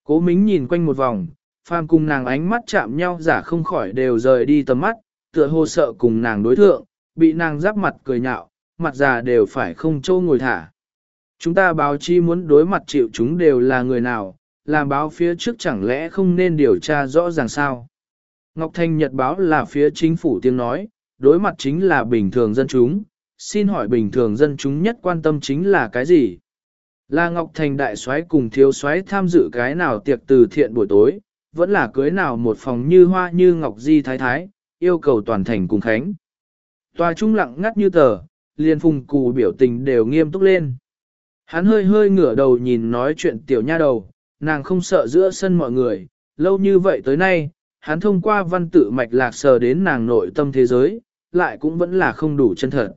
Cố mính nhìn quanh một vòng, phàm cùng nàng ánh mắt chạm nhau giả không khỏi đều rời đi tầm mắt, tựa hồ sợ cùng nàng đối thượng, bị nàng giáp mặt cười nhạo, mặt già đều phải không trâu ngồi thả. Chúng ta báo chi muốn đối mặt chịu chúng đều là người nào, làm báo phía trước chẳng lẽ không nên điều tra rõ ràng sao? Ngọc Thanh Nhật báo là phía chính phủ tiếng nói, đối mặt chính là bình thường dân chúng, xin hỏi bình thường dân chúng nhất quan tâm chính là cái gì? Là Ngọc Thành đại soái cùng thiếu soái tham dự cái nào tiệc từ thiện buổi tối, vẫn là cưới nào một phòng như hoa như Ngọc Di Thái Thái, yêu cầu toàn thành cùng khánh. Tòa trung lặng ngắt như tờ, liền phùng cù biểu tình đều nghiêm túc lên. Hắn hơi hơi ngửa đầu nhìn nói chuyện tiểu nha đầu, nàng không sợ giữa sân mọi người, lâu như vậy tới nay, hắn thông qua văn tự mạch lạc sờ đến nàng nội tâm thế giới, lại cũng vẫn là không đủ chân thật.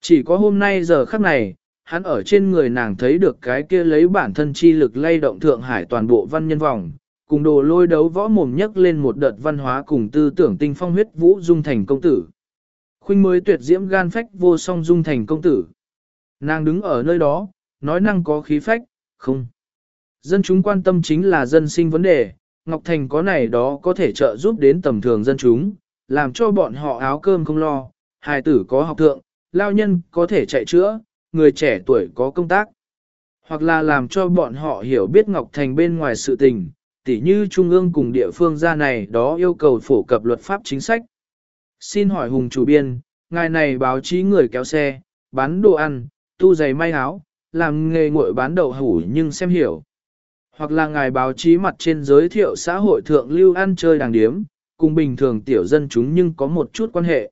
Chỉ có hôm nay giờ khắc này, hắn ở trên người nàng thấy được cái kia lấy bản thân chi lực lay động Thượng Hải toàn bộ văn nhân vòng, cùng đồ lôi đấu võ mồm nhấc lên một đợt văn hóa cùng tư tưởng tinh phong huyết vũ dung thành công tử. Khuynh mới tuyệt diễm gan phách vô song dung thành công tử. Nàng đứng ở nơi đó, nói năng có khí phách, không. Dân chúng quan tâm chính là dân sinh vấn đề, Ngọc Thành có này đó có thể trợ giúp đến tầm thường dân chúng, làm cho bọn họ áo cơm không lo, hài tử có học thượng, lao nhân có thể chạy chữa, người trẻ tuổi có công tác. Hoặc là làm cho bọn họ hiểu biết Ngọc Thành bên ngoài sự tình, tỉ như Trung ương cùng địa phương ra này đó yêu cầu phổ cập luật pháp chính sách. Xin hỏi Hùng chủ biên, ngài này báo chí người kéo xe, bán đồ ăn, tu giày may áo, làm nghề nguội bán đậu hủ nhưng xem hiểu. Hoặc là ngài báo chí mặt trên giới thiệu xã hội thượng lưu ăn chơi đàng điếm, cùng bình thường tiểu dân chúng nhưng có một chút quan hệ.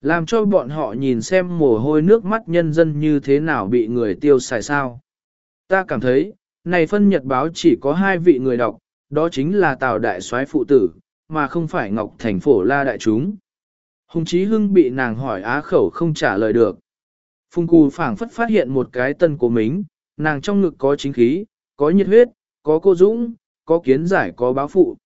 Làm cho bọn họ nhìn xem mồ hôi nước mắt nhân dân như thế nào bị người tiêu xài sao. Ta cảm thấy, này phân nhật báo chỉ có hai vị người đọc, đó chính là Tào Đại soái phụ tử, mà không phải Ngọc Thành Phổ La Đại chúng. Hùng Chí Hưng bị nàng hỏi á khẩu không trả lời được. Phùng Cù phảng phất phát hiện một cái tân của mình, nàng trong ngực có chính khí, có nhiệt huyết, có cô dũng, có kiến giải có báo phụ.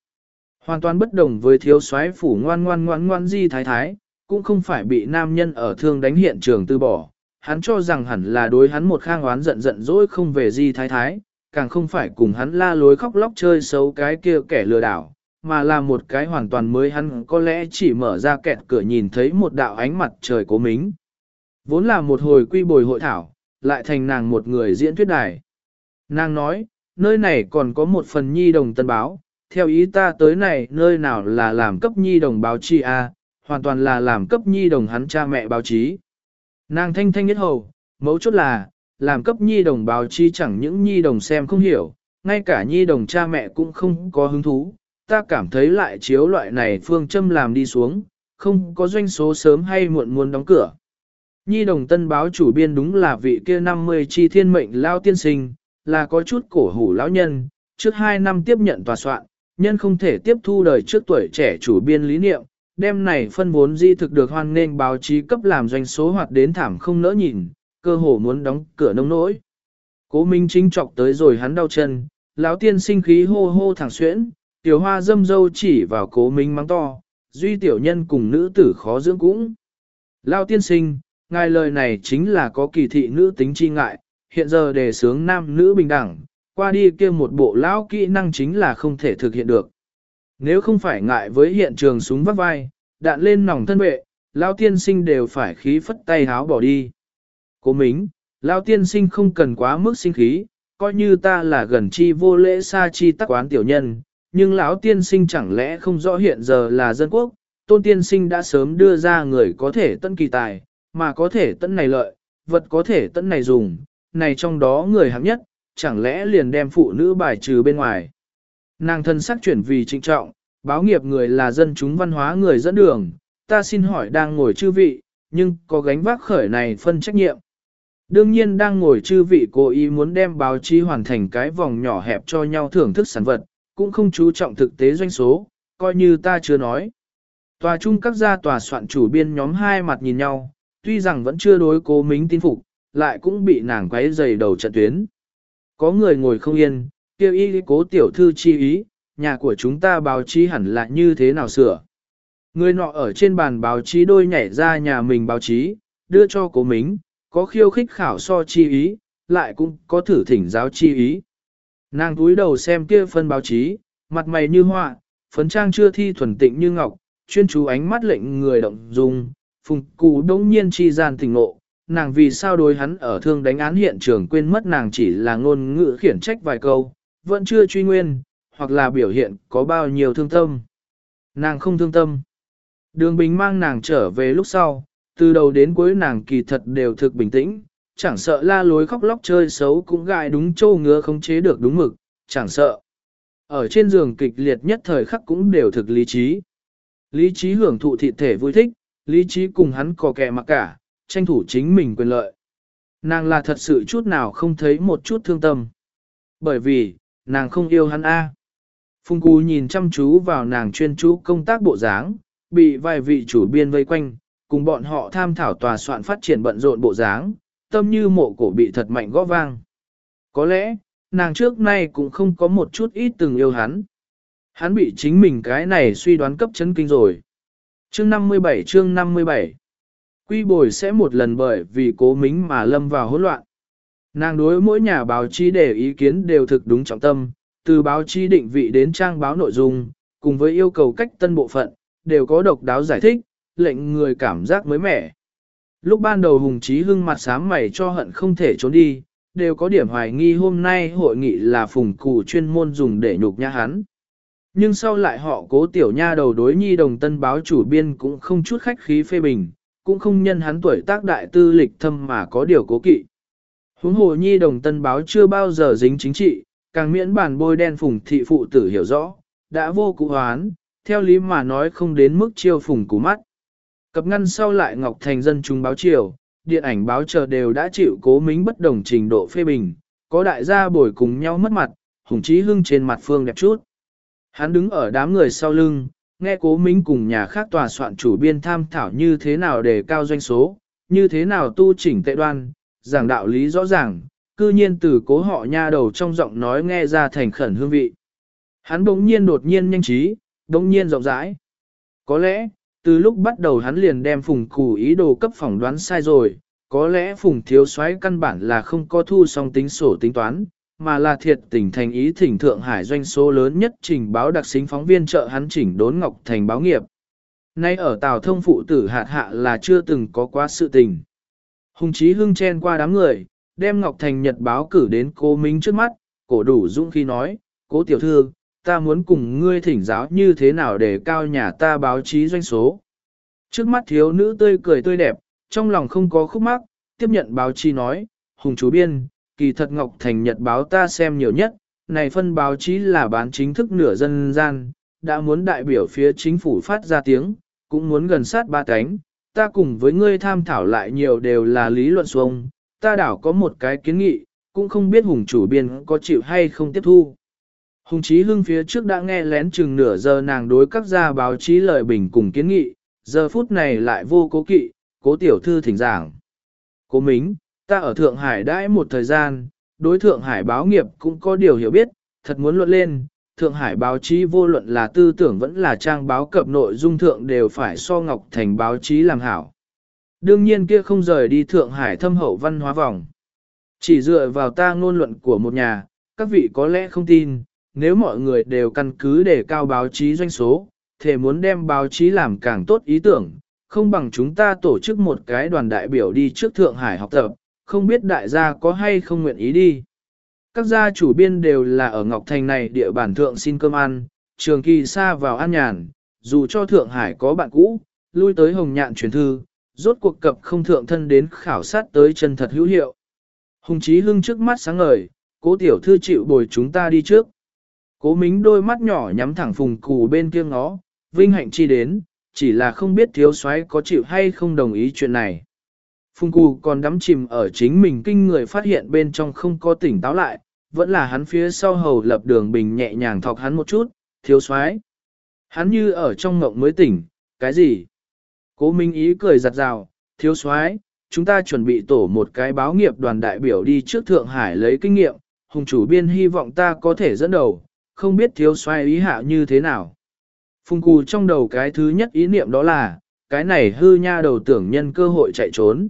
Hoàn toàn bất đồng với thiếu soái phủ ngoan ngoan ngoan ngoan di thái thái, cũng không phải bị nam nhân ở thương đánh hiện trường từ bỏ. Hắn cho rằng hẳn là đối hắn một khang oán giận giận dỗi không về di thái thái, càng không phải cùng hắn la lối khóc lóc chơi xấu cái kia kẻ lừa đảo, mà là một cái hoàn toàn mới hắn có lẽ chỉ mở ra kẹt cửa nhìn thấy một đạo ánh mặt trời cố mính. Vốn là một hồi quy bồi hội thảo, lại thành nàng một người diễn thuyết đài. Nàng nói, nơi này còn có một phần nhi đồng tân báo, theo ý ta tới này nơi nào là làm cấp nhi đồng báo chi a, à, hoàn toàn là làm cấp nhi đồng hắn cha mẹ báo chí. Nàng thanh thanh nhất hầu, mấu chốt là, làm cấp nhi đồng báo chí chẳng những nhi đồng xem không hiểu, ngay cả nhi đồng cha mẹ cũng không có hứng thú, ta cảm thấy lại chiếu loại này phương châm làm đi xuống, không có doanh số sớm hay muộn muốn đóng cửa. Nhi đồng tân báo chủ biên đúng là vị kia 50 chi thiên mệnh lao tiên sinh, là có chút cổ hủ lão nhân, trước 2 năm tiếp nhận tòa soạn, nhân không thể tiếp thu đời trước tuổi trẻ chủ biên lý niệm, đêm này phân vốn di thực được hoan nghênh báo chí cấp làm doanh số hoạt đến thảm không nỡ nhìn, cơ hồ muốn đóng cửa nông nỗi. Cố Minh chính chọc tới rồi hắn đau chân, lão tiên sinh khí hô hô thẳng xuyễn, tiểu hoa dâm dâu chỉ vào cố Minh mắng to, duy tiểu nhân cùng nữ tử khó dưỡng cũng. Lão tiên sinh, ngài lời này chính là có kỳ thị nữ tính chi ngại, hiện giờ đề sướng nam nữ bình đẳng, qua đi kia một bộ lão kỹ năng chính là không thể thực hiện được. Nếu không phải ngại với hiện trường súng vắt vai, đạn lên nòng thân vệ, lão tiên sinh đều phải khí phất tay háo bỏ đi. Cố mính, lão tiên sinh không cần quá mức sinh khí, coi như ta là gần chi vô lễ xa chi tắc quán tiểu nhân, nhưng lão tiên sinh chẳng lẽ không rõ hiện giờ là dân quốc, tôn tiên sinh đã sớm đưa ra người có thể tân kỳ tài, mà có thể tân này lợi, vật có thể tân này dùng, này trong đó người hạng nhất, chẳng lẽ liền đem phụ nữ bài trừ bên ngoài. Nàng thân sắc chuyển vì trịnh trọng, báo nghiệp người là dân chúng văn hóa người dẫn đường, ta xin hỏi đang ngồi chư vị, nhưng có gánh vác khởi này phân trách nhiệm. Đương nhiên đang ngồi chư vị cố ý muốn đem báo chí hoàn thành cái vòng nhỏ hẹp cho nhau thưởng thức sản vật, cũng không chú trọng thực tế doanh số, coi như ta chưa nói. Tòa chung các gia tòa soạn chủ biên nhóm hai mặt nhìn nhau, tuy rằng vẫn chưa đối cố mính tin phục, lại cũng bị nàng quấy dày đầu trận tuyến. Có người ngồi không yên, kêu y cố tiểu thư chi ý, nhà của chúng ta báo chí hẳn là như thế nào sửa. Người nọ ở trên bàn báo chí đôi nhảy ra nhà mình báo chí, đưa cho cố mính, có khiêu khích khảo so chi ý, lại cũng có thử thỉnh giáo chi ý. Nàng túi đầu xem kia phân báo chí, mặt mày như họa, phấn trang chưa thi thuần tịnh như ngọc, chuyên chú ánh mắt lệnh người động dung, phùng cụ đống nhiên chi gian tình ngộ, nàng vì sao đối hắn ở thương đánh án hiện trường quên mất nàng chỉ là ngôn ngữ khiển trách vài câu, vẫn chưa truy nguyên, hoặc là biểu hiện có bao nhiêu thương tâm. Nàng không thương tâm. Đường Bình mang nàng trở về lúc sau, từ đầu đến cuối nàng kỳ thật đều thực bình tĩnh, chẳng sợ la lối khóc lóc chơi xấu cũng gại đúng châu ngứa không chế được đúng mực, chẳng sợ. Ở trên giường kịch liệt nhất thời khắc cũng đều thực lý trí. Lý trí hưởng thụ thị thể vui thích, lý trí cùng hắn có kẻ mặc cả, tranh thủ chính mình quyền lợi. Nàng là thật sự chút nào không thấy một chút thương tâm. Bởi vì, nàng không yêu hắn A. Phùng Cú nhìn chăm chú vào nàng chuyên chú công tác bộ dáng, bị vài vị chủ biên vây quanh, cùng bọn họ tham thảo tòa soạn phát triển bận rộn bộ dáng, tâm như mộ cổ bị thật mạnh gõ vang. Có lẽ, nàng trước nay cũng không có một chút ít từng yêu hắn. Hắn bị chính mình cái này suy đoán cấp chấn kinh rồi. Chương 57 chương 57 Quy bồi sẽ một lần bởi vì cố mính mà lâm vào hỗn loạn. Nàng đối mỗi nhà báo chí để ý kiến đều thực đúng trọng tâm, từ báo chí định vị đến trang báo nội dung, cùng với yêu cầu cách tân bộ phận, đều có độc đáo giải thích, lệnh người cảm giác mới mẻ. Lúc ban đầu Hùng Chí Hưng mặt sám mày cho hận không thể trốn đi, đều có điểm hoài nghi hôm nay hội nghị là phùng cụ chuyên môn dùng để nhục nhã hắn. Nhưng sau lại họ cố tiểu nha đầu đối nhi đồng tân báo chủ biên cũng không chút khách khí phê bình, cũng không nhân hắn tuổi tác đại tư lịch thâm mà có điều cố kỵ. Huống hồ nhi đồng tân báo chưa bao giờ dính chính trị, càng miễn bản bôi đen phùng thị phụ tử hiểu rõ, đã vô cụ hoán, theo lý mà nói không đến mức chiêu phùng cú mắt. Cập ngăn sau lại Ngọc Thành dân chúng báo chiều, điện ảnh báo chờ đều đã chịu cố mính bất đồng trình độ phê bình, có đại gia bồi cùng nhau mất mặt, hùng trí hưng trên mặt phương đẹp chút. Hắn đứng ở đám người sau lưng, nghe cố Minh cùng nhà khác tòa soạn chủ biên tham thảo như thế nào để cao doanh số, như thế nào tu chỉnh tệ đoan, giảng đạo lý rõ ràng, cư nhiên từ cố họ nha đầu trong giọng nói nghe ra thành khẩn hương vị. Hắn bỗng nhiên đột nhiên nhanh trí, bỗng nhiên rộng rãi. Có lẽ, từ lúc bắt đầu hắn liền đem phùng củ ý đồ cấp phỏng đoán sai rồi, có lẽ phùng thiếu soái căn bản là không có thu song tính sổ tính toán, mà là thiệt tình thành ý thỉnh Thượng Hải doanh số lớn nhất trình báo đặc xính phóng viên trợ hắn chỉnh đốn Ngọc Thành báo nghiệp. Nay ở Tào Thông phụ tử hạt hạ là chưa từng có quá sự tình. Hùng Chí Hưng chen qua đám người, đem Ngọc Thành Nhật báo cử đến cô Minh trước mắt, cổ đủ dũng khi nói, cố tiểu thư, ta muốn cùng ngươi thỉnh giáo như thế nào để cao nhà ta báo chí doanh số. Trước mắt thiếu nữ tươi cười tươi đẹp, trong lòng không có khúc mắc, tiếp nhận báo chí nói, Hùng chú biên, kỳ thật Ngọc Thành Nhật báo ta xem nhiều nhất, này phân báo chí là bán chính thức nửa dân gian, đã muốn đại biểu phía chính phủ phát ra tiếng, cũng muốn gần sát ba cánh, ta cùng với ngươi tham thảo lại nhiều đều là lý luận xuông, ta đảo có một cái kiến nghị, cũng không biết hùng chủ biên có chịu hay không tiếp thu. Hùng Chí Hưng phía trước đã nghe lén chừng nửa giờ nàng đối các gia báo chí lời bình cùng kiến nghị, giờ phút này lại vô cố kỵ, cố tiểu thư thỉnh giảng. Cố Mính, ta ở Thượng Hải đãi một thời gian, đối Thượng Hải báo nghiệp cũng có điều hiểu biết, thật muốn luận lên, Thượng Hải báo chí vô luận là tư tưởng vẫn là trang báo cập nội dung thượng đều phải so Ngọc Thành báo chí làm hảo. Đương nhiên kia không rời đi Thượng Hải thâm hậu văn hóa vòng. Chỉ dựa vào ta ngôn luận của một nhà, các vị có lẽ không tin, nếu mọi người đều căn cứ để cao báo chí doanh số, thể muốn đem báo chí làm càng tốt ý tưởng, không bằng chúng ta tổ chức một cái đoàn đại biểu đi trước Thượng Hải học tập, không biết đại gia có hay không nguyện ý đi. Các gia chủ biên đều là ở Ngọc Thành này địa bản thượng xin cơm ăn, trường kỳ xa vào an nhàn, dù cho Thượng Hải có bạn cũ, lui tới hồng nhạn truyền thư, rốt cuộc cập không thượng thân đến khảo sát tới chân thật hữu hiệu. Hùng Chí Hưng trước mắt sáng ngời, cố tiểu thư chịu bồi chúng ta đi trước. Cố mính đôi mắt nhỏ nhắm thẳng phùng cù bên kia ngó, vinh hạnh chi đến, chỉ là không biết thiếu soái có chịu hay không đồng ý chuyện này. Phùng cù còn đắm chìm ở chính mình kinh người phát hiện bên trong không có tỉnh táo lại, vẫn là hắn phía sau hầu lập đường bình nhẹ nhàng thọc hắn một chút, thiếu soái Hắn như ở trong ngộng mới tỉnh, cái gì? Cố Minh Ý cười giặt rào, thiếu soái chúng ta chuẩn bị tổ một cái báo nghiệp đoàn đại biểu đi trước Thượng Hải lấy kinh nghiệm, hùng chủ biên hy vọng ta có thể dẫn đầu, không biết thiếu soái ý hạ như thế nào. Phùng cù trong đầu cái thứ nhất ý niệm đó là, cái này hư nha đầu tưởng nhân cơ hội chạy trốn.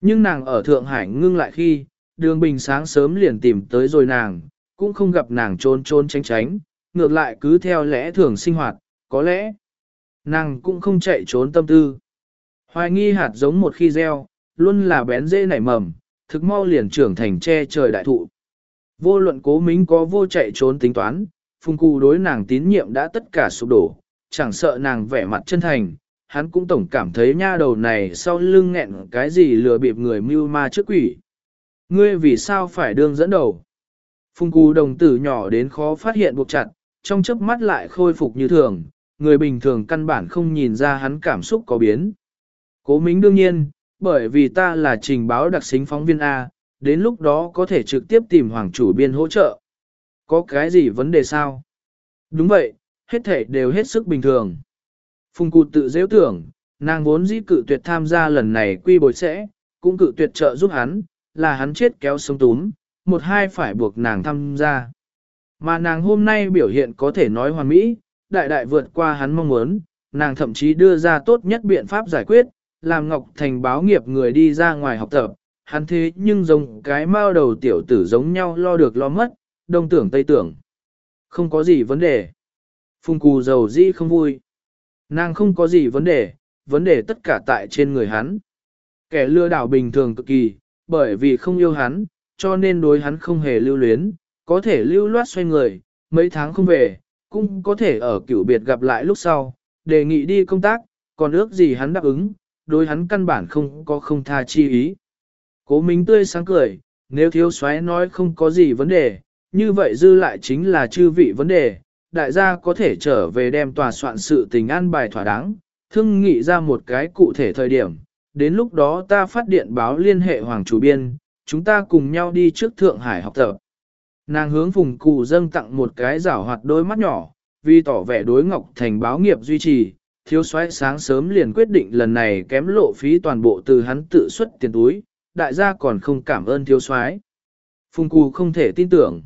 Nhưng nàng ở Thượng Hải ngưng lại khi, đường bình sáng sớm liền tìm tới rồi nàng, cũng không gặp nàng trốn trốn tránh tránh, ngược lại cứ theo lẽ thường sinh hoạt, có lẽ nàng cũng không chạy trốn tâm tư. Hoài nghi hạt giống một khi gieo, luôn là bén dễ nảy mầm, thực mau liền trưởng thành che trời đại thụ. Vô luận cố mính có vô chạy trốn tính toán, phùng cụ đối nàng tín nhiệm đã tất cả sụp đổ, chẳng sợ nàng vẻ mặt chân thành, hắn cũng tổng cảm thấy nha đầu này sau lưng nghẹn cái gì lừa bịp người mưu ma trước quỷ. Ngươi vì sao phải đương dẫn đầu? Phung cù đồng tử nhỏ đến khó phát hiện buộc chặt, trong chớp mắt lại khôi phục như thường, người bình thường căn bản không nhìn ra hắn cảm xúc có biến. Cố Mính đương nhiên, bởi vì ta là trình báo đặc xính phóng viên A, đến lúc đó có thể trực tiếp tìm hoàng chủ biên hỗ trợ. Có cái gì vấn đề sao? Đúng vậy, hết thể đều hết sức bình thường. Phùng cụ tự dễ tưởng, nàng vốn dĩ cự tuyệt tham gia lần này quy bồi sẽ, cũng cự tuyệt trợ giúp hắn, là hắn chết kéo sống túm, một hai phải buộc nàng tham gia. Mà nàng hôm nay biểu hiện có thể nói hoàn mỹ, đại đại vượt qua hắn mong muốn, nàng thậm chí đưa ra tốt nhất biện pháp giải quyết, làm Ngọc Thành báo nghiệp người đi ra ngoài học tập, hắn thế nhưng giống cái mao đầu tiểu tử giống nhau lo được lo mất, đông tưởng tây tưởng. Không có gì vấn đề. Phùng cù giàu dĩ không vui. Nàng không có gì vấn đề, vấn đề tất cả tại trên người hắn. Kẻ lừa đảo bình thường cực kỳ, bởi vì không yêu hắn, cho nên đối hắn không hề lưu luyến, có thể lưu loát xoay người, mấy tháng không về, cũng có thể ở cửu biệt gặp lại lúc sau, đề nghị đi công tác, còn ước gì hắn đáp ứng, đối hắn căn bản không có không tha chi ý. Cố Minh tươi sáng cười, nếu thiếu soái nói không có gì vấn đề, như vậy dư lại chính là chư vị vấn đề, đại gia có thể trở về đem tòa soạn sự tình an bài thỏa đáng, thương nghị ra một cái cụ thể thời điểm, đến lúc đó ta phát điện báo liên hệ Hoàng Chủ Biên, chúng ta cùng nhau đi trước Thượng Hải học tập. Nàng hướng phùng cụ dâng tặng một cái rảo hoạt đôi mắt nhỏ, vì tỏ vẻ đối Ngọc Thành báo nghiệp duy trì, thiếu soái sáng sớm liền quyết định lần này kém lộ phí toàn bộ từ hắn tự xuất tiền túi, đại gia còn không cảm ơn thiếu soái. Phùng cụ không thể tin tưởng.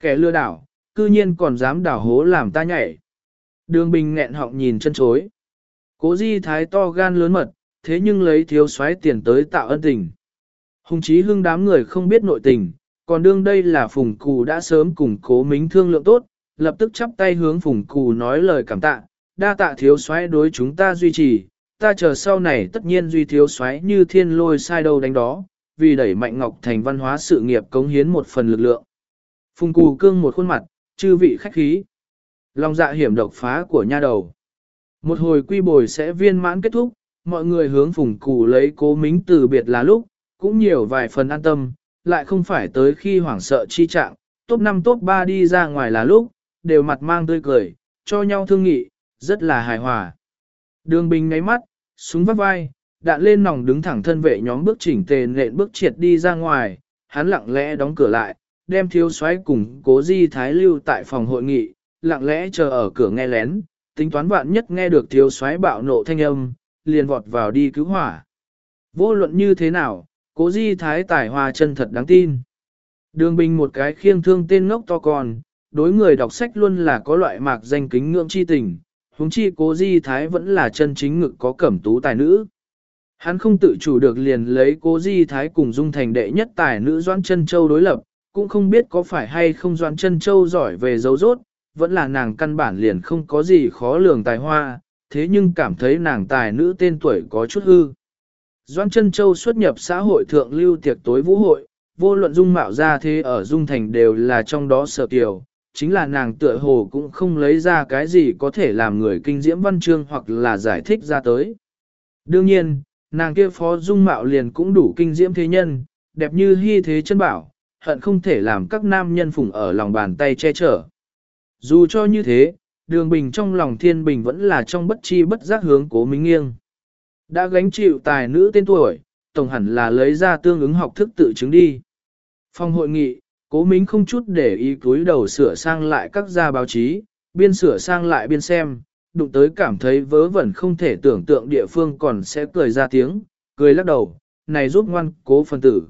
Kẻ lừa đảo, cư nhiên còn dám đảo hố làm ta nhảy. Đường bình nghẹn họng nhìn chân chối. Cố di thái to gan lớn mật, thế nhưng lấy thiếu soái tiền tới tạo ân tình. Hùng chí hưng đám người không biết nội tình, còn đương đây là phùng cù đã sớm cùng cố mính thương lượng tốt, lập tức chắp tay hướng phùng cù nói lời cảm tạ, đa tạ thiếu soái đối chúng ta duy trì, ta chờ sau này tất nhiên duy thiếu soái như thiên lôi sai đâu đánh đó, vì đẩy mạnh Ngọc Thành văn hóa sự nghiệp cống hiến một phần lực lượng. Phùng cù cương một khuôn mặt, chư vị khách khí. Lòng dạ hiểm độc phá của nha đầu. Một hồi quy bồi sẽ viên mãn kết thúc, mọi người hướng phùng cù lấy cố mính từ biệt là lúc, cũng nhiều vài phần an tâm, lại không phải tới khi hoảng sợ chi trạng, top 5 top 3 đi ra ngoài là lúc, đều mặt mang tươi cười, cho nhau thương nghị, rất là hài hòa. Đường bình ngáy mắt, súng vắt vai, đạn lên nòng đứng thẳng thân vệ nhóm bước chỉnh tề nện bước triệt đi ra ngoài, hắn lặng lẽ đóng cửa lại, đem thiếu soái cùng cố di thái lưu tại phòng hội nghị, lặng lẽ chờ ở cửa nghe lén, tính toán vạn nhất nghe được thiếu soái bạo nộ thanh âm, liền vọt vào đi cứu hỏa. Vô luận như thế nào, cố di thái tài hoa chân thật đáng tin. Đường bình một cái khiêng thương tên ngốc to con, đối người đọc sách luôn là có loại mạc danh kính ngưỡng chi tình, huống chi cố di thái vẫn là chân chính ngực có cẩm tú tài nữ. Hắn không tự chủ được liền lấy cố di thái cùng dung thành đệ nhất tài nữ Doãn chân Châu đối lập, cũng không biết có phải hay không Doãn chân Châu giỏi về dấu rốt, vẫn là nàng căn bản liền không có gì khó lường tài hoa, thế nhưng cảm thấy nàng tài nữ tên tuổi có chút hư. Doãn chân Châu xuất nhập xã hội thượng lưu tiệc tối vũ hội, vô luận dung mạo ra thế ở dung thành đều là trong đó sở tiểu, chính là nàng tựa hồ cũng không lấy ra cái gì có thể làm người kinh diễm văn chương hoặc là giải thích ra tới. Đương nhiên, nàng kia phó dung mạo liền cũng đủ kinh diễm thế nhân, đẹp như hy thế chân bảo, hận không thể làm các nam nhân phụng ở lòng bàn tay che chở. Dù cho như thế, đường bình trong lòng thiên bình vẫn là trong bất chi bất giác hướng cố minh nghiêng. Đã gánh chịu tài nữ tên tuổi, tổng hẳn là lấy ra tương ứng học thức tự chứng đi. Phòng hội nghị, cố minh không chút để ý cúi đầu sửa sang lại các gia báo chí, biên sửa sang lại biên xem, đụng tới cảm thấy vớ vẩn không thể tưởng tượng địa phương còn sẽ cười ra tiếng, cười lắc đầu, này giúp ngoan cố phân tử.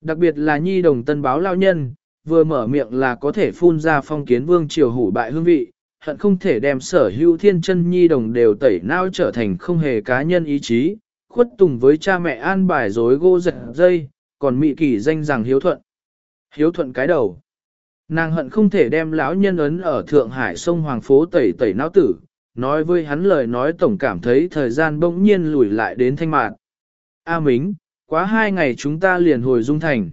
Đặc biệt là nhi đồng tân báo lao nhân, vừa mở miệng là có thể phun ra phong kiến vương triều hủ bại hương vị, hận không thể đem sở hữu thiên chân nhi đồng đều tẩy nao trở thành không hề cá nhân ý chí, khuất tùng với cha mẹ an bài dối gô giật dây, còn mị kỳ danh rằng hiếu thuận. Hiếu thuận cái đầu. Nàng hận không thể đem lão nhân ấn ở Thượng Hải sông Hoàng phố tẩy tẩy não tử, nói với hắn lời nói tổng cảm thấy thời gian bỗng nhiên lùi lại đến thanh mạn. A Mính, quá hai ngày chúng ta liền hồi dung thành.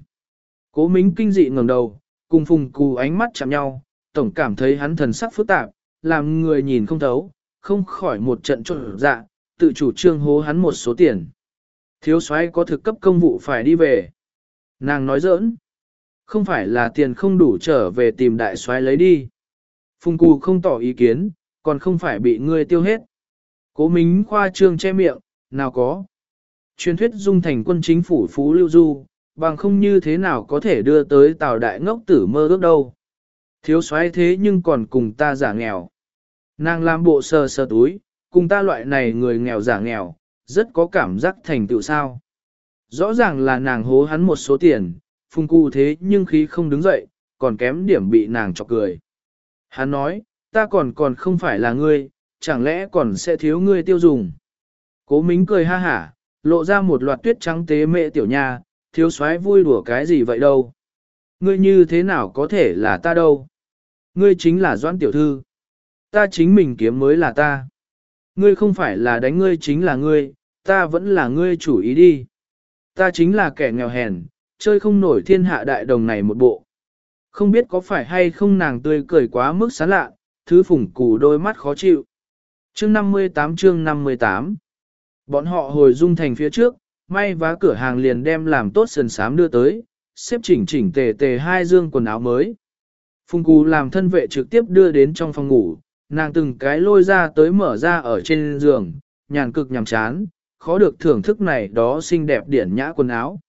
Cố Mính kinh dị ngẩng đầu, cùng phùng cù ánh mắt chạm nhau, tổng cảm thấy hắn thần sắc phức tạp, làm người nhìn không thấu, không khỏi một trận trộn dạ, tự chủ trương hố hắn một số tiền. Thiếu soái có thực cấp công vụ phải đi về. Nàng nói giỡn. Không phải là tiền không đủ trở về tìm đại soái lấy đi. Phùng cù không tỏ ý kiến, còn không phải bị ngươi tiêu hết. Cố mính khoa trương che miệng, nào có. Truyền thuyết dung thành quân chính phủ Phú Lưu Du, bằng không như thế nào có thể đưa tới tào đại ngốc tử mơ ước đâu. Thiếu soái thế nhưng còn cùng ta giả nghèo. Nàng làm bộ sờ sờ túi, cùng ta loại này người nghèo giả nghèo, rất có cảm giác thành tựu sao. Rõ ràng là nàng hố hắn một số tiền, phung cu thế nhưng khí không đứng dậy, còn kém điểm bị nàng chọc cười. Hắn nói, ta còn còn không phải là ngươi, chẳng lẽ còn sẽ thiếu ngươi tiêu dùng. Cố mính cười ha hả, lộ ra một loạt tuyết trắng tế mẹ tiểu nha, thiếu soái vui đùa cái gì vậy đâu. Ngươi như thế nào có thể là ta đâu. Ngươi chính là doãn tiểu thư. Ta chính mình kiếm mới là ta. Ngươi không phải là đánh ngươi chính là ngươi, ta vẫn là ngươi chủ ý đi. Ta chính là kẻ nghèo hèn, chơi không nổi thiên hạ đại đồng này một bộ. Không biết có phải hay không nàng tươi cười quá mức sán lạ, thứ phủng củ đôi mắt khó chịu. Chương 58 chương 58 Bọn họ hồi dung thành phía trước, may vá cửa hàng liền đem làm tốt sườn sám đưa tới, xếp chỉnh chỉnh tề tề hai dương quần áo mới. Phùng cù làm thân vệ trực tiếp đưa đến trong phòng ngủ, nàng từng cái lôi ra tới mở ra ở trên giường, nhàn cực nhằm chán, khó được thưởng thức này đó xinh đẹp điển nhã quần áo.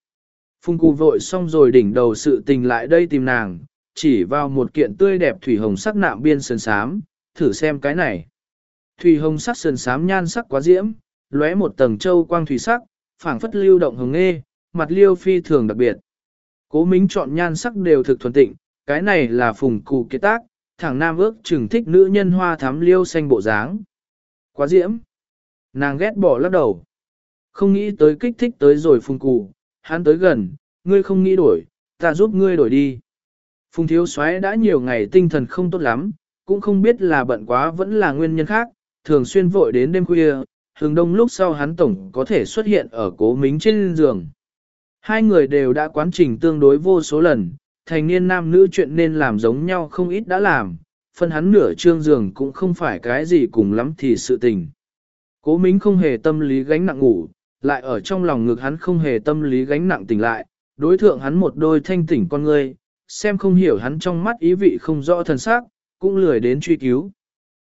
Phùng cù vội xong rồi đỉnh đầu sự tình lại đây tìm nàng, chỉ vào một kiện tươi đẹp thủy hồng sắc nạm biên sườn sám, thử xem cái này. Thủy hồng sắc sườn sám nhan sắc quá diễm, lóe một tầng châu quang thủy sắc, phảng phất lưu động hồng nghe, mặt liêu phi thường đặc biệt. Cố Mính chọn nhan sắc đều thực thuần tịnh, cái này là phùng cụ kế tác, thẳng nam ước chừng thích nữ nhân hoa thắm liêu xanh bộ dáng. Quá diễm. Nàng ghét bỏ lắc đầu. Không nghĩ tới kích thích tới rồi phùng cụ, hắn tới gần, ngươi không nghĩ đổi, ta giúp ngươi đổi đi. Phùng thiếu soái đã nhiều ngày tinh thần không tốt lắm, cũng không biết là bận quá vẫn là nguyên nhân khác, thường xuyên vội đến đêm khuya, hừng đông lúc sau hắn tổng có thể xuất hiện ở cố mính trên giường. Hai người đều đã quán trình tương đối vô số lần, thành niên nam nữ chuyện nên làm giống nhau không ít đã làm, phân hắn nửa trương giường cũng không phải cái gì cùng lắm thì sự tình. Cố mính không hề tâm lý gánh nặng ngủ, lại ở trong lòng ngực hắn không hề tâm lý gánh nặng tỉnh lại, đối thượng hắn một đôi thanh tỉnh con ngươi, xem không hiểu hắn trong mắt ý vị không rõ thần sắc, cũng lười đến truy cứu.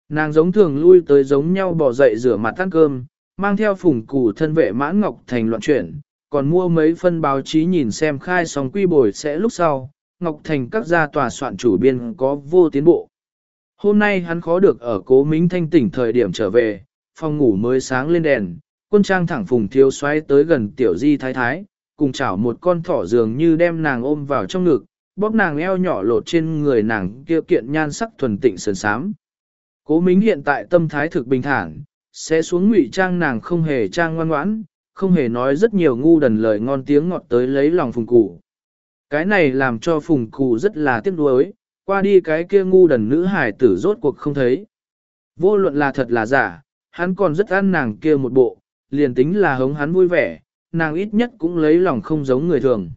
Nàng giống thường lui tới giống nhau bỏ dậy rửa mặt ăn cơm, mang theo phùng củ thân vệ mãn ngọc thành loạn chuyển, còn mua mấy phân báo chí nhìn xem khai sóng quy bồi sẽ lúc sau, Ngọc Thành các gia tòa soạn chủ biên có vô tiến bộ. Hôm nay hắn khó được ở cố mính thanh tỉnh thời điểm trở về, phòng ngủ mới sáng lên đèn, quân trang thẳng phùng thiếu xoay tới gần tiểu di thái thái, cùng chảo một con thỏ dường như đem nàng ôm vào trong ngực, bóp nàng eo nhỏ lột trên người nàng kia kiện nhan sắc thuần tịnh sườn sám. Cố mính hiện tại tâm thái thực bình thản, sẽ xuống ngụy trang nàng không hề trang ngoan ngoãn, không hề nói rất nhiều ngu đần lời ngon tiếng ngọt tới lấy lòng phùng cụ. Cái này làm cho phùng cụ rất là tiếc nuối, qua đi cái kia ngu đần nữ hải tử rốt cuộc không thấy. Vô luận là thật là giả, hắn còn rất ăn nàng kia một bộ, liền tính là hống hắn vui vẻ, nàng ít nhất cũng lấy lòng không giống người thường.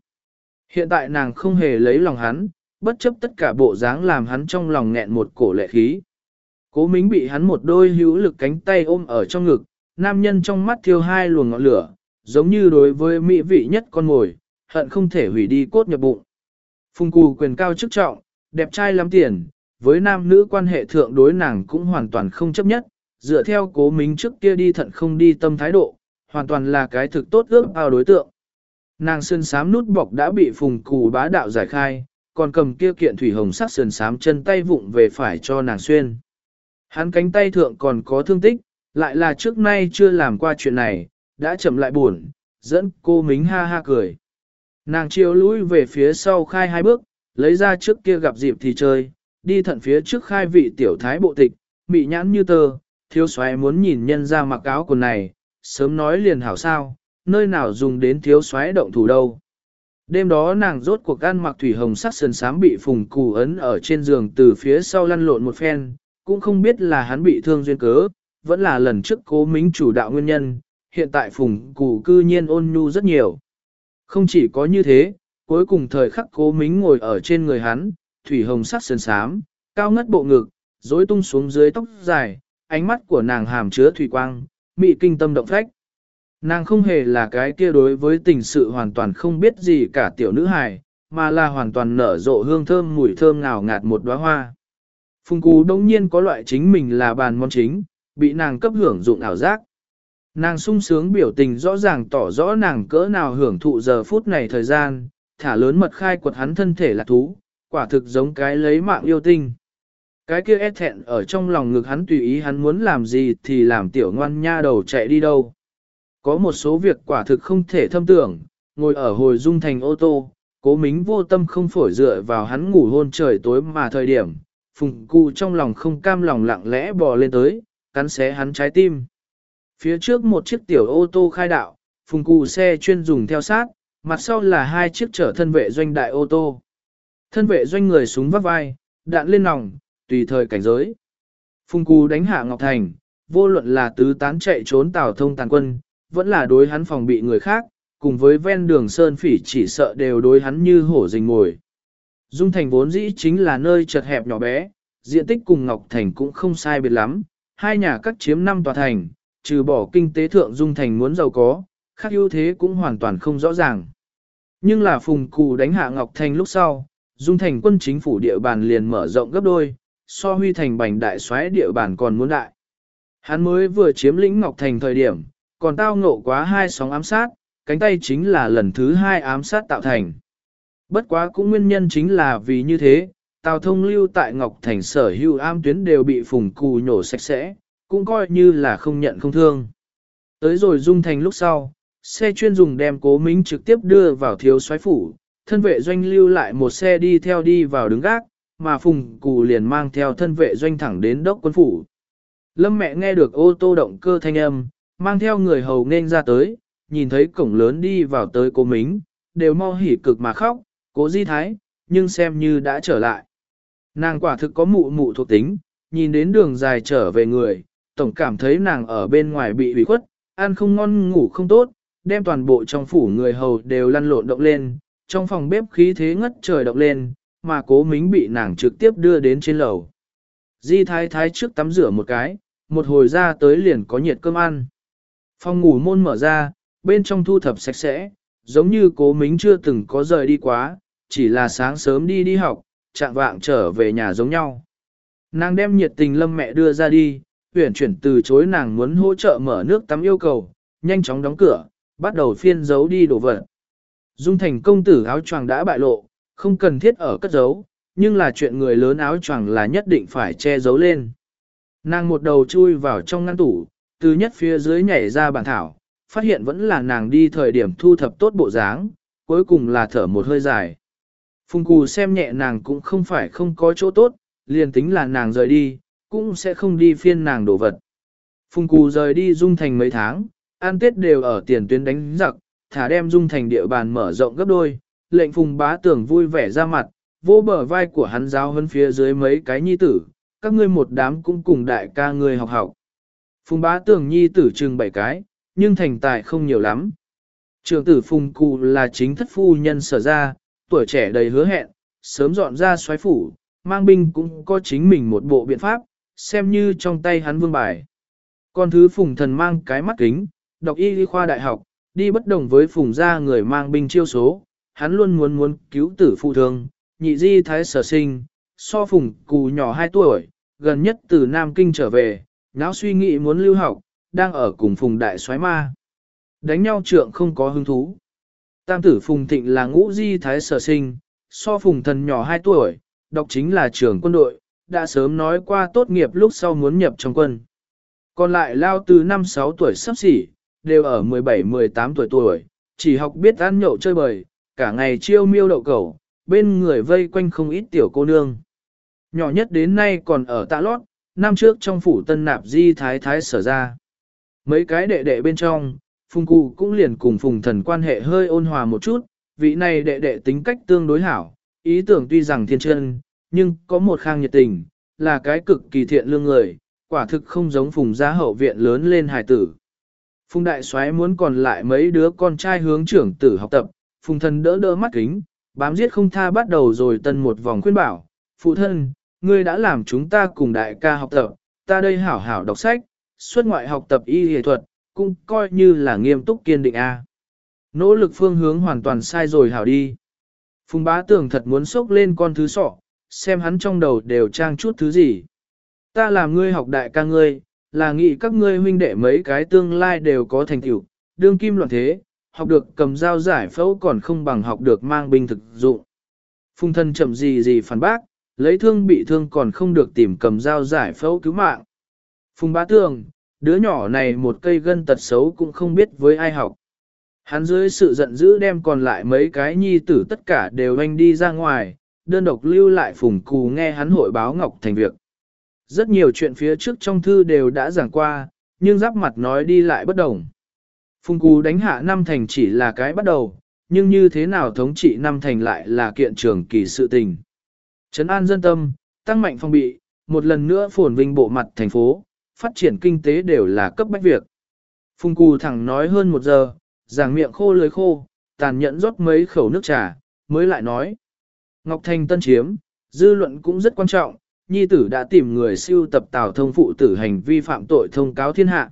Hiện tại nàng không hề lấy lòng hắn, bất chấp tất cả bộ dáng làm hắn trong lòng nghẹn một cổ lệ khí. Cố Mính bị hắn một đôi hữu lực cánh tay ôm ở trong ngực, nam nhân trong mắt thiêu hai luồng ngọn lửa, giống như đối với mỹ vị nhất con ngồi, hận không thể hủy đi cốt nhập bụng. Phùng cù quyền cao chức trọng, đẹp trai lắm tiền, với nam nữ quan hệ thượng đối nàng cũng hoàn toàn không chấp nhất, dựa theo cố mính trước kia đi thận không đi tâm thái độ, hoàn toàn là cái thực tốt ước ao đối tượng. Nàng sơn sám nút bọc đã bị phùng cù bá đạo giải khai, còn cầm kia kiện thủy hồng sắc sườn sám chân tay vụng về phải cho nàng xuyên. Hắn cánh tay thượng còn có thương tích, lại là trước nay chưa làm qua chuyện này, đã chậm lại buồn, dẫn cô mính ha ha cười. Nàng chiều lũi về phía sau khai hai bước, lấy ra trước kia gặp dịp thì chơi, đi thận phía trước khai vị tiểu thái bộ tịch, bị nhãn như tơ, thiếu soái muốn nhìn nhân ra mặc áo quần này, sớm nói liền hảo sao, nơi nào dùng đến thiếu soái động thủ đâu. Đêm đó nàng rốt cuộc ăn mặc thủy hồng sắc sườn sám bị phùng cù ấn ở trên giường từ phía sau lăn lộn một phen, cũng không biết là hắn bị thương duyên cớ, vẫn là lần trước cố mính chủ đạo nguyên nhân, hiện tại phùng cù cư nhiên ôn nhu rất nhiều. Không chỉ có như thế, cuối cùng thời khắc cố mính ngồi ở trên người hắn, thủy hồng sắc sơn sám, cao ngất bộ ngực, rối tung xuống dưới tóc dài, ánh mắt của nàng hàm chứa thủy quang, mị kinh tâm động phách. Nàng không hề là cái kia đối với tình sự hoàn toàn không biết gì cả tiểu nữ hài, mà là hoàn toàn nở rộ hương thơm mùi thơm ngào ngạt một đóa hoa. Phùng Cú đông nhiên có loại chính mình là bàn món chính, bị nàng cấp hưởng dụng ảo giác. Nàng sung sướng biểu tình rõ ràng tỏ rõ nàng cỡ nào hưởng thụ giờ phút này thời gian, thả lớn mật khai quật hắn thân thể là thú, quả thực giống cái lấy mạng yêu tinh. Cái kia ép thẹn ở trong lòng ngực hắn tùy ý hắn muốn làm gì thì làm tiểu ngoan nha đầu chạy đi đâu. Có một số việc quả thực không thể thâm tưởng, ngồi ở hồi dung thành ô tô, cố mính vô tâm không phổi dựa vào hắn ngủ hôn trời tối mà thời điểm, phùng cụ trong lòng không cam lòng lặng lẽ bò lên tới, cắn xé hắn trái tim. Phía trước một chiếc tiểu ô tô khai đạo, phùng cụ xe chuyên dùng theo sát, mặt sau là hai chiếc chở thân vệ doanh đại ô tô. Thân vệ doanh người súng vắt vai, đạn lên nòng, tùy thời cảnh giới. Phùng cụ đánh hạ Ngọc Thành, vô luận là tứ tán chạy trốn tào thông tàn quân, vẫn là đối hắn phòng bị người khác, cùng với ven đường Sơn Phỉ chỉ sợ đều đối hắn như hổ rình ngồi. Dung Thành vốn dĩ chính là nơi chật hẹp nhỏ bé, diện tích cùng Ngọc Thành cũng không sai biệt lắm, hai nhà cắt chiếm năm tòa thành, trừ bỏ kinh tế thượng Dung Thành muốn giàu có, khác ưu thế cũng hoàn toàn không rõ ràng. Nhưng là phùng cụ đánh hạ Ngọc Thành lúc sau, Dung Thành quân chính phủ địa bàn liền mở rộng gấp đôi, so huy thành bành đại xoáy địa bàn còn muốn đại. Hắn mới vừa chiếm lĩnh Ngọc Thành thời điểm, còn tao ngộ quá hai sóng ám sát, cánh tay chính là lần thứ hai ám sát tạo thành. Bất quá cũng nguyên nhân chính là vì như thế, Tào thông lưu tại Ngọc Thành sở hữu am tuyến đều bị phùng cù nhổ sạch sẽ, cũng coi như là không nhận không thương. Tới rồi dung thành lúc sau, xe chuyên dùng đem cố mính trực tiếp đưa vào thiếu soái phủ, thân vệ doanh lưu lại một xe đi theo đi vào đứng gác, mà phùng cù liền mang theo thân vệ doanh thẳng đến đốc quân phủ. Lâm mẹ nghe được ô tô động cơ thanh âm, mang theo người hầu nên ra tới, nhìn thấy cổng lớn đi vào tới cố mính, đều mau hỉ cực mà khóc, cố di thái, nhưng xem như đã trở lại. Nàng quả thực có mụ mụ thuộc tính, nhìn đến đường dài trở về người, tổng cảm thấy nàng ở bên ngoài bị ủy khuất, ăn không ngon ngủ không tốt, đem toàn bộ trong phủ người hầu đều lăn lộn động lên, trong phòng bếp khí thế ngất trời động lên, mà cố mính bị nàng trực tiếp đưa đến trên lầu. Di thái thái trước tắm rửa một cái, một hồi ra tới liền có nhiệt cơm ăn. Phòng ngủ môn mở ra, bên trong thu thập sạch sẽ, giống như cố mính chưa từng có rời đi quá, chỉ là sáng sớm đi đi học, chạng vạng trở về nhà giống nhau. Nàng đem nhiệt tình lâm mẹ đưa ra đi, tuyển chuyển từ chối nàng muốn hỗ trợ mở nước tắm yêu cầu, nhanh chóng đóng cửa, bắt đầu phiên giấu đi đồ vật. Dung thành công tử áo choàng đã bại lộ, không cần thiết ở cất giấu, nhưng là chuyện người lớn áo choàng là nhất định phải che giấu lên. Nàng một đầu chui vào trong ngăn tủ, từ nhất phía dưới nhảy ra bản thảo, phát hiện vẫn là nàng đi thời điểm thu thập tốt bộ dáng, cuối cùng là thở một hơi dài. Phùng cù xem nhẹ nàng cũng không phải không có chỗ tốt, liền tính là nàng rời đi, cũng sẽ không đi phiên nàng đổ vật. Phùng cù rời đi dung thành mấy tháng, an tết đều ở tiền tuyến đánh giặc, thả đem dung thành địa bàn mở rộng gấp đôi, lệnh phùng bá tưởng vui vẻ ra mặt, vô bờ vai của hắn giáo hơn phía dưới mấy cái nhi tử, các ngươi một đám cũng cùng đại ca người học học. Phùng bá tưởng nhi tử trừng bảy cái, nhưng thành tài không nhiều lắm. Trường tử phùng cụ là chính thất phu nhân sở ra, tuổi trẻ đầy hứa hẹn, sớm dọn ra xoáy phủ, mang binh cũng có chính mình một bộ biện pháp, xem như trong tay hắn vương bài. còn thứ phùng thần mang cái mắt kính, đọc y đi khoa đại học, đi bất đồng với phùng gia người mang binh chiêu số, hắn luôn muốn muốn cứu tử phụ thương, nhị di thái sở sinh, so phùng cù nhỏ 2 tuổi, gần nhất từ Nam Kinh trở về, não suy nghĩ muốn lưu học, đang ở cùng phùng đại soái ma. Đánh nhau trượng không có hứng thú. Tam tử phùng thịnh là ngũ di thái sở sinh, so phùng thần nhỏ 2 tuổi, đọc chính là trưởng quân đội, đã sớm nói qua tốt nghiệp lúc sau muốn nhập trong quân. Còn lại lao từ 5-6 tuổi sắp xỉ, đều ở 17-18 tuổi tuổi, chỉ học biết ăn nhậu chơi bời, cả ngày chiêu miêu đậu cẩu, bên người vây quanh không ít tiểu cô nương. Nhỏ nhất đến nay còn ở tạ lót, năm trước trong phủ tân nạp di thái thái sở ra. Mấy cái đệ đệ bên trong, phùng cụ cũng liền cùng phùng thần quan hệ hơi ôn hòa một chút, vị này đệ đệ tính cách tương đối hảo, ý tưởng tuy rằng thiên chân, nhưng có một khang nhiệt tình, là cái cực kỳ thiện lương người, quả thực không giống phùng gia hậu viện lớn lên hài tử. Phùng đại soái muốn còn lại mấy đứa con trai hướng trưởng tử học tập, phùng thần đỡ đỡ mắt kính, bám giết không tha bắt đầu rồi tân một vòng khuyên bảo, phụ thân, ngươi đã làm chúng ta cùng đại ca học tập, ta đây hảo hảo đọc sách, xuất ngoại học tập y y thuật, cũng coi như là nghiêm túc kiên định a. Nỗ lực phương hướng hoàn toàn sai rồi hảo đi. Phùng bá tưởng thật muốn sốc lên con thứ sọ, xem hắn trong đầu đều trang chút thứ gì. Ta làm ngươi học đại ca ngươi, là nghĩ các ngươi huynh đệ mấy cái tương lai đều có thành tựu, đương kim loạn thế, học được cầm dao giải phẫu còn không bằng học được mang binh thực dụng. Phùng thân chậm gì gì phản bác, lấy thương bị thương còn không được tìm cầm dao giải phẫu cứu mạng. Phùng bá tường, đứa nhỏ này một cây gân tật xấu cũng không biết với ai học. Hắn dưới sự giận dữ đem còn lại mấy cái nhi tử tất cả đều anh đi ra ngoài, đơn độc lưu lại phùng cù nghe hắn hội báo Ngọc Thành việc. Rất nhiều chuyện phía trước trong thư đều đã giảng qua, nhưng giáp mặt nói đi lại bất đồng. Phùng cù đánh hạ năm thành chỉ là cái bắt đầu, nhưng như thế nào thống trị năm thành lại là kiện trường kỳ sự tình. Trấn an dân tâm, tăng mạnh phong bị, một lần nữa phồn vinh bộ mặt thành phố, phát triển kinh tế đều là cấp bách việc. Phùng cù thẳng nói hơn một giờ, giảng miệng khô lưới khô, tàn nhẫn rót mấy khẩu nước trà, mới lại nói. Ngọc Thành tân chiếm, dư luận cũng rất quan trọng, nhi tử đã tìm người siêu tập Tào Thông phụ tử hành vi phạm tội thông cáo thiên hạ.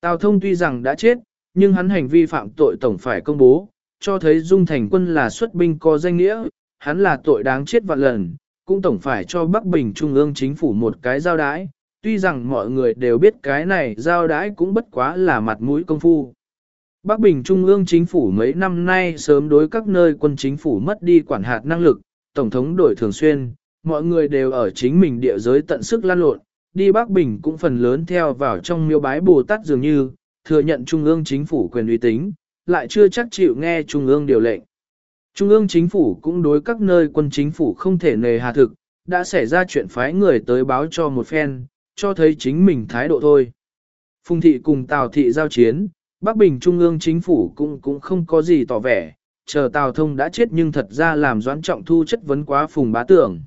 Tào Thông tuy rằng đã chết, nhưng hắn hành vi phạm tội tổng phải công bố, cho thấy Dung Thành quân là xuất binh có danh nghĩa, hắn là tội đáng chết vạn lần, cũng tổng phải cho Bắc Bình Trung ương chính phủ một cái giao đái. Tuy rằng mọi người đều biết cái này giao đái cũng bất quá là mặt mũi công phu. Bắc Bình Trung ương chính phủ mấy năm nay sớm đối các nơi quân chính phủ mất đi quản hạt năng lực, Tổng thống đổi thường xuyên, mọi người đều ở chính mình địa giới tận sức lan lộn, đi Bắc Bình cũng phần lớn theo vào trong miêu bái Bồ Tát dường như, thừa nhận Trung ương chính phủ quyền uy tín, lại chưa chắc chịu nghe Trung ương điều lệnh. Trung ương chính phủ cũng đối các nơi quân chính phủ không thể nề hà thực, đã xảy ra chuyện phái người tới báo cho một phen, cho thấy chính mình thái độ thôi. Phùng thị cùng Tào thị giao chiến, Bắc Bình Trung ương chính phủ cũng cũng không có gì tỏ vẻ, chờ Tào Thông đã chết nhưng thật ra làm Doãn Trọng Thu chất vấn quá Phùng Bá Tưởng.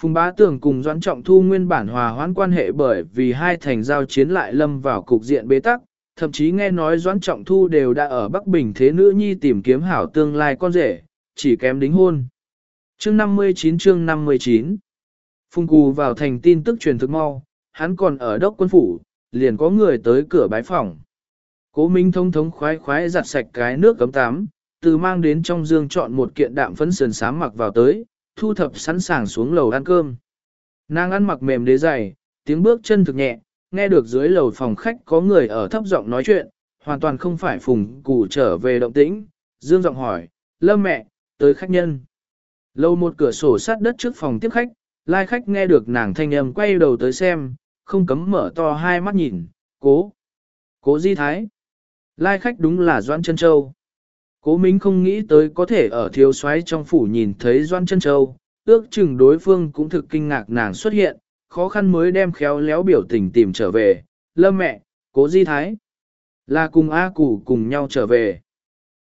Phùng Bá Tưởng cùng Doãn Trọng Thu nguyên bản hòa hoãn quan hệ bởi vì hai thành giao chiến lại lâm vào cục diện bế tắc, thậm chí nghe nói Doãn Trọng Thu đều đã ở Bắc Bình thế nữ nhi tìm kiếm hảo tương lai con rể, chỉ kém đính hôn. Chương 59 chương 59 Phùng Cù vào thành tin tức truyền thực mau, hắn còn ở đốc quân phủ, liền có người tới cửa bái phòng. Cố Minh thông thống khoái khoái giặt sạch cái nước cấm tắm, từ mang đến trong dương chọn một kiện đạm phấn sườn sám mặc vào tới, thu thập sẵn sàng xuống lầu ăn cơm. Nàng ăn mặc mềm đế dày, tiếng bước chân thực nhẹ, nghe được dưới lầu phòng khách có người ở thấp giọng nói chuyện, hoàn toàn không phải phùng cụ trở về động tĩnh. Dương giọng hỏi, lâm mẹ, tới khách nhân. Lâu một cửa sổ sát đất trước phòng tiếp khách, lai khách nghe được nàng thanh âm quay đầu tới xem, không cấm mở to hai mắt nhìn, cố, cố di thái. Lai khách đúng là Doan Trân Châu. Cố minh không nghĩ tới có thể ở thiếu soái trong phủ nhìn thấy Doan Trân Châu, ước chừng đối phương cũng thực kinh ngạc nàng xuất hiện, khó khăn mới đem khéo léo biểu tình tìm trở về, lâm mẹ, cố di thái. Là cùng A Củ cùng nhau trở về.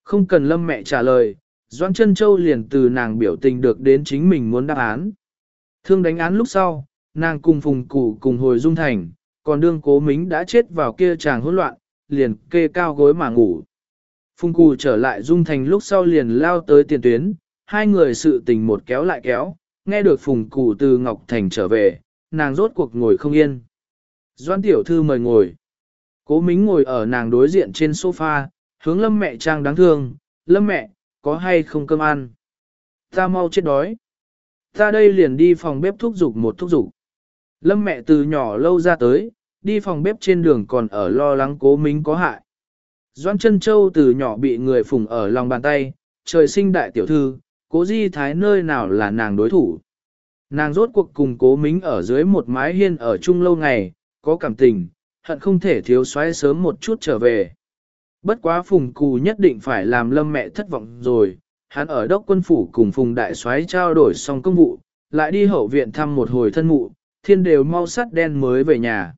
Không cần lâm mẹ trả lời, Doan Trân Châu liền từ nàng biểu tình được đến chính mình muốn đáp án. Thương đánh án lúc sau, nàng cùng phùng cụ cùng hồi dung thành, còn đương cố mính đã chết vào kia chàng hỗn loạn, liền kê cao gối mà ngủ. Phùng Cù trở lại Dung Thành lúc sau liền lao tới tiền tuyến, hai người sự tình một kéo lại kéo, nghe được Phùng Cù từ Ngọc Thành trở về, nàng rốt cuộc ngồi không yên. Doan Tiểu Thư mời ngồi. Cố Mính ngồi ở nàng đối diện trên sofa, hướng lâm mẹ trang đáng thương, lâm mẹ, có hay không cơm ăn? Ta mau chết đói. Ta đây liền đi phòng bếp thúc giục một thúc giục. Lâm mẹ từ nhỏ lâu ra tới, đi phòng bếp trên đường còn ở lo lắng cố mính có hại. Doan chân châu từ nhỏ bị người phùng ở lòng bàn tay, trời sinh đại tiểu thư, cố di thái nơi nào là nàng đối thủ. Nàng rốt cuộc cùng cố mính ở dưới một mái hiên ở chung lâu ngày, có cảm tình, hận không thể thiếu xoáy sớm một chút trở về. Bất quá phùng cù nhất định phải làm lâm mẹ thất vọng rồi, hắn ở đốc quân phủ cùng phùng đại soái trao đổi xong công vụ, lại đi hậu viện thăm một hồi thân mụ, thiên đều mau sắt đen mới về nhà.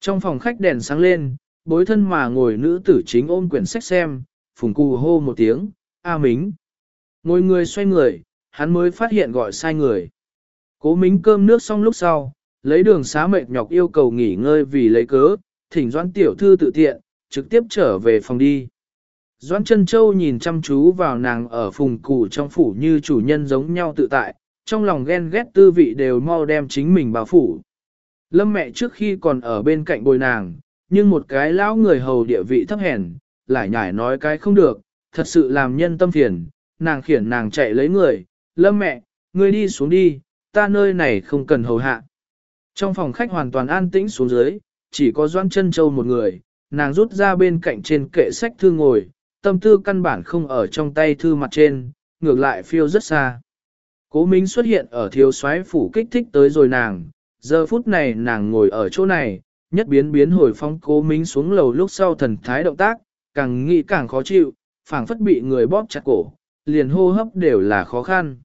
Trong phòng khách đèn sáng lên, bối thân mà ngồi nữ tử chính ôm quyển sách xem, phùng cù hô một tiếng, A Mính. Ngồi người xoay người, hắn mới phát hiện gọi sai người. Cố Mính cơm nước xong lúc sau, lấy đường xá mệt nhọc yêu cầu nghỉ ngơi vì lấy cớ, thỉnh doãn tiểu thư tự tiện, trực tiếp trở về phòng đi. Doãn chân châu nhìn chăm chú vào nàng ở phùng cụ trong phủ như chủ nhân giống nhau tự tại, trong lòng ghen ghét tư vị đều mau đem chính mình bao phủ. Lâm mẹ trước khi còn ở bên cạnh bồi nàng, nhưng một cái lão người hầu địa vị thấp hèn, lại nhải nói cái không được, thật sự làm nhân tâm phiền, nàng khiển nàng chạy lấy người, lâm mẹ, ngươi đi xuống đi, ta nơi này không cần hầu hạ. Trong phòng khách hoàn toàn an tĩnh xuống dưới, chỉ có Doan chân Châu một người, nàng rút ra bên cạnh trên kệ sách thư ngồi, tâm tư căn bản không ở trong tay thư mặt trên, ngược lại phiêu rất xa. Cố Minh xuất hiện ở thiếu soái phủ kích thích tới rồi nàng, giờ phút này nàng ngồi ở chỗ này, nhất biến biến hồi phong cố Minh xuống lầu lúc sau thần thái động tác, càng nghĩ càng khó chịu, phảng phất bị người bóp chặt cổ, liền hô hấp đều là khó khăn.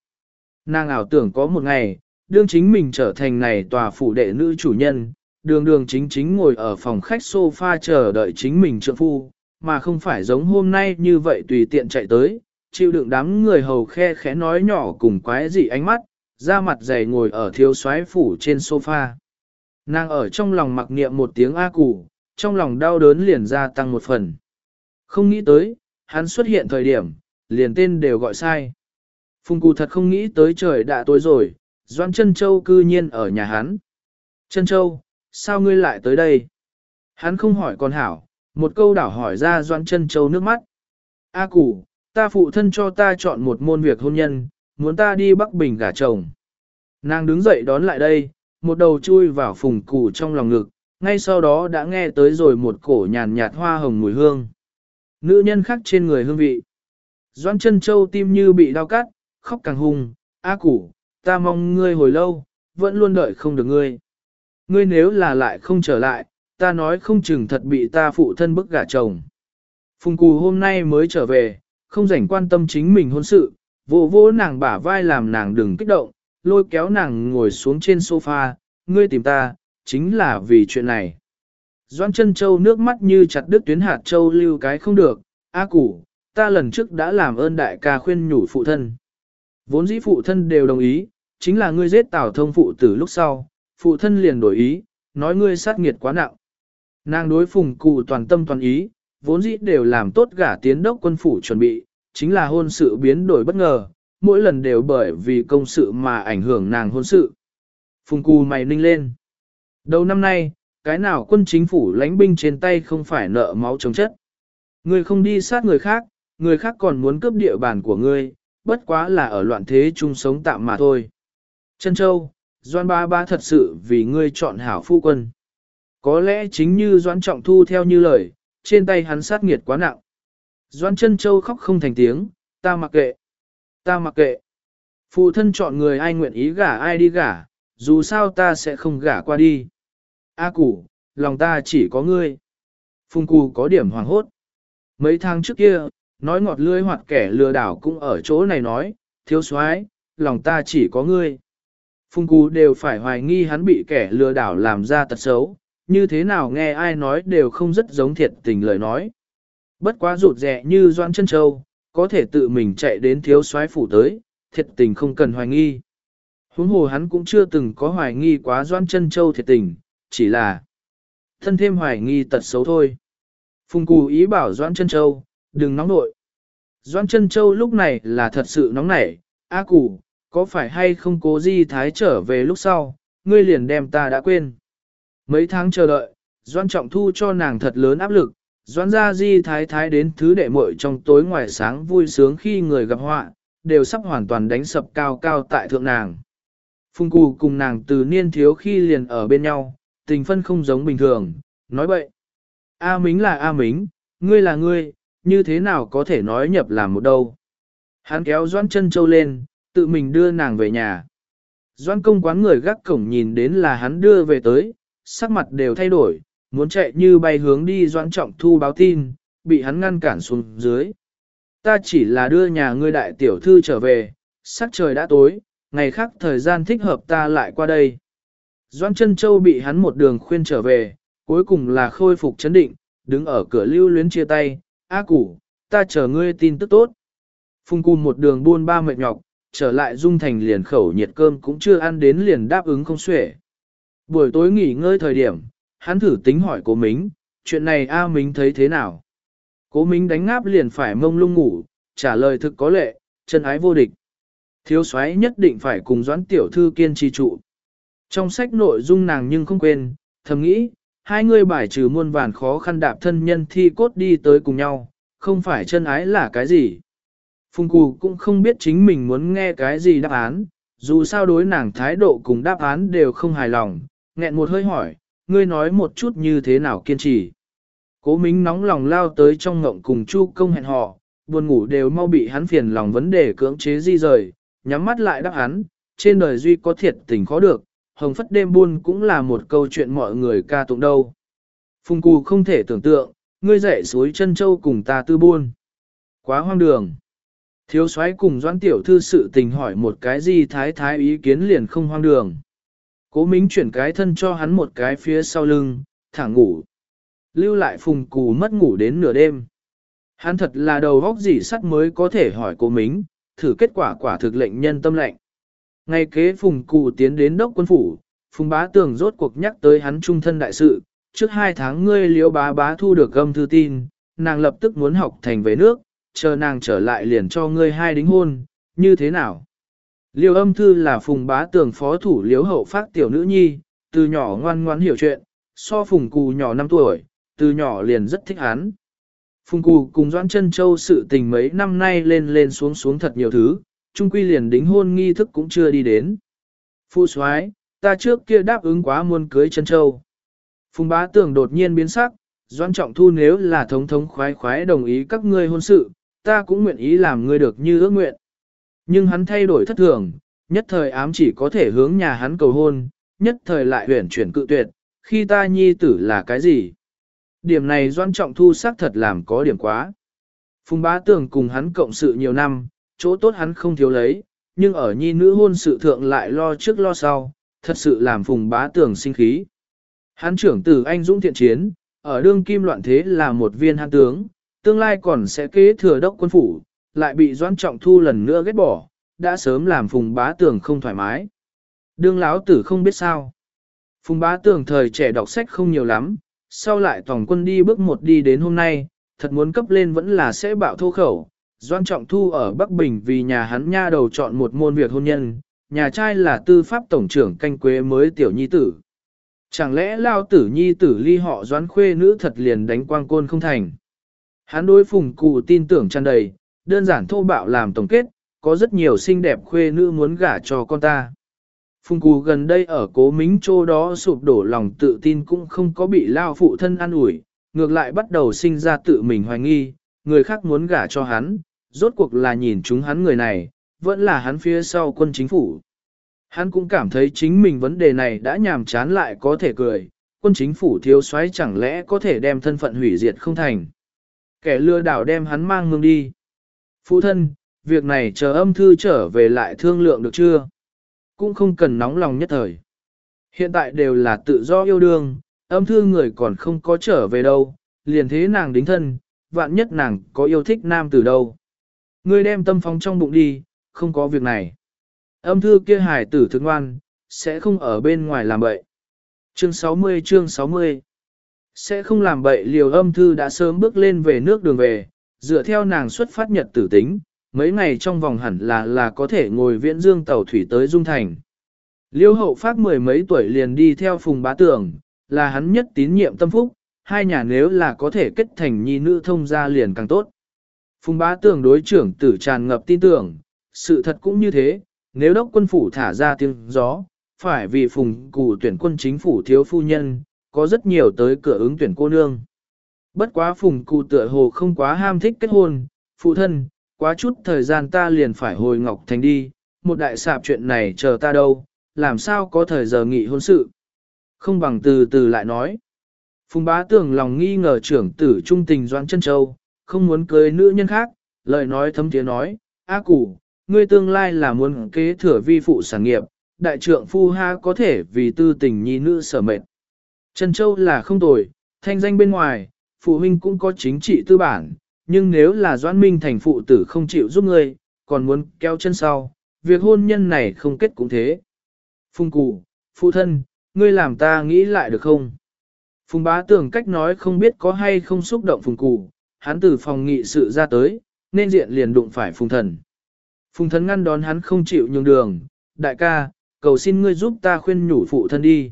Nàng ảo tưởng có một ngày, đương chính mình trở thành này tòa phủ đệ nữ chủ nhân, đường đường chính chính ngồi ở phòng khách sofa chờ đợi chính mình trượng phu, mà không phải giống hôm nay như vậy tùy tiện chạy tới, chịu đựng đám người hầu khe khẽ nói nhỏ cùng quái dị ánh mắt, ra mặt dày ngồi ở thiếu soái phủ trên sofa. Nàng ở trong lòng mặc niệm một tiếng A củ, trong lòng đau đớn liền gia tăng một phần. Không nghĩ tới, hắn xuất hiện thời điểm, liền tên đều gọi sai. Phùng Cù thật không nghĩ tới trời đã tối rồi, Doan Trân Châu cư nhiên ở nhà hắn. Trân Châu, sao ngươi lại tới đây? Hắn không hỏi con hảo, một câu đảo hỏi ra Doan Trân Châu nước mắt. A củ, ta phụ thân cho ta chọn một môn việc hôn nhân, muốn ta đi Bắc Bình gả chồng. Nàng đứng dậy đón lại đây, một đầu chui vào phùng củ trong lòng ngực, ngay sau đó đã nghe tới rồi một cổ nhàn nhạt hoa hồng mùi hương. Nữ nhân khác trên người hương vị. Doan chân châu tim như bị đau cắt, khóc càng hung, A củ, ta mong ngươi hồi lâu, vẫn luôn đợi không được ngươi. Ngươi nếu là lại không trở lại, ta nói không chừng thật bị ta phụ thân bức gả chồng. Phùng cù hôm nay mới trở về, không rảnh quan tâm chính mình hôn sự, vỗ vỗ nàng bả vai làm nàng đừng kích động, lôi kéo nàng ngồi xuống trên sofa, ngươi tìm ta, chính là vì chuyện này. Doan chân châu nước mắt như chặt đứt tuyến hạt châu lưu cái không được, A củ, ta lần trước đã làm ơn đại ca khuyên nhủ phụ thân. Vốn dĩ phụ thân đều đồng ý, chính là ngươi giết tảo thông phụ tử lúc sau, phụ thân liền đổi ý, nói ngươi sát nghiệt quá nặng. Nàng đối phùng cụ toàn tâm toàn ý, vốn dĩ đều làm tốt gả tiến đốc quân phủ chuẩn bị, chính là hôn sự biến đổi bất ngờ, mỗi lần đều bởi vì công sự mà ảnh hưởng nàng hôn sự. Phùng cù mày ninh lên. Đầu năm nay, cái nào quân chính phủ lãnh binh trên tay không phải nợ máu chống chất. Người không đi sát người khác, người khác còn muốn cướp địa bàn của ngươi, bất quá là ở loạn thế chung sống tạm mà thôi. Trân Châu, Doan Ba Ba thật sự vì ngươi chọn hảo phu quân. Có lẽ chính như Doan Trọng Thu theo như lời, trên tay hắn sát nghiệt quá nặng. Doan chân Châu khóc không thành tiếng, ta mặc kệ, ta mặc kệ. Phụ thân chọn người ai nguyện ý gả ai đi gả, dù sao ta sẽ không gả qua đi. A củ, lòng ta chỉ có ngươi. Phùng cù có điểm hoàng hốt. Mấy tháng trước kia, nói ngọt lưỡi hoặc kẻ lừa đảo cũng ở chỗ này nói, thiếu soái, lòng ta chỉ có ngươi. Phùng cù đều phải hoài nghi hắn bị kẻ lừa đảo làm ra tật xấu, như thế nào nghe ai nói đều không rất giống thiệt tình lời nói. Bất quá rụt rẻ như Doan chân Châu, có thể tự mình chạy đến thiếu soái phủ tới, thiệt tình không cần hoài nghi. Huống hồ hắn cũng chưa từng có hoài nghi quá Doan chân Châu thiệt tình, chỉ là thân thêm hoài nghi tật xấu thôi. Phùng Cù ý bảo Doan chân Châu, đừng nóng nội. Doan chân Châu lúc này là thật sự nóng nảy, A Cù, có phải hay không cố di thái trở về lúc sau, ngươi liền đem ta đã quên. Mấy tháng chờ đợi, Doan Trọng Thu cho nàng thật lớn áp lực, Doan gia di thái thái đến thứ đệ muội trong tối ngoài sáng vui sướng khi người gặp họa, đều sắp hoàn toàn đánh sập cao cao tại thượng nàng. Phung Cù cùng nàng từ niên thiếu khi liền ở bên nhau, tình phân không giống bình thường, nói bậy. A Mính là A Mính, ngươi là ngươi, như thế nào có thể nói nhập làm một đâu. Hắn kéo Doan chân châu lên, tự mình đưa nàng về nhà. Doan công quán người gác cổng nhìn đến là hắn đưa về tới, sắc mặt đều thay đổi, muốn chạy như bay hướng đi doãn trọng thu báo tin, bị hắn ngăn cản xuống dưới. Ta chỉ là đưa nhà ngươi đại tiểu thư trở về, sắc trời đã tối, ngày khác thời gian thích hợp ta lại qua đây. Doãn chân châu bị hắn một đường khuyên trở về, cuối cùng là khôi phục chấn định, đứng ở cửa lưu luyến chia tay, A củ, ta chờ ngươi tin tức tốt. Phung cung một đường buôn ba mệt nhọc, trở lại dung thành liền khẩu nhiệt cơm cũng chưa ăn đến liền đáp ứng không xuể. Buổi tối nghỉ ngơi thời điểm, hắn thử tính hỏi cố Mính, chuyện này A Mính thấy thế nào? Cố Mính đánh ngáp liền phải mông lung ngủ, trả lời thực có lệ, chân ái vô địch. Thiếu soái nhất định phải cùng doãn tiểu thư kiên trì trụ. Trong sách nội dung nàng nhưng không quên, thầm nghĩ, hai người bài trừ muôn vàn khó khăn đạp thân nhân thi cốt đi tới cùng nhau, không phải chân ái là cái gì. Phùng Cù cũng không biết chính mình muốn nghe cái gì đáp án, dù sao đối nàng thái độ cùng đáp án đều không hài lòng, nghẹn một hơi hỏi, ngươi nói một chút như thế nào kiên trì. Cố Mính nóng lòng lao tới trong ngộng cùng Chu công hẹn họ, buồn ngủ đều mau bị hắn phiền lòng vấn đề cưỡng chế di rời, nhắm mắt lại đáp hắn, trên đời duy có thiệt tình khó được, hồng phất đêm buôn cũng là một câu chuyện mọi người ca tụng đâu. Phùng cù không thể tưởng tượng, ngươi dậy suối chân châu cùng ta tư buôn. Quá hoang đường. Thiếu soái cùng doãn tiểu thư sự tình hỏi một cái gì thái thái ý kiến liền không hoang đường. Cố Mính chuyển cái thân cho hắn một cái phía sau lưng, thẳng ngủ. Lưu lại phùng cù mất ngủ đến nửa đêm. Hắn thật là đầu góc gì sắt mới có thể hỏi cố Mính, thử kết quả quả thực lệnh nhân tâm lệnh. Ngay kế phùng cù tiến đến đốc quân phủ, phùng bá tường rốt cuộc nhắc tới hắn trung thân đại sự. Trước hai tháng ngươi liễu bá bá thu được gâm thư tin, nàng lập tức muốn học thành về nước, chờ nàng trở lại liền cho ngươi hai đính hôn, như thế nào? Liêu âm thư là phùng bá tường phó thủ liếu hậu phát tiểu nữ nhi, từ nhỏ ngoan ngoãn hiểu chuyện, so phùng cù nhỏ 5 tuổi, từ nhỏ liền rất thích hắn. Phùng cù cùng Doãn chân Châu sự tình mấy năm nay lên lên xuống xuống thật nhiều thứ, trung quy liền đính hôn nghi thức cũng chưa đi đến. Phu soái, ta trước kia đáp ứng quá muôn cưới chân Châu. Phùng bá tường đột nhiên biến sắc, Doãn trọng thu nếu là thống thống khoái khoái đồng ý các ngươi hôn sự, ta cũng nguyện ý làm ngươi được như ước nguyện. Nhưng hắn thay đổi thất thường, nhất thời ám chỉ có thể hướng nhà hắn cầu hôn, nhất thời lại huyển chuyển cự tuyệt, khi ta nhi tử là cái gì? Điểm này doan trọng thu xác thật làm có điểm quá. Phùng bá tưởng cùng hắn cộng sự nhiều năm, chỗ tốt hắn không thiếu lấy, nhưng ở nhi nữ hôn sự thượng lại lo trước lo sau, thật sự làm phùng bá tưởng sinh khí. Hắn trưởng tử anh dũng thiện chiến, ở đương kim loạn thế là một viên hắn tướng, tương lai còn sẽ kế thừa đốc quân phủ, lại bị doãn trọng thu lần nữa ghét bỏ, đã sớm làm phùng bá tường không thoải mái. Đương lão tử không biết sao. Phùng bá tường thời trẻ đọc sách không nhiều lắm, sau lại tổng quân đi bước một đi đến hôm nay, thật muốn cấp lên vẫn là sẽ bạo thô khẩu. Doan Trọng Thu ở Bắc Bình vì nhà hắn nha đầu chọn một môn việc hôn nhân, nhà trai là tư pháp tổng trưởng canh quế mới tiểu nhi tử. Chẳng lẽ lao tử nhi tử ly họ doán khuê nữ thật liền đánh quang côn không thành. Hắn đối phùng cụ tin tưởng tràn đầy, đơn giản thô bạo làm tổng kết, có rất nhiều xinh đẹp khuê nữ muốn gả cho con ta. Phùng Cù gần đây ở cố mính chỗ đó sụp đổ lòng tự tin cũng không có bị lao phụ thân an ủi, ngược lại bắt đầu sinh ra tự mình hoài nghi, người khác muốn gả cho hắn, rốt cuộc là nhìn chúng hắn người này, vẫn là hắn phía sau quân chính phủ. Hắn cũng cảm thấy chính mình vấn đề này đã nhàm chán lại có thể cười, quân chính phủ thiếu soái chẳng lẽ có thể đem thân phận hủy diệt không thành. Kẻ lừa đảo đem hắn mang ngương đi. Phụ thân, việc này chờ âm thư trở về lại thương lượng được chưa? Cũng không cần nóng lòng nhất thời. Hiện tại đều là tự do yêu đương, âm thư người còn không có trở về đâu, liền thế nàng đính thân, vạn nhất nàng có yêu thích nam từ đâu. Ngươi đem tâm phóng trong bụng đi, không có việc này. Âm thư kia hải tử thương ngoan, sẽ không ở bên ngoài làm bậy. Chương 60 chương 60 Sẽ không làm bậy liều âm thư đã sớm bước lên về nước đường về, dựa theo nàng xuất phát nhật tử tính, mấy ngày trong vòng hẳn là là có thể ngồi viễn dương tàu thủy tới Dung Thành. Liêu hậu phát mười mấy tuổi liền đi theo phùng bá tưởng, là hắn nhất tín nhiệm tâm phúc, hai nhà nếu là có thể kết thành nhi nữ thông gia liền càng tốt. Phùng bá tưởng đối trưởng tử tràn ngập tin tưởng, sự thật cũng như thế, nếu đốc quân phủ thả ra tiếng gió, phải vì phùng cụ tuyển quân chính phủ thiếu phu nhân, có rất nhiều tới cửa ứng tuyển cô nương. Bất quá phùng cụ tựa hồ không quá ham thích kết hôn, phụ thân, quá chút thời gian ta liền phải hồi Ngọc Thành đi, một đại sạp chuyện này chờ ta đâu, làm sao có thời giờ nghị hôn sự. Không bằng từ từ lại nói. Phùng bá tưởng lòng nghi ngờ trưởng tử trung tình Doan chân Châu, không muốn cưới nữ nhân khác, lời nói thấm tiếng nói, A củ, ngươi tương lai là muốn kế thừa vi phụ sản nghiệp, đại trượng phu ha có thể vì tư tình nhi nữ sở mệnh. chân Châu là không tồi, thanh danh bên ngoài, phụ huynh cũng có chính trị tư bản, nhưng nếu là Doãn Minh thành phụ tử không chịu giúp ngươi, còn muốn kéo chân sau, việc hôn nhân này không kết cũng thế. Phùng cụ, phụ thân, ngươi làm ta nghĩ lại được không? Phùng bá tưởng cách nói không biết có hay không xúc động phùng cụ, hắn từ phòng nghị sự ra tới, nên diện liền đụng phải phùng thần. Phùng thần ngăn đón hắn không chịu nhường đường, đại ca, cầu xin ngươi giúp ta khuyên nhủ phụ thân đi.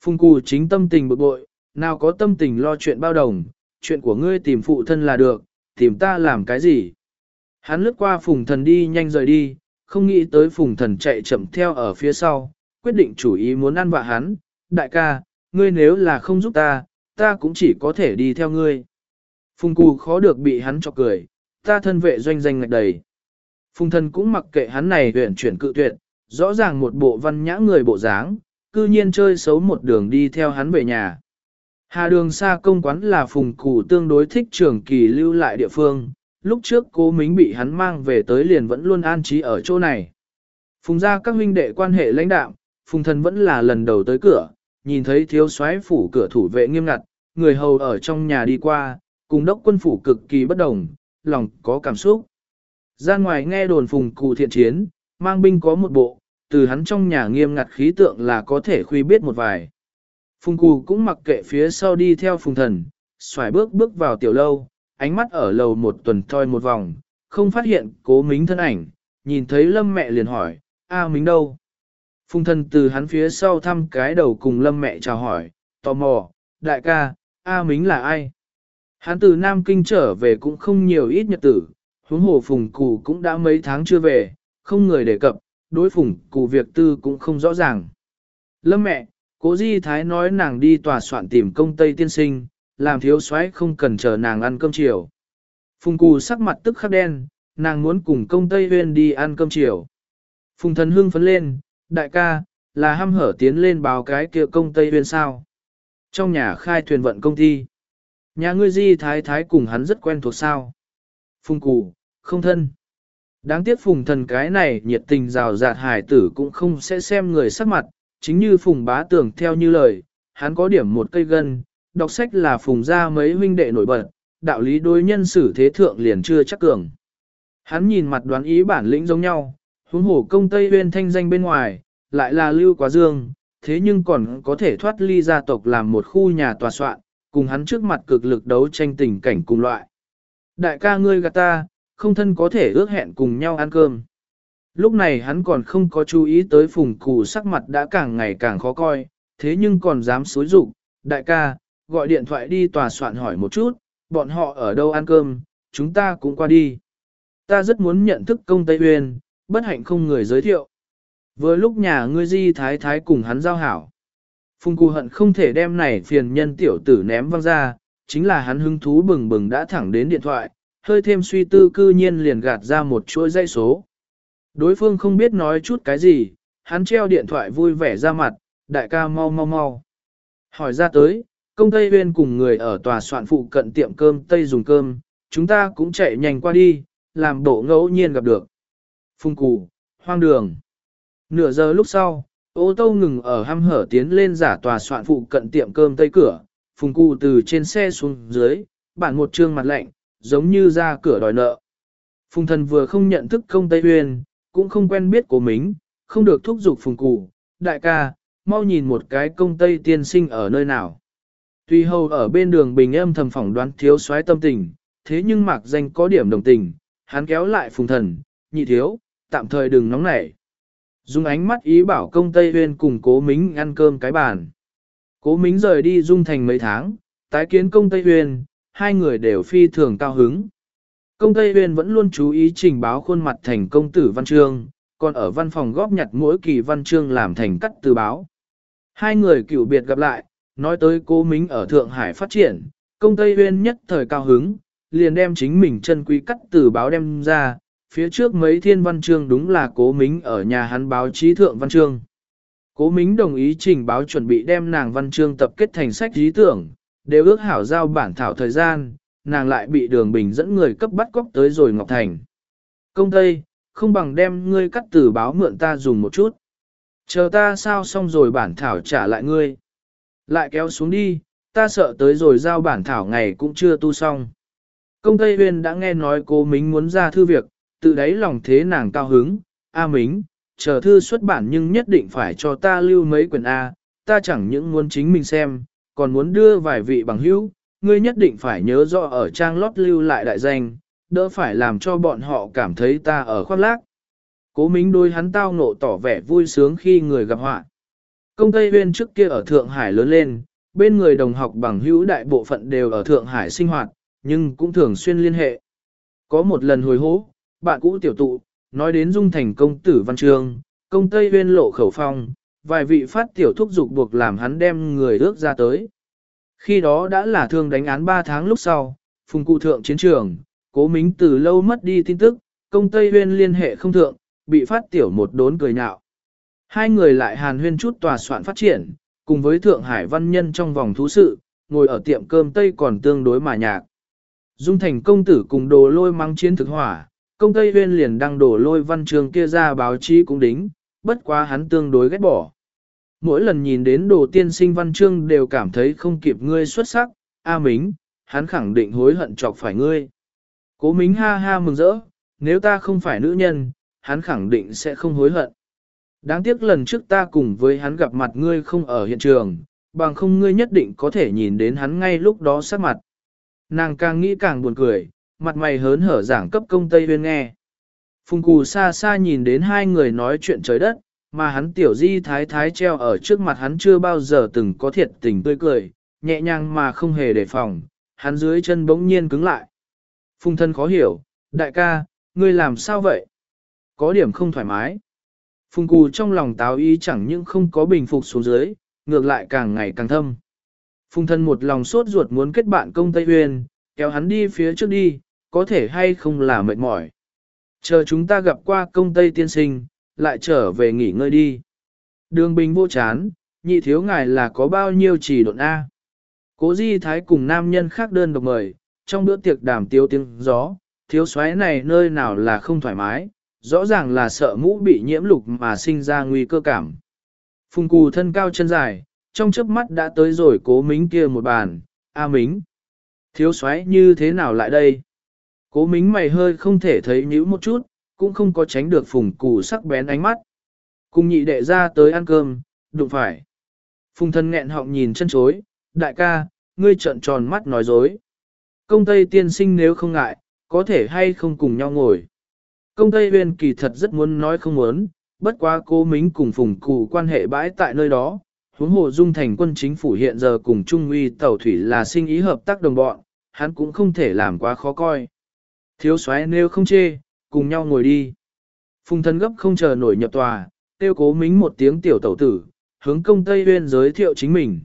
Phùng cụ chính tâm tình bực bội, nào có tâm tình lo chuyện bao đồng, chuyện của ngươi tìm phụ thân là được, tìm ta làm cái gì? Hắn lướt qua phùng thần đi nhanh rời đi, không nghĩ tới phùng thần chạy chậm theo ở phía sau, quyết định chủ ý muốn ăn vạ hắn, đại ca, ngươi nếu là không giúp ta, ta cũng chỉ có thể đi theo ngươi. Phùng cù khó được bị hắn chọc cười, ta thân vệ doanh danh ngạch đầy. Phùng thần cũng mặc kệ hắn này huyện chuyển cự tuyệt, rõ ràng một bộ văn nhã người bộ dáng, cư nhiên chơi xấu một đường đi theo hắn về nhà. Hà đường xa công quán là phùng cù tương đối thích trường kỳ lưu lại địa phương, lúc trước cố mính bị hắn mang về tới liền vẫn luôn an trí ở chỗ này. Phùng ra các huynh đệ quan hệ lãnh đạo, phùng thần vẫn là lần đầu tới cửa, nhìn thấy thiếu soái phủ cửa thủ vệ nghiêm ngặt, người hầu ở trong nhà đi qua, cùng đốc quân phủ cực kỳ bất đồng, lòng có cảm xúc. Ra ngoài nghe đồn phùng cụ thiện chiến, mang binh có một bộ, từ hắn trong nhà nghiêm ngặt khí tượng là có thể khuy biết một vài. Phùng Cù cũng mặc kệ phía sau đi theo phùng thần, xoài bước bước vào tiểu lâu, ánh mắt ở lầu một tuần thoi một vòng, không phát hiện cố mính thân ảnh, nhìn thấy lâm mẹ liền hỏi, a mính đâu? Phùng thần từ hắn phía sau thăm cái đầu cùng lâm mẹ chào hỏi, tò mò, đại ca, a mính là ai? Hắn từ Nam Kinh trở về cũng không nhiều ít nhật tử, huống hồ phùng Cù cũng đã mấy tháng chưa về, không người đề cập, đối phùng Cù việc tư cũng không rõ ràng. Lâm mẹ, cố di thái nói nàng đi tòa soạn tìm công tây tiên sinh, làm thiếu soái không cần chờ nàng ăn cơm chiều. Phùng Cù sắc mặt tức khắc đen, nàng muốn cùng công tây huyên đi ăn cơm chiều. Phùng thần hưng phấn lên, đại ca, là ham hở tiến lên báo cái kia công tây huyên sao. Trong nhà khai thuyền vận công ty. Nhà ngươi di thái thái cùng hắn rất quen thuộc sao. Phùng Cù, không thân. Đáng tiếc phùng thần cái này nhiệt tình rào rạt hải tử cũng không sẽ xem người sắc mặt, chính như phùng bá tưởng theo như lời, hắn có điểm một cây gân, đọc sách là phùng ra mấy huynh đệ nổi bật, đạo lý đối nhân xử thế thượng liền chưa chắc cường. Hắn nhìn mặt đoán ý bản lĩnh giống nhau, huống hổ công Tây Huyên thanh danh bên ngoài, lại là lưu quá dương, thế nhưng còn có thể thoát ly gia tộc làm một khu nhà tòa soạn, cùng hắn trước mặt cực lực đấu tranh tình cảnh cùng loại. Đại ca ngươi gạt ta, không thân có thể ước hẹn cùng nhau ăn cơm. Lúc này hắn còn không có chú ý tới phùng cù sắc mặt đã càng ngày càng khó coi, thế nhưng còn dám xối rụng. Đại ca, gọi điện thoại đi tòa soạn hỏi một chút, bọn họ ở đâu ăn cơm, chúng ta cũng qua đi. Ta rất muốn nhận thức công Tây Uyên, bất hạnh không người giới thiệu. Vừa lúc nhà ngươi di thái thái cùng hắn giao hảo. Phùng Cù hận không thể đem này phiền nhân tiểu tử ném văng ra, chính là hắn hứng thú bừng bừng đã thẳng đến điện thoại, hơi thêm suy tư cư nhiên liền gạt ra một chuỗi dây số. Đối phương không biết nói chút cái gì, hắn treo điện thoại vui vẻ ra mặt, đại ca mau mau mau. Hỏi ra tới, công Tây Huyên cùng người ở tòa soạn phụ cận tiệm cơm Tây dùng cơm, chúng ta cũng chạy nhanh qua đi, làm bộ ngẫu nhiên gặp được. Phung củ, hoang đường. Nửa giờ lúc sau, ô tô ngừng ở hăm hở tiến lên giả tòa soạn phụ cận tiệm cơm Tây cửa, phùng cụ từ trên xe xuống dưới, bản một trương mặt lạnh, giống như ra cửa đòi nợ. Phùng thần vừa không nhận thức công Tây Huyên, cũng không quen biết của mình, không được thúc giục phùng cụ, đại ca, mau nhìn một cái công Tây tiên sinh ở nơi nào. Tuy hầu ở bên đường bình âm thầm phỏng đoán thiếu soái tâm tình, thế nhưng mạc danh có điểm đồng tình, hắn kéo lại phùng thần, nhị thiếu, tạm thời đừng nóng nảy. Dùng ánh mắt ý bảo công Tây Huyên cùng cố mính ăn cơm cái bàn. Cố mính rời đi dung thành mấy tháng, tái kiến công Tây Huyên, hai người đều phi thường cao hứng. Công Tây Uyên vẫn luôn chú ý trình báo khuôn mặt thành công tử văn chương, còn ở văn phòng góp nhặt mỗi kỳ văn chương làm thành cắt từ báo. Hai người cựu biệt gặp lại, nói tới cố mính ở Thượng Hải phát triển, công Tây Uyên nhất thời cao hứng, liền đem chính mình chân quý cắt từ báo đem ra, phía trước mấy thiên văn chương đúng là cố mính ở nhà hắn báo chí thượng văn chương. Cố mính đồng ý trình báo chuẩn bị đem nàng văn chương tập kết thành sách lý tưởng, đều ước hảo giao bản thảo thời gian, nàng lại bị đường bình dẫn người cấp bắt cóc tới rồi Ngọc Thành. Công Tây, không bằng đem ngươi cắt từ báo mượn ta dùng một chút. Chờ ta sao xong rồi bản thảo trả lại ngươi. Lại kéo xuống đi, ta sợ tới rồi giao bản thảo ngày cũng chưa tu xong. Công Tây Huyên đã nghe nói cô Mính muốn ra thư việc, tự đáy lòng thế nàng cao hứng, A Mính, chờ thư xuất bản nhưng nhất định phải cho ta lưu mấy quyển A, ta chẳng những muốn chính mình xem, còn muốn đưa vài vị bằng hữu, ngươi nhất định phải nhớ rõ ở trang lót lưu lại đại danh, đỡ phải làm cho bọn họ cảm thấy ta ở khoác lác. Cố Mính đôi hắn tao nộ tỏ vẻ vui sướng khi người gặp họa. Công Tây Huyên trước kia ở Thượng Hải lớn lên, bên người đồng học bằng hữu đại bộ phận đều ở Thượng Hải sinh hoạt, nhưng cũng thường xuyên liên hệ. Có một lần hồi hố, bạn cũ tiểu tụ, nói đến dung thành công tử văn trường, công Tây Huyên lộ khẩu phong, vài vị phát tiểu thúc dục buộc làm hắn đem người ước ra tới. Khi đó đã là thương đánh án 3 tháng lúc sau, phùng cụ thượng chiến trường, cố mính từ lâu mất đi tin tức, công Tây Huyên liên hệ không thượng, bị phát tiểu một đốn cười nhạo. Hai người lại hàn huyên chút tòa soạn phát triển, cùng với Thượng Hải văn nhân trong vòng thú sự, ngồi ở tiệm cơm Tây còn tương đối mà nhạc. Dung thành công tử cùng đồ lôi mang chiến thực hỏa, công Tây Huyên liền đăng đổ lôi văn trường kia ra báo chí cũng đính, bất quá hắn tương đối ghét bỏ. Mỗi lần nhìn đến đồ tiên sinh văn chương đều cảm thấy không kịp ngươi xuất sắc, A Mính, hắn khẳng định hối hận chọc phải ngươi. Cố Mính ha ha mừng rỡ, nếu ta không phải nữ nhân, hắn khẳng định sẽ không hối hận. Đáng tiếc lần trước ta cùng với hắn gặp mặt ngươi không ở hiện trường, bằng không ngươi nhất định có thể nhìn đến hắn ngay lúc đó sát mặt. Nàng càng nghĩ càng buồn cười, mặt mày hớn hở giảng cấp công Tây Huyên nghe. Phùng cù xa xa nhìn đến hai người nói chuyện trời đất, mà hắn tiểu di thái thái treo ở trước mặt hắn chưa bao giờ từng có thiệt tình tươi cười, nhẹ nhàng mà không hề đề phòng, hắn dưới chân bỗng nhiên cứng lại. Phùng thân khó hiểu, đại ca, ngươi làm sao vậy? Có điểm không thoải mái. Phùng cù trong lòng táo ý chẳng những không có bình phục xuống dưới, ngược lại càng ngày càng thâm. Phùng thân một lòng sốt ruột muốn kết bạn công Tây Huyền, kéo hắn đi phía trước đi, có thể hay không là mệt mỏi. Chờ chúng ta gặp qua công Tây tiên sinh, lại trở về nghỉ ngơi đi. Đường bình vô chán, nhị thiếu ngài là có bao nhiêu chỉ độn A. Cố di thái cùng nam nhân khác đơn độc mời, trong bữa tiệc đàm tiêu tiếng gió, thiếu soái này nơi nào là không thoải mái, rõ ràng là sợ mũ bị nhiễm lục mà sinh ra nguy cơ cảm. Phùng cù thân cao chân dài, trong chớp mắt đã tới rồi cố mính kia một bàn, A mính. Thiếu soái như thế nào lại đây? Cố mính mày hơi không thể thấy nhữ một chút, cũng không có tránh được phùng củ sắc bén ánh mắt. Cùng nhị đệ ra tới ăn cơm, đụng phải. Phùng thân nghẹn họng nhìn chân chối, đại ca, ngươi trợn tròn mắt nói dối. Công Tây tiên sinh nếu không ngại, có thể hay không cùng nhau ngồi. Công Tây huyền kỳ thật rất muốn nói không muốn, bất quá cố mính cùng phùng cụ quan hệ bãi tại nơi đó. Huống hồ dung thành quân chính phủ hiện giờ cùng Trung uy tàu thủy là sinh ý hợp tác đồng bọn, hắn cũng không thể làm quá khó coi. Thiếu soái nếu không chê, cùng nhau ngồi đi. Phùng thân gấp không chờ nổi nhập tòa, tiêu cố mính một tiếng tiểu tẩu tử, hướng công Tây Uyên giới thiệu chính mình.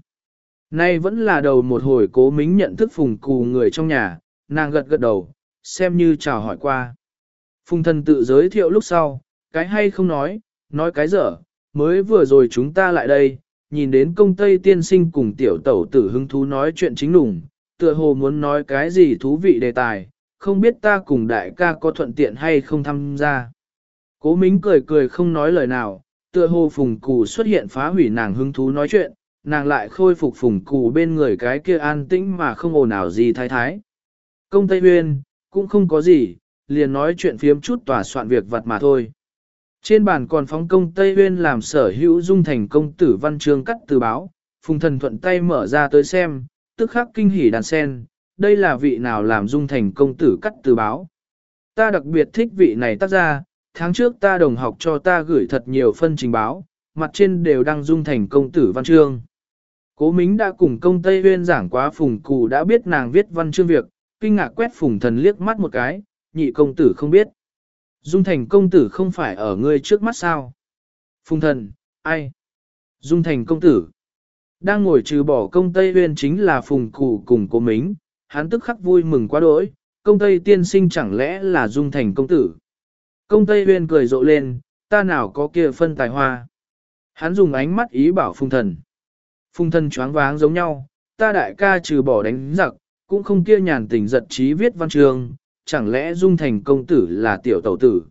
Nay vẫn là đầu một hồi cố mính nhận thức phùng cù người trong nhà, nàng gật gật đầu, xem như chào hỏi qua. Phùng thần tự giới thiệu lúc sau, cái hay không nói, nói cái dở, mới vừa rồi chúng ta lại đây, nhìn đến công tây tiên sinh cùng tiểu tẩu tử hứng thú nói chuyện chính lùng, tựa hồ muốn nói cái gì thú vị đề tài, không biết ta cùng đại ca có thuận tiện hay không tham gia. Cố Mính cười cười không nói lời nào, tựa hồ phùng cù xuất hiện phá hủy nàng hứng thú nói chuyện, nàng lại khôi phục phùng cù bên người cái kia an tĩnh mà không ồn ào gì thái thái. Công Tây Huyên, cũng không có gì, liền nói chuyện phiếm chút tòa soạn việc vặt mà thôi. Trên bàn còn phóng công Tây Huyên làm sở hữu dung thành công tử văn chương cắt từ báo, phùng thần thuận tay mở ra tới xem, tức khắc kinh hỉ đàn sen, đây là vị nào làm dung thành công tử cắt từ báo. Ta đặc biệt thích vị này tác ra, tháng trước ta đồng học cho ta gửi thật nhiều phân trình báo, mặt trên đều đăng dung thành công tử văn chương. Cố Mính đã cùng công Tây Huyên giảng quá phùng cụ đã biết nàng viết văn chương việc, kinh ngạc quét phùng thần liếc mắt một cái, nhị công tử không biết. Dung thành công tử không phải ở ngươi trước mắt sao? Phùng thần, ai? Dung thành công tử. Đang ngồi trừ bỏ công Tây Huyên chính là phùng cụ cùng cố mính, hắn tức khắc vui mừng quá đỗi, công Tây tiên sinh chẳng lẽ là dung thành công tử. Công Tây Huyên cười rộ lên, ta nào có kia phân tài hoa. Hắn dùng ánh mắt ý bảo phùng thần. Phùng thần choáng váng giống nhau, ta đại ca trừ bỏ đánh giặc, cũng không kia nhàn tình giật trí viết văn trường, chẳng lẽ dung thành công tử là tiểu tẩu tử.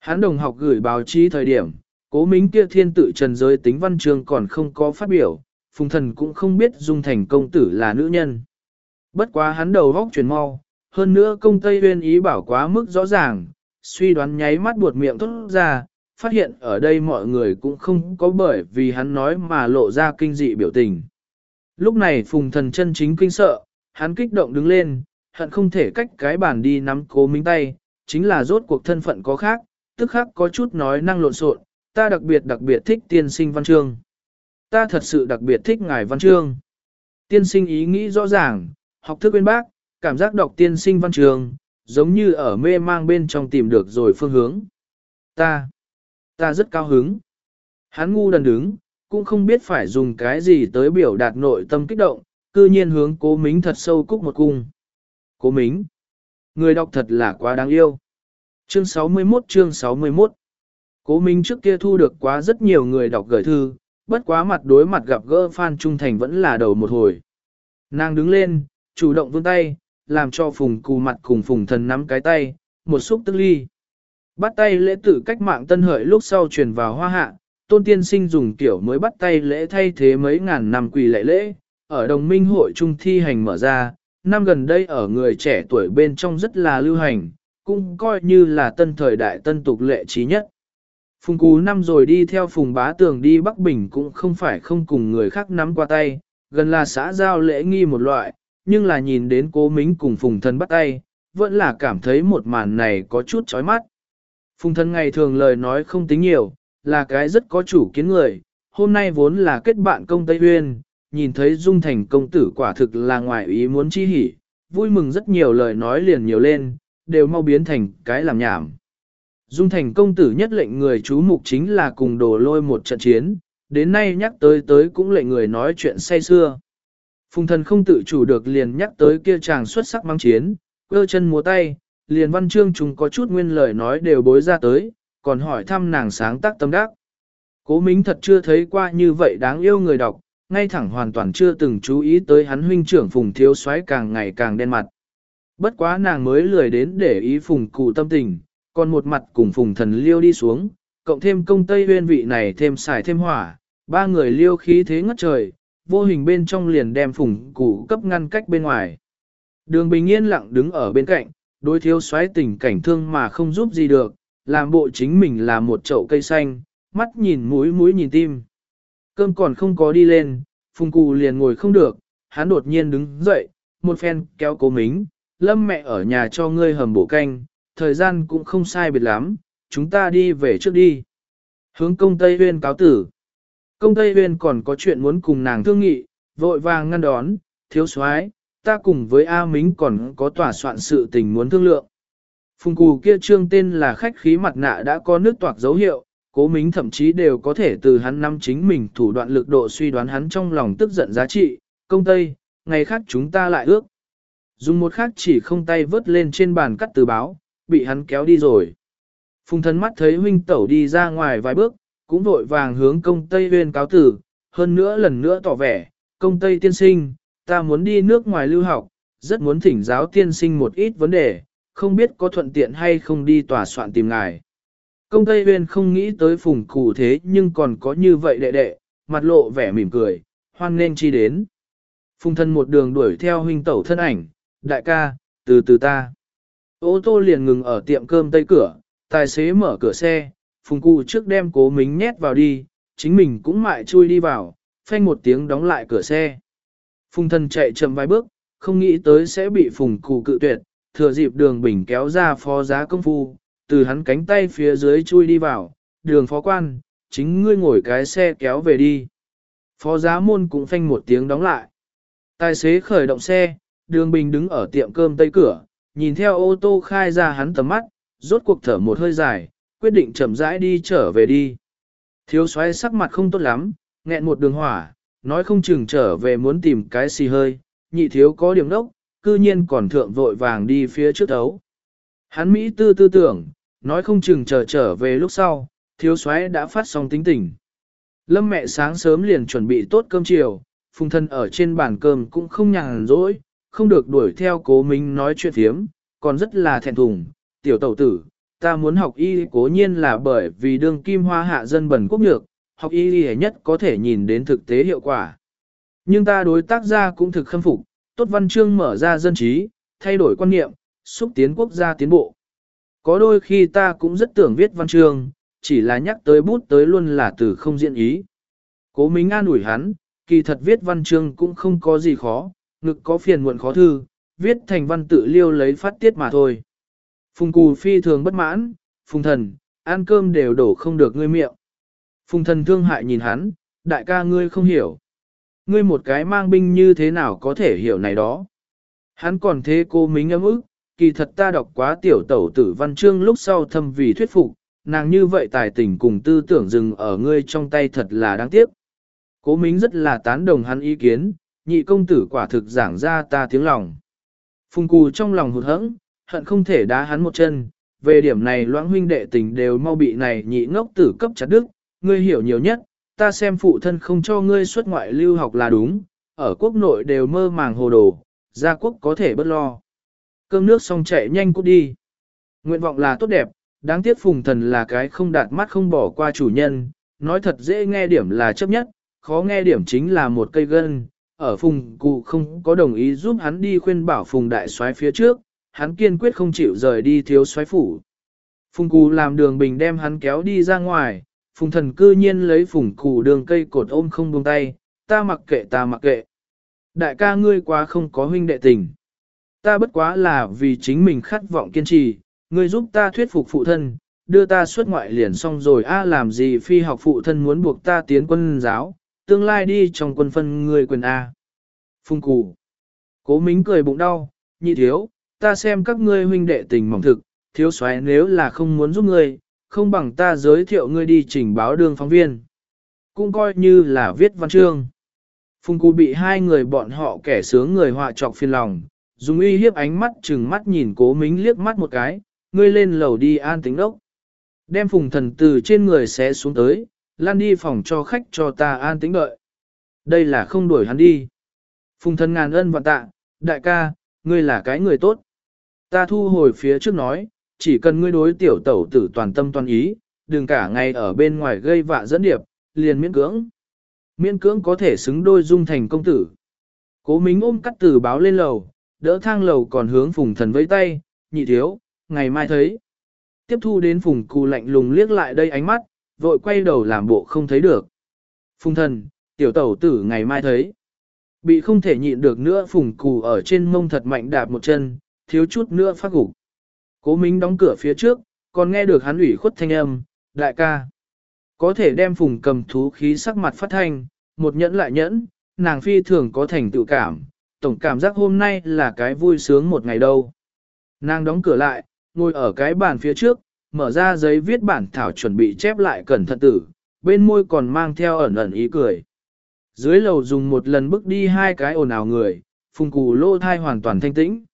Hắn đồng học gửi báo chí thời điểm, cố minh kia thiên tự trần giới tính văn trường còn không có phát biểu, phùng thần cũng không biết dung thành công tử là nữ nhân. Bất quá hắn đầu góc chuyển mau, hơn nữa công tây huyên ý bảo quá mức rõ ràng, suy đoán nháy mắt buột miệng thốt ra, phát hiện ở đây mọi người cũng không có bởi vì hắn nói mà lộ ra kinh dị biểu tình. Lúc này phùng thần chân chính kinh sợ, hắn kích động đứng lên, hận không thể cách cái bàn đi nắm cố minh tay, chính là rốt cuộc thân phận có khác, tức khắc có chút nói năng lộn xộn, ta đặc biệt đặc biệt thích tiên sinh văn chương. Ta thật sự đặc biệt thích ngài văn chương. Tiên sinh ý nghĩ rõ ràng, học thức uyên bác, cảm giác đọc tiên sinh văn trường giống như ở mê mang bên trong tìm được rồi phương hướng. Ta, ta rất cao hứng. Hắn ngu đần đứng, cũng không biết phải dùng cái gì tới biểu đạt nội tâm kích động, cư nhiên hướng cố mính thật sâu cúc một cung. Cố mính, người đọc thật là quá đáng yêu. Chương 61 chương 61 Cố Minh trước kia thu được quá rất nhiều người đọc gửi thư, bất quá mặt đối mặt gặp gỡ Phan Trung Thành vẫn là đầu một hồi. Nàng đứng lên, chủ động vươn tay, làm cho phùng cù mặt cùng phùng thần nắm cái tay, một xúc tức ly. Bắt tay lễ tử cách mạng tân hợi lúc sau truyền vào hoa hạ, tôn tiên sinh dùng kiểu mới bắt tay lễ thay thế mấy ngàn năm quỳ lễ lễ, ở đồng minh hội trung thi hành mở ra, năm gần đây ở người trẻ tuổi bên trong rất là lưu hành, cũng coi như là tân thời đại tân tục lệ trí nhất. Phùng Cú năm rồi đi theo Phùng Bá Tường đi Bắc Bình cũng không phải không cùng người khác nắm qua tay, gần là xã giao lễ nghi một loại, nhưng là nhìn đến cố mính cùng Phùng Thân bắt tay, vẫn là cảm thấy một màn này có chút chói mắt. Phùng Thân ngày thường lời nói không tính nhiều, là cái rất có chủ kiến người, hôm nay vốn là kết bạn công Tây Huyên, nhìn thấy Dung Thành công tử quả thực là ngoài ý muốn chi hỉ, vui mừng rất nhiều lời nói liền nhiều lên, đều mau biến thành cái làm nhảm. Dung thành công tử nhất lệnh người chú mục chính là cùng đổ lôi một trận chiến, đến nay nhắc tới tới cũng lệnh người nói chuyện say xưa. Phùng thần không tự chủ được liền nhắc tới kia chàng xuất sắc mang chiến, cơ chân múa tay, liền văn chương chúng có chút nguyên lời nói đều bối ra tới, còn hỏi thăm nàng sáng tác tâm đắc. Cố Mính thật chưa thấy qua như vậy đáng yêu người đọc, ngay thẳng hoàn toàn chưa từng chú ý tới hắn huynh trưởng Phùng Thiếu Soái càng ngày càng đen mặt. Bất quá nàng mới lười đến để ý Phùng cụ tâm tình, còn một mặt cùng phùng thần liêu đi xuống, cộng thêm công tây huyên vị này thêm xài thêm hỏa, ba người liêu khí thế ngất trời, vô hình bên trong liền đem phùng cụ cấp ngăn cách bên ngoài. Đường bình yên lặng đứng ở bên cạnh, đối thiếu xoáy tình cảnh thương mà không giúp gì được, làm bộ chính mình là một chậu cây xanh, mắt nhìn mũi mũi nhìn tim. Cơm còn không có đi lên, phùng cụ liền ngồi không được, hắn đột nhiên đứng dậy, một phen kéo cố mính, lâm mẹ ở nhà cho ngươi hầm bổ canh, thời gian cũng không sai biệt lắm, chúng ta đi về trước đi. Hướng công Tây Huyên cáo tử. Công Tây Huyên còn có chuyện muốn cùng nàng thương nghị, vội vàng ngăn đón, thiếu soái ta cùng với A Mính còn có tỏa soạn sự tình muốn thương lượng. Phùng cù kia trương tên là khách khí mặt nạ đã có nước toạc dấu hiệu, cố mính thậm chí đều có thể từ hắn năm chính mình thủ đoạn lực độ suy đoán hắn trong lòng tức giận giá trị, công tây, ngày khác chúng ta lại ước. Dùng một khắc chỉ không tay vớt lên trên bàn cắt từ báo, bị hắn kéo đi rồi. Phùng thân mắt thấy huynh tẩu đi ra ngoài vài bước, cũng vội vàng hướng công Tây Huyên cáo tử, hơn nữa lần nữa tỏ vẻ, công Tây tiên sinh, ta muốn đi nước ngoài lưu học, rất muốn thỉnh giáo tiên sinh một ít vấn đề, không biết có thuận tiện hay không đi tòa soạn tìm ngài. Công Tây Huyên không nghĩ tới phùng cụ thế nhưng còn có như vậy đệ đệ, mặt lộ vẻ mỉm cười, hoan nên chi đến. Phùng thân một đường đuổi theo huynh tẩu thân ảnh, đại ca, từ từ ta. Ô tô liền ngừng ở tiệm cơm tây cửa, tài xế mở cửa xe, phùng cụ trước đem cố mính nhét vào đi, chính mình cũng mại chui đi vào, phanh một tiếng đóng lại cửa xe. Phùng thân chạy chậm vài bước, không nghĩ tới sẽ bị phùng cụ cự tuyệt, thừa dịp đường bình kéo ra phó giá công phu, từ hắn cánh tay phía dưới chui đi vào, đường phó quan, chính ngươi ngồi cái xe kéo về đi. Phó giá môn cũng phanh một tiếng đóng lại. Tài xế khởi động xe, đường bình đứng ở tiệm cơm tây cửa, nhìn theo ô tô khai ra hắn tầm mắt, rốt cuộc thở một hơi dài, quyết định chậm rãi đi trở về đi. Thiếu soái sắc mặt không tốt lắm, nghẹn một đường hỏa, nói không chừng trở về muốn tìm cái xì hơi, nhị thiếu có điểm đốc, cư nhiên còn thượng vội vàng đi phía trước đấu. Hắn Mỹ tư tư tưởng, nói không chừng chờ trở về lúc sau, thiếu soái đã phát xong tính tình. Lâm mẹ sáng sớm liền chuẩn bị tốt cơm chiều, phùng thân ở trên bàn cơm cũng không nhàn rỗi, không được đuổi theo cố minh nói chuyện thiếm, còn rất là thẹn thùng, tiểu tẩu tử, ta muốn học y cố nhiên là bởi vì đương kim hoa hạ dân bẩn quốc nhược, học y nhất có thể nhìn đến thực tế hiệu quả. Nhưng ta đối tác gia cũng thực khâm phục, tốt văn chương mở ra dân trí, thay đổi quan niệm, xúc tiến quốc gia tiến bộ. Có đôi khi ta cũng rất tưởng viết văn chương, chỉ là nhắc tới bút tới luôn là từ không diễn ý. Cố Minh an ủi hắn, kỳ thật viết văn chương cũng không có gì khó, ngực có phiền muộn khó thư, viết thành văn tự liêu lấy phát tiết mà thôi. Phùng cù phi thường bất mãn, phùng thần, ăn cơm đều đổ không được ngươi miệng. Phùng thần thương hại nhìn hắn, đại ca ngươi không hiểu. Ngươi một cái mang binh như thế nào có thể hiểu này đó. Hắn còn thế cô mính ấm ức, kỳ thật ta đọc quá tiểu tẩu tử văn chương lúc sau thâm vì thuyết phục, nàng như vậy tài tình cùng tư tưởng dừng ở ngươi trong tay thật là đáng tiếc. Cố Mính rất là tán đồng hắn ý kiến, nhị công tử quả thực giảng ra ta tiếng lòng. Phùng cù trong lòng hụt hẫng, hận không thể đá hắn một chân, về điểm này loãng huynh đệ tình đều mau bị này nhị ngốc tử cấp chặt đức, ngươi hiểu nhiều nhất, ta xem phụ thân không cho ngươi xuất ngoại lưu học là đúng, ở quốc nội đều mơ màng hồ đồ, gia quốc có thể bất lo. Cơm nước xong chạy nhanh cút đi. Nguyện vọng là tốt đẹp, đáng tiếc phùng thần là cái không đạt mắt không bỏ qua chủ nhân, nói thật dễ nghe điểm là chấp nhất, khó nghe điểm chính là một cây gân. Ở phùng cụ không có đồng ý giúp hắn đi khuyên bảo phùng đại soái phía trước, hắn kiên quyết không chịu rời đi thiếu soái phủ. Phùng cù làm đường bình đem hắn kéo đi ra ngoài, phùng thần cư nhiên lấy phùng cù đường cây cột ôm không buông tay, ta mặc kệ ta mặc kệ. Đại ca ngươi quá không có huynh đệ tình. Ta bất quá là vì chính mình khát vọng kiên trì, ngươi giúp ta thuyết phục phụ thân, đưa ta xuất ngoại liền xong rồi a làm gì phi học phụ thân muốn buộc ta tiến quân giáo, tương lai đi trong quân phân người quyền A. Phung cù. Cố mính cười bụng đau, nhị thiếu, ta xem các ngươi huynh đệ tình mỏng thực, thiếu soái nếu là không muốn giúp ngươi, không bằng ta giới thiệu ngươi đi trình báo đường phóng viên. Cũng coi như là viết văn chương. Phùng Cú bị hai người bọn họ kẻ sướng người họa trọc phiền lòng, dùng uy hiếp ánh mắt chừng mắt nhìn cố mính liếc mắt một cái, ngươi lên lầu đi an tính đốc. Đem phùng thần từ trên người xé xuống tới, lan đi phòng cho khách cho ta an tính đợi. Đây là không đuổi hắn đi. Phùng thần ngàn ân và tạ, đại ca, ngươi là cái người tốt. Ta thu hồi phía trước nói, chỉ cần ngươi đối tiểu tẩu tử toàn tâm toàn ý, đừng cả ngày ở bên ngoài gây vạ dẫn điệp, liền miễn cưỡng. Miễn cưỡng có thể xứng đôi dung thành công tử. Cố Mính ôm cắt tử báo lên lầu, đỡ thang lầu còn hướng phùng thần với tay, nhị thiếu, ngày mai thấy. Tiếp thu đến phùng cù lạnh lùng liếc lại đây ánh mắt, vội quay đầu làm bộ không thấy được. Phùng thần, tiểu tẩu tử ngày mai thấy. Bị không thể nhịn được nữa phùng cù ở trên mông thật mạnh đạp một chân, thiếu chút nữa phát gục. Cố Minh đóng cửa phía trước, còn nghe được hắn ủy khuất thanh âm, đại ca. Có thể đem phùng cầm thú khí sắc mặt phát thanh, một nhẫn lại nhẫn, nàng phi thường có thành tự cảm, tổng cảm giác hôm nay là cái vui sướng một ngày đâu. Nàng đóng cửa lại, ngồi ở cái bàn phía trước, mở ra giấy viết bản thảo chuẩn bị chép lại cẩn thận tử, bên môi còn mang theo ẩn ẩn ý cười. Dưới lầu dùng một lần bước đi hai cái ồn ào người, phùng cù lô thai hoàn toàn thanh tĩnh.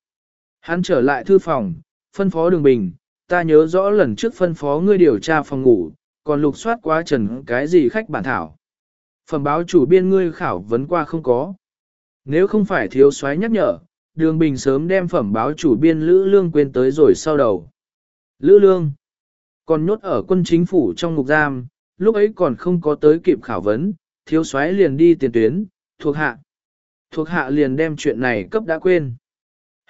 Hắn trở lại thư phòng, phân phó đường bình, ta nhớ rõ lần trước phân phó ngươi điều tra phòng ngủ, còn lục soát quá trần cái gì khách bản thảo. Phẩm báo chủ biên ngươi khảo vấn qua không có. Nếu không phải thiếu soái nhắc nhở, đường bình sớm đem phẩm báo chủ biên Lữ Lương quên tới rồi sau đầu. Lữ Lương còn nhốt ở quân chính phủ trong ngục giam, lúc ấy còn không có tới kịp khảo vấn, thiếu soái liền đi tiền tuyến, thuộc hạ. Thuộc hạ liền đem chuyện này cấp đã quên.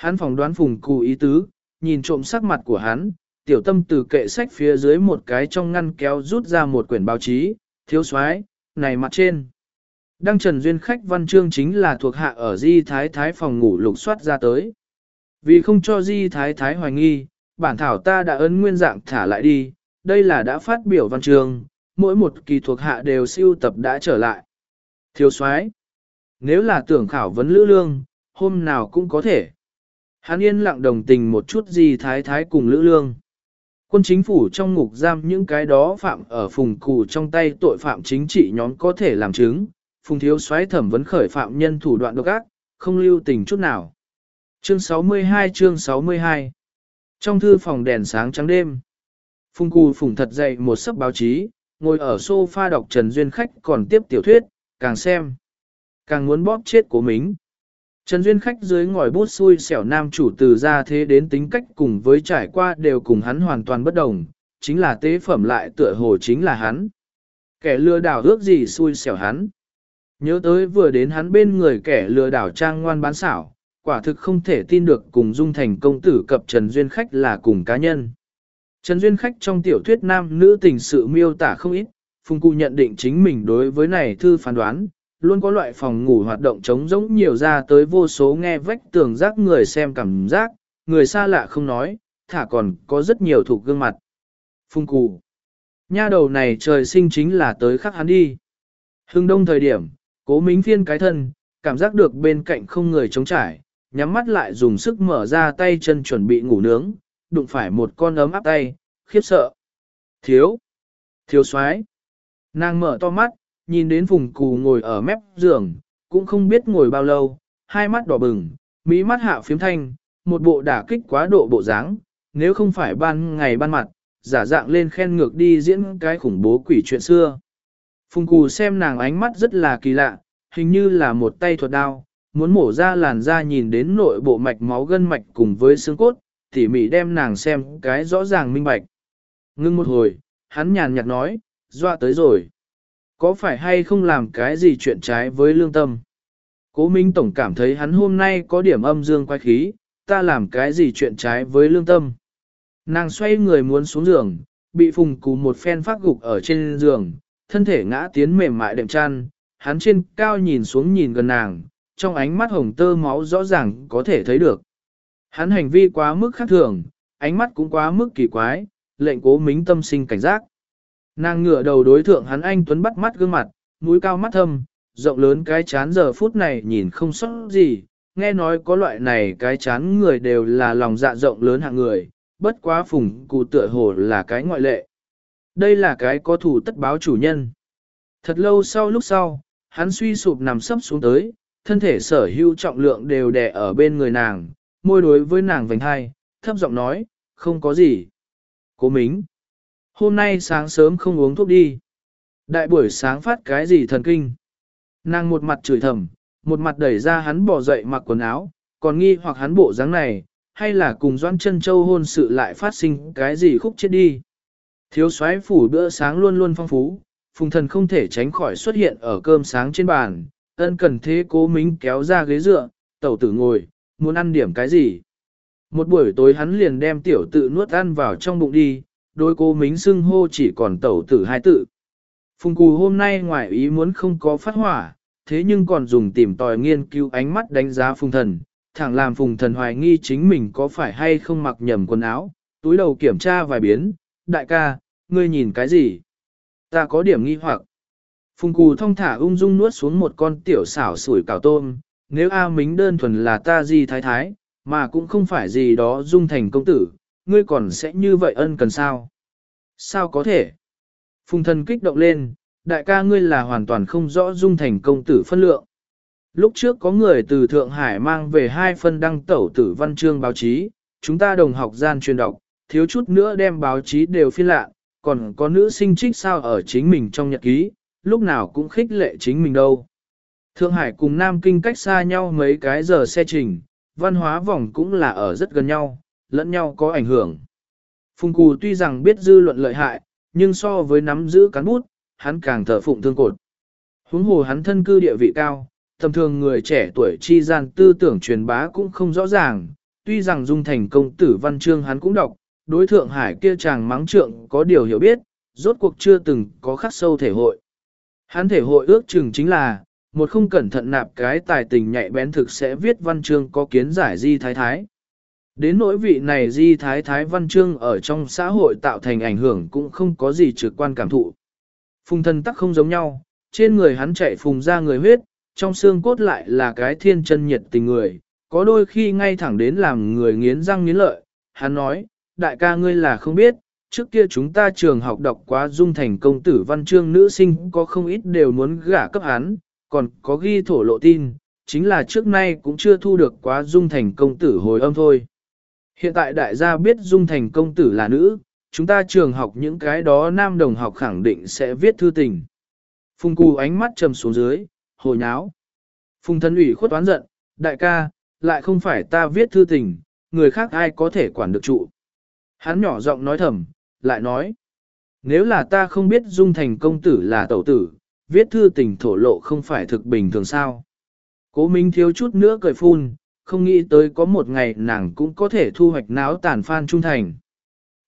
Hắn phỏng đoán phùng cù ý tứ, nhìn trộm sắc mặt của hắn, tiểu tâm từ kệ sách phía dưới một cái trong ngăn kéo rút ra một quyển báo chí, thiếu soái này mặt trên. Đăng Trần Duyên khách văn chương chính là thuộc hạ ở Di Thái Thái phòng ngủ lục soát ra tới. Vì không cho Di Thái Thái hoài nghi, bản thảo ta đã ấn nguyên dạng thả lại đi, đây là đã phát biểu văn chương, mỗi một kỳ thuộc hạ đều siêu tập đã trở lại. Thiếu soái nếu là tưởng khảo vấn lữ lương, hôm nào cũng có thể. Hắn yên lặng đồng tình một chút gì Thái Thái cùng lữ lương. Quân chính phủ trong ngục giam những cái đó phạm ở phùng cù trong tay tội phạm chính trị nhóm có thể làm chứng, phùng thiếu soái thẩm vấn khởi phạm nhân thủ đoạn độc ác, không lưu tình chút nào. Chương 62 chương 62 Trong thư phòng đèn sáng trắng đêm, phùng cù phùng thật dậy một sấp báo chí, ngồi ở sofa đọc Trần Duyên Khách còn tiếp tiểu thuyết, càng xem, càng muốn bóp chết của mình. Trần Duyên Khách dưới ngòi bút xui xẻo nam chủ từ ra thế đến tính cách cùng với trải qua đều cùng hắn hoàn toàn bất đồng, chính là tế phẩm lại tựa hồ chính là hắn. Kẻ lừa đảo ước gì xui xẻo hắn. Nhớ tới vừa đến hắn bên người kẻ lừa đảo trang ngoan bán xảo, quả thực không thể tin được cùng dung thành công tử cập Trần Duyên Khách là cùng cá nhân. Trần Duyên Khách trong tiểu thuyết nam nữ tình sự miêu tả không ít, Phùng Cụ nhận định chính mình đối với này thư phán đoán, luôn có loại phòng ngủ hoạt động trống rỗng nhiều ra tới vô số nghe vách tường giác người xem cảm giác, người xa lạ không nói, thả còn có rất nhiều thuộc gương mặt. phung Cụ Nha đầu này trời sinh chính là tới khắc hắn đi. Hưng đông thời điểm, cố mính phiên cái thân, cảm giác được bên cạnh không người chống trải, nhắm mắt lại dùng sức mở ra tay chân chuẩn bị ngủ nướng, đụng phải một con ấm áp tay, khiếp sợ. Thiếu! Thiếu soái Nàng mở to mắt, nhìn đến phùng cù ngồi ở mép giường, cũng không biết ngồi bao lâu, hai mắt đỏ bừng, mí mắt hạ phiếm thanh, một bộ đả kích quá độ bộ dáng, nếu không phải ban ngày ban mặt, giả dạng lên khen ngược đi diễn cái khủng bố quỷ chuyện xưa. Phùng cù xem nàng ánh mắt rất là kỳ lạ, hình như là một tay thuật đao, muốn mổ ra làn da nhìn đến nội bộ mạch máu gân mạch cùng với xương cốt, tỉ mỉ đem nàng xem cái rõ ràng minh bạch. Ngưng một hồi, hắn nhàn nhạt nói, dọa tới rồi. Có phải hay không làm cái gì chuyện trái với lương tâm? Cố Minh Tổng cảm thấy hắn hôm nay có điểm âm dương quái khí, ta làm cái gì chuyện trái với lương tâm? Nàng xoay người muốn xuống giường, bị phùng cú một phen phát gục ở trên giường, thân thể ngã tiến mềm mại đệm chăn, hắn trên cao nhìn xuống nhìn gần nàng, trong ánh mắt hồng tơ máu rõ ràng có thể thấy được. Hắn hành vi quá mức khác thường, ánh mắt cũng quá mức kỳ quái, lệnh cố mính tâm sinh cảnh giác. Nàng ngửa đầu đối thượng hắn anh tuấn bắt mắt gương mặt, mũi cao mắt thâm, rộng lớn cái chán giờ phút này nhìn không sót gì, nghe nói có loại này cái chán người đều là lòng dạ rộng lớn hạng người, bất quá phùng cụ tựa hồ là cái ngoại lệ. Đây là cái có thủ tất báo chủ nhân. Thật lâu sau lúc sau, hắn suy sụp nằm sấp xuống tới, thân thể sở hữu trọng lượng đều đè ở bên người nàng, môi đối với nàng vành hai, thấp giọng nói, không có gì. Cố mính, hôm nay sáng sớm không uống thuốc đi. Đại buổi sáng phát cái gì thần kinh. Nàng một mặt chửi thầm, một mặt đẩy ra hắn bỏ dậy mặc quần áo, còn nghi hoặc hắn bộ dáng này, hay là cùng Doan chân Châu hôn sự lại phát sinh cái gì khúc chết đi. Thiếu soái phủ bữa sáng luôn luôn phong phú, phùng thần không thể tránh khỏi xuất hiện ở cơm sáng trên bàn, ân cần thế cố mính kéo ra ghế dựa, tẩu tử ngồi, muốn ăn điểm cái gì. Một buổi tối hắn liền đem tiểu tự nuốt ăn vào trong bụng đi, đôi cô mính xưng hô chỉ còn tẩu tử hai tự. Phùng cù hôm nay ngoài ý muốn không có phát hỏa, thế nhưng còn dùng tìm tòi nghiên cứu ánh mắt đánh giá phùng thần, thẳng làm phùng thần hoài nghi chính mình có phải hay không mặc nhầm quần áo, túi đầu kiểm tra vài biến, đại ca, ngươi nhìn cái gì? Ta có điểm nghi hoặc. Phùng cù thông thả ung dung nuốt xuống một con tiểu xảo sủi cảo tôm, nếu A Mính đơn thuần là ta gì thái thái, mà cũng không phải gì đó dung thành công tử, ngươi còn sẽ như vậy ân cần sao? Sao có thể? Phùng thần kích động lên, đại ca ngươi là hoàn toàn không rõ dung thành công tử phân lượng. Lúc trước có người từ Thượng Hải mang về hai phân đăng tẩu tử văn chương báo chí, chúng ta đồng học gian truyền đọc, thiếu chút nữa đem báo chí đều phiên lạ, còn có nữ sinh trích sao ở chính mình trong nhật ký, lúc nào cũng khích lệ chính mình đâu. Thượng Hải cùng Nam Kinh cách xa nhau mấy cái giờ xe trình, văn hóa vòng cũng là ở rất gần nhau, lẫn nhau có ảnh hưởng. Phùng Cù tuy rằng biết dư luận lợi hại, nhưng so với nắm giữ cán bút, hắn càng thở phụng thương cột. Huống hồ hắn thân cư địa vị cao, tầm thường người trẻ tuổi chi gian tư tưởng truyền bá cũng không rõ ràng, tuy rằng dung thành công tử văn chương hắn cũng đọc, đối thượng hải kia chàng mắng trượng có điều hiểu biết, rốt cuộc chưa từng có khắc sâu thể hội. Hắn thể hội ước chừng chính là, một không cẩn thận nạp cái tài tình nhạy bén thực sẽ viết văn chương có kiến giải di thái thái. Đến nỗi vị này di thái thái văn chương ở trong xã hội tạo thành ảnh hưởng cũng không có gì trực quan cảm thụ. Phùng thân tắc không giống nhau, trên người hắn chạy phùng ra người huyết, trong xương cốt lại là cái thiên chân nhiệt tình người, có đôi khi ngay thẳng đến làm người nghiến răng nghiến lợi. Hắn nói, đại ca ngươi là không biết, trước kia chúng ta trường học đọc quá dung thành công tử văn chương nữ sinh có không ít đều muốn gả cấp hắn, còn có ghi thổ lộ tin, chính là trước nay cũng chưa thu được quá dung thành công tử hồi âm thôi. Hiện tại đại gia biết dung thành công tử là nữ, chúng ta trường học những cái đó nam đồng học khẳng định sẽ viết thư tình. Phùng cù ánh mắt trầm xuống dưới, hồi nháo. Phùng thân ủy khuất toán giận, đại ca, lại không phải ta viết thư tình, người khác ai có thể quản được trụ. Hắn nhỏ giọng nói thầm, lại nói, nếu là ta không biết dung thành công tử là tẩu tử, viết thư tình thổ lộ không phải thực bình thường sao. Cố Minh thiếu chút nữa cười phun, không nghĩ tới có một ngày nàng cũng có thể thu hoạch náo tàn phan trung thành.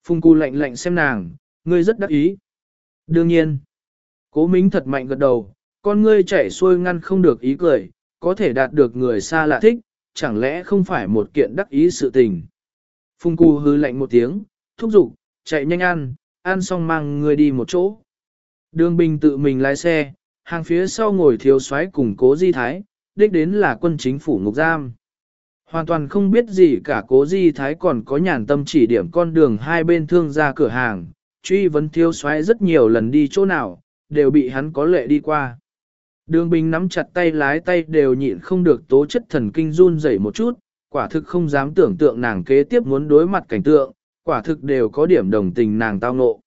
Phùng Cù lạnh lạnh xem nàng, ngươi rất đắc ý. Đương nhiên, cố Minh thật mạnh gật đầu, con ngươi chảy xuôi ngăn không được ý cười, có thể đạt được người xa lạ thích, chẳng lẽ không phải một kiện đắc ý sự tình. Phùng Cù hư lạnh một tiếng, thúc giục, chạy nhanh ăn, ăn xong mang ngươi đi một chỗ. Đường Bình tự mình lái xe, hàng phía sau ngồi thiếu soái cùng cố di thái, đích đến là quân chính phủ ngục giam. Hoàn toàn không biết gì cả cố di thái còn có nhàn tâm chỉ điểm con đường hai bên thương ra cửa hàng, truy vấn thiếu soái rất nhiều lần đi chỗ nào, đều bị hắn có lệ đi qua. Đường Bình nắm chặt tay lái tay đều nhịn không được tố chất thần kinh run rẩy một chút, quả thực không dám tưởng tượng nàng kế tiếp muốn đối mặt cảnh tượng, quả thực đều có điểm đồng tình nàng tao ngộ.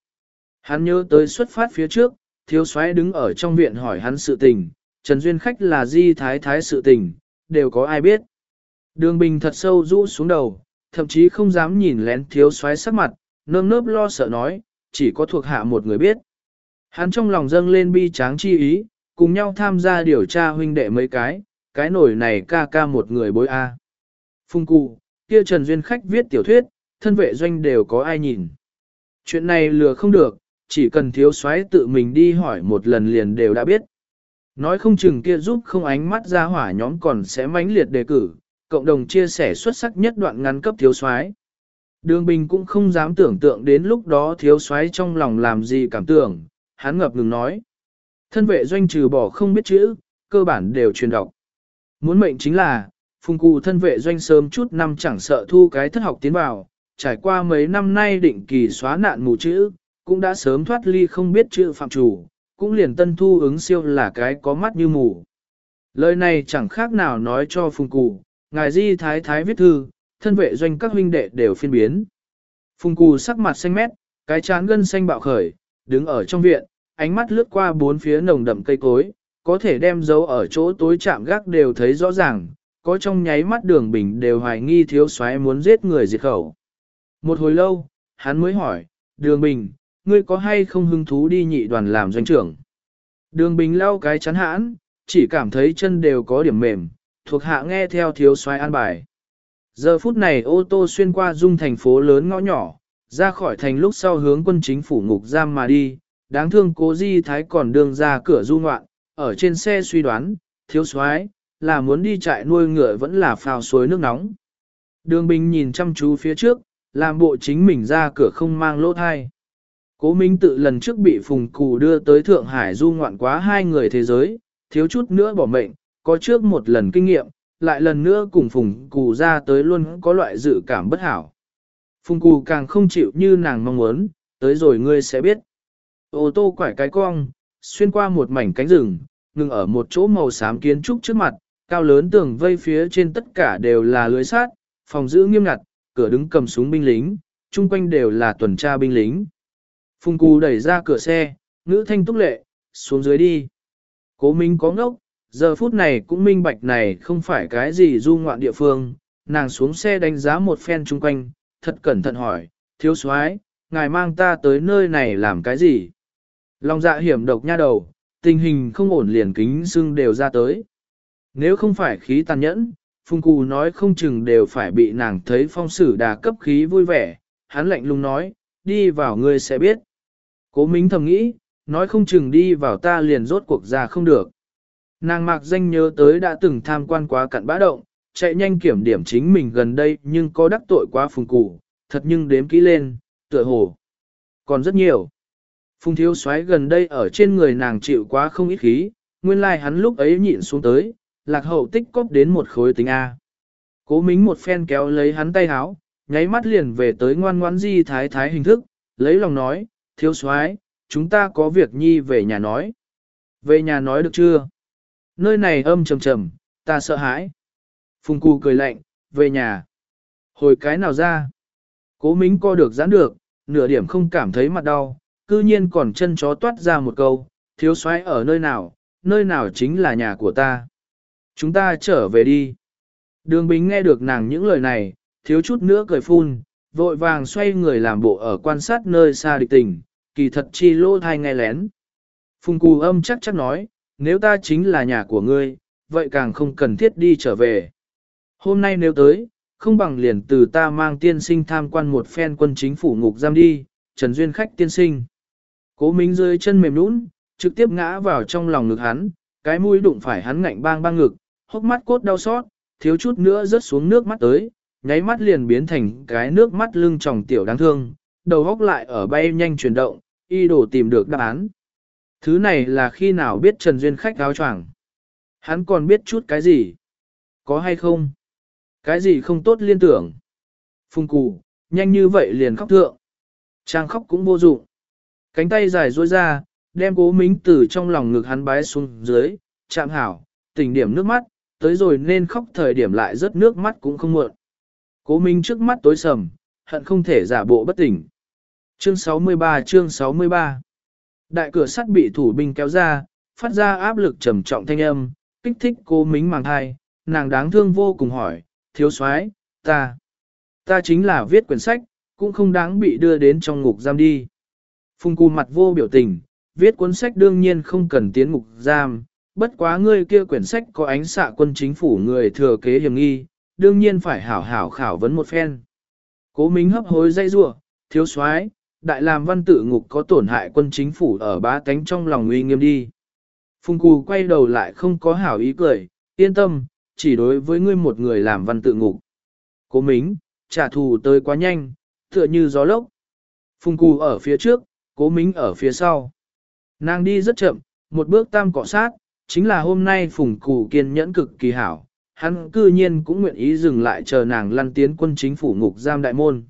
Hắn nhớ tới xuất phát phía trước, thiếu soái đứng ở trong viện hỏi hắn sự tình, Trần Duyên Khách là di thái thái sự tình, đều có ai biết. Đường Bình thật sâu rũ xuống đầu, thậm chí không dám nhìn lén thiếu soái sắc mặt, nơm nớp lo sợ nói, chỉ có thuộc hạ một người biết. Hắn trong lòng dâng lên bi tráng chi ý, cùng nhau tham gia điều tra huynh đệ mấy cái, cái nổi này ca ca một người bối A. Phung cụ, kia Trần Duyên Khách viết tiểu thuyết, thân vệ doanh đều có ai nhìn. Chuyện này lừa không được, chỉ cần thiếu soái tự mình đi hỏi một lần liền đều đã biết. Nói không chừng kia giúp không ánh mắt ra hỏa nhóm còn sẽ mãnh liệt đề cử, cộng đồng chia sẻ xuất sắc nhất đoạn ngắn cấp thiếu soái. Đường Bình cũng không dám tưởng tượng đến lúc đó thiếu soái trong lòng làm gì cảm tưởng, hắn ngập ngừng nói. Thân vệ doanh trừ bỏ không biết chữ, cơ bản đều truyền đọc. Muốn mệnh chính là, phùng cụ thân vệ doanh sớm chút năm chẳng sợ thu cái thất học tiến vào, trải qua mấy năm nay định kỳ xóa nạn mù chữ, cũng đã sớm thoát ly không biết chữ phạm chủ, cũng liền tân thu ứng siêu là cái có mắt như mù. Lời này chẳng khác nào nói cho phùng cụ, ngài di thái thái viết thư, thân vệ doanh các huynh đệ đều phiên biến. Phùng Cù sắc mặt xanh mét, cái chán gân xanh bạo khởi, đứng ở trong viện, ánh mắt lướt qua bốn phía nồng đậm cây cối, có thể đem dấu ở chỗ tối chạm gác đều thấy rõ ràng, có trong nháy mắt đường bình đều hoài nghi thiếu soái muốn giết người diệt khẩu. Một hồi lâu, hắn mới hỏi, đường bình, ngươi có hay không hứng thú đi nhị đoàn làm doanh trưởng? Đường bình lau cái chán hãn, chỉ cảm thấy chân đều có điểm mềm, thuộc hạ nghe theo thiếu soái an bài. Giờ phút này ô tô xuyên qua dung thành phố lớn ngõ nhỏ, ra khỏi thành lúc sau hướng quân chính phủ ngục giam mà đi, đáng thương cố di thái còn đường ra cửa du ngoạn, ở trên xe suy đoán, thiếu soái là muốn đi trại nuôi ngựa vẫn là phao suối nước nóng. Đường Bình nhìn chăm chú phía trước, làm bộ chính mình ra cửa không mang lỗ thai. Cố Minh tự lần trước bị Phùng Cù đưa tới Thượng Hải du ngoạn quá hai người thế giới, thiếu chút nữa bỏ mệnh, có trước một lần kinh nghiệm, lại lần nữa cùng Phùng Cù ra tới luôn có loại dự cảm bất hảo. Phùng Cù càng không chịu như nàng mong muốn, tới rồi ngươi sẽ biết. Ô tô quải cái cong, xuyên qua một mảnh cánh rừng, ngừng ở một chỗ màu xám kiến trúc trước mặt, cao lớn tường vây phía trên tất cả đều là lưới sát, phòng giữ nghiêm ngặt, cửa đứng cầm súng binh lính, chung quanh đều là tuần tra binh lính. Phùng Cù đẩy ra cửa xe, ngữ thanh túc lệ, xuống dưới đi. Cố Minh có ngốc, giờ phút này cũng minh bạch này không phải cái gì du ngoạn địa phương, nàng xuống xe đánh giá một phen chung quanh, thật cẩn thận hỏi, thiếu soái, ngài mang ta tới nơi này làm cái gì? Lòng dạ hiểm độc nha đầu, tình hình không ổn liền kính xưng đều ra tới. Nếu không phải khí tàn nhẫn, Phùng Cù nói không chừng đều phải bị nàng thấy phong sử đà cấp khí vui vẻ, hắn lạnh lùng nói, đi vào ngươi sẽ biết. Cố Mính thầm nghĩ, nói không chừng đi vào ta liền rốt cuộc ra không được. Nàng mạc danh nhớ tới đã từng tham quan quá cặn bã động, chạy nhanh kiểm điểm chính mình gần đây nhưng có đắc tội quá Phùng Cù, thật nhưng đếm kỹ lên, tựa hồ. Còn rất nhiều. Phùng thiếu soái gần đây ở trên người nàng chịu quá không ít khí, nguyên lai like hắn lúc ấy nhịn xuống tới, lạc hậu tích cóp đến một khối tính A. Cố mính một phen kéo lấy hắn tay háo, nháy mắt liền về tới ngoan ngoãn di thái thái hình thức, lấy lòng nói, thiếu soái, chúng ta có việc nhi về nhà nói. Về nhà nói được chưa? Nơi này âm trầm trầm, ta sợ hãi. Phùng cù cười lạnh, về nhà. Hồi cái nào ra? Cố mính co được giãn được, nửa điểm không cảm thấy mặt đau, cư nhiên còn chân chó toát ra một câu, thiếu soái ở nơi nào, nơi nào chính là nhà của ta. Chúng ta trở về đi. Đường Bính nghe được nàng những lời này, thiếu chút nữa cười phun, vội vàng xoay người làm bộ ở quan sát nơi xa địch tình, kỳ thật chi lô thai nghe lén. Phùng cù âm chắc chắc nói, nếu ta chính là nhà của ngươi, vậy càng không cần thiết đi trở về. Hôm nay nếu tới, không bằng liền từ ta mang tiên sinh tham quan một phen quân chính phủ ngục giam đi, Trần Duyên khách tiên sinh. Cố Minh rơi chân mềm nũng, trực tiếp ngã vào trong lòng ngực hắn, cái mũi đụng phải hắn ngạnh bang bang ngực, hốc mắt cốt đau xót, thiếu chút nữa rớt xuống nước mắt tới, nháy mắt liền biến thành cái nước mắt lưng tròng tiểu đáng thương, đầu góc lại ở bay nhanh chuyển động, y đồ tìm được đáp án. Thứ này là khi nào biết Trần Duyên khách áo choàng? Hắn còn biết chút cái gì? Có hay không? Cái gì không tốt liên tưởng? Phung cụ, nhanh như vậy liền khóc thượng. Trang khóc cũng vô dụng. Cánh tay dài duỗi ra, đem cố mính từ trong lòng ngực hắn bái xuống dưới, chạm hảo, tỉnh điểm nước mắt, tới rồi nên khóc thời điểm lại rớt nước mắt cũng không muộn. Cố minh trước mắt tối sầm, hận không thể giả bộ bất tỉnh. Chương 63 chương 63 Đại cửa sắt bị thủ binh kéo ra, phát ra áp lực trầm trọng thanh âm, kích thích cô mính màng thai, nàng đáng thương vô cùng hỏi, thiếu soái ta, ta chính là viết quyển sách, cũng không đáng bị đưa đến trong ngục giam đi. Phùng cù mặt vô biểu tình, viết cuốn sách đương nhiên không cần tiến ngục giam, bất quá ngươi kia quyển sách có ánh xạ quân chính phủ người thừa kế hiểm nghi, đương nhiên phải hảo hảo khảo vấn một phen. Cố Mính hấp hối dây rủa, thiếu soái, đại làm văn tự ngục có tổn hại quân chính phủ ở bá tánh trong lòng uy nghiêm đi. Phùng Cù quay đầu lại không có hảo ý cười, yên tâm, chỉ đối với ngươi một người làm văn tự ngục. Cố Mính, trả thù tới quá nhanh, tựa như gió lốc. Phùng Cù ở phía trước, Cố Mính ở phía sau. Nàng đi rất chậm, một bước tam cọ sát, chính là hôm nay Phùng Cù kiên nhẫn cực kỳ hảo, hắn cư nhiên cũng nguyện ý dừng lại chờ nàng lăn tiến quân chính phủ ngục giam đại môn.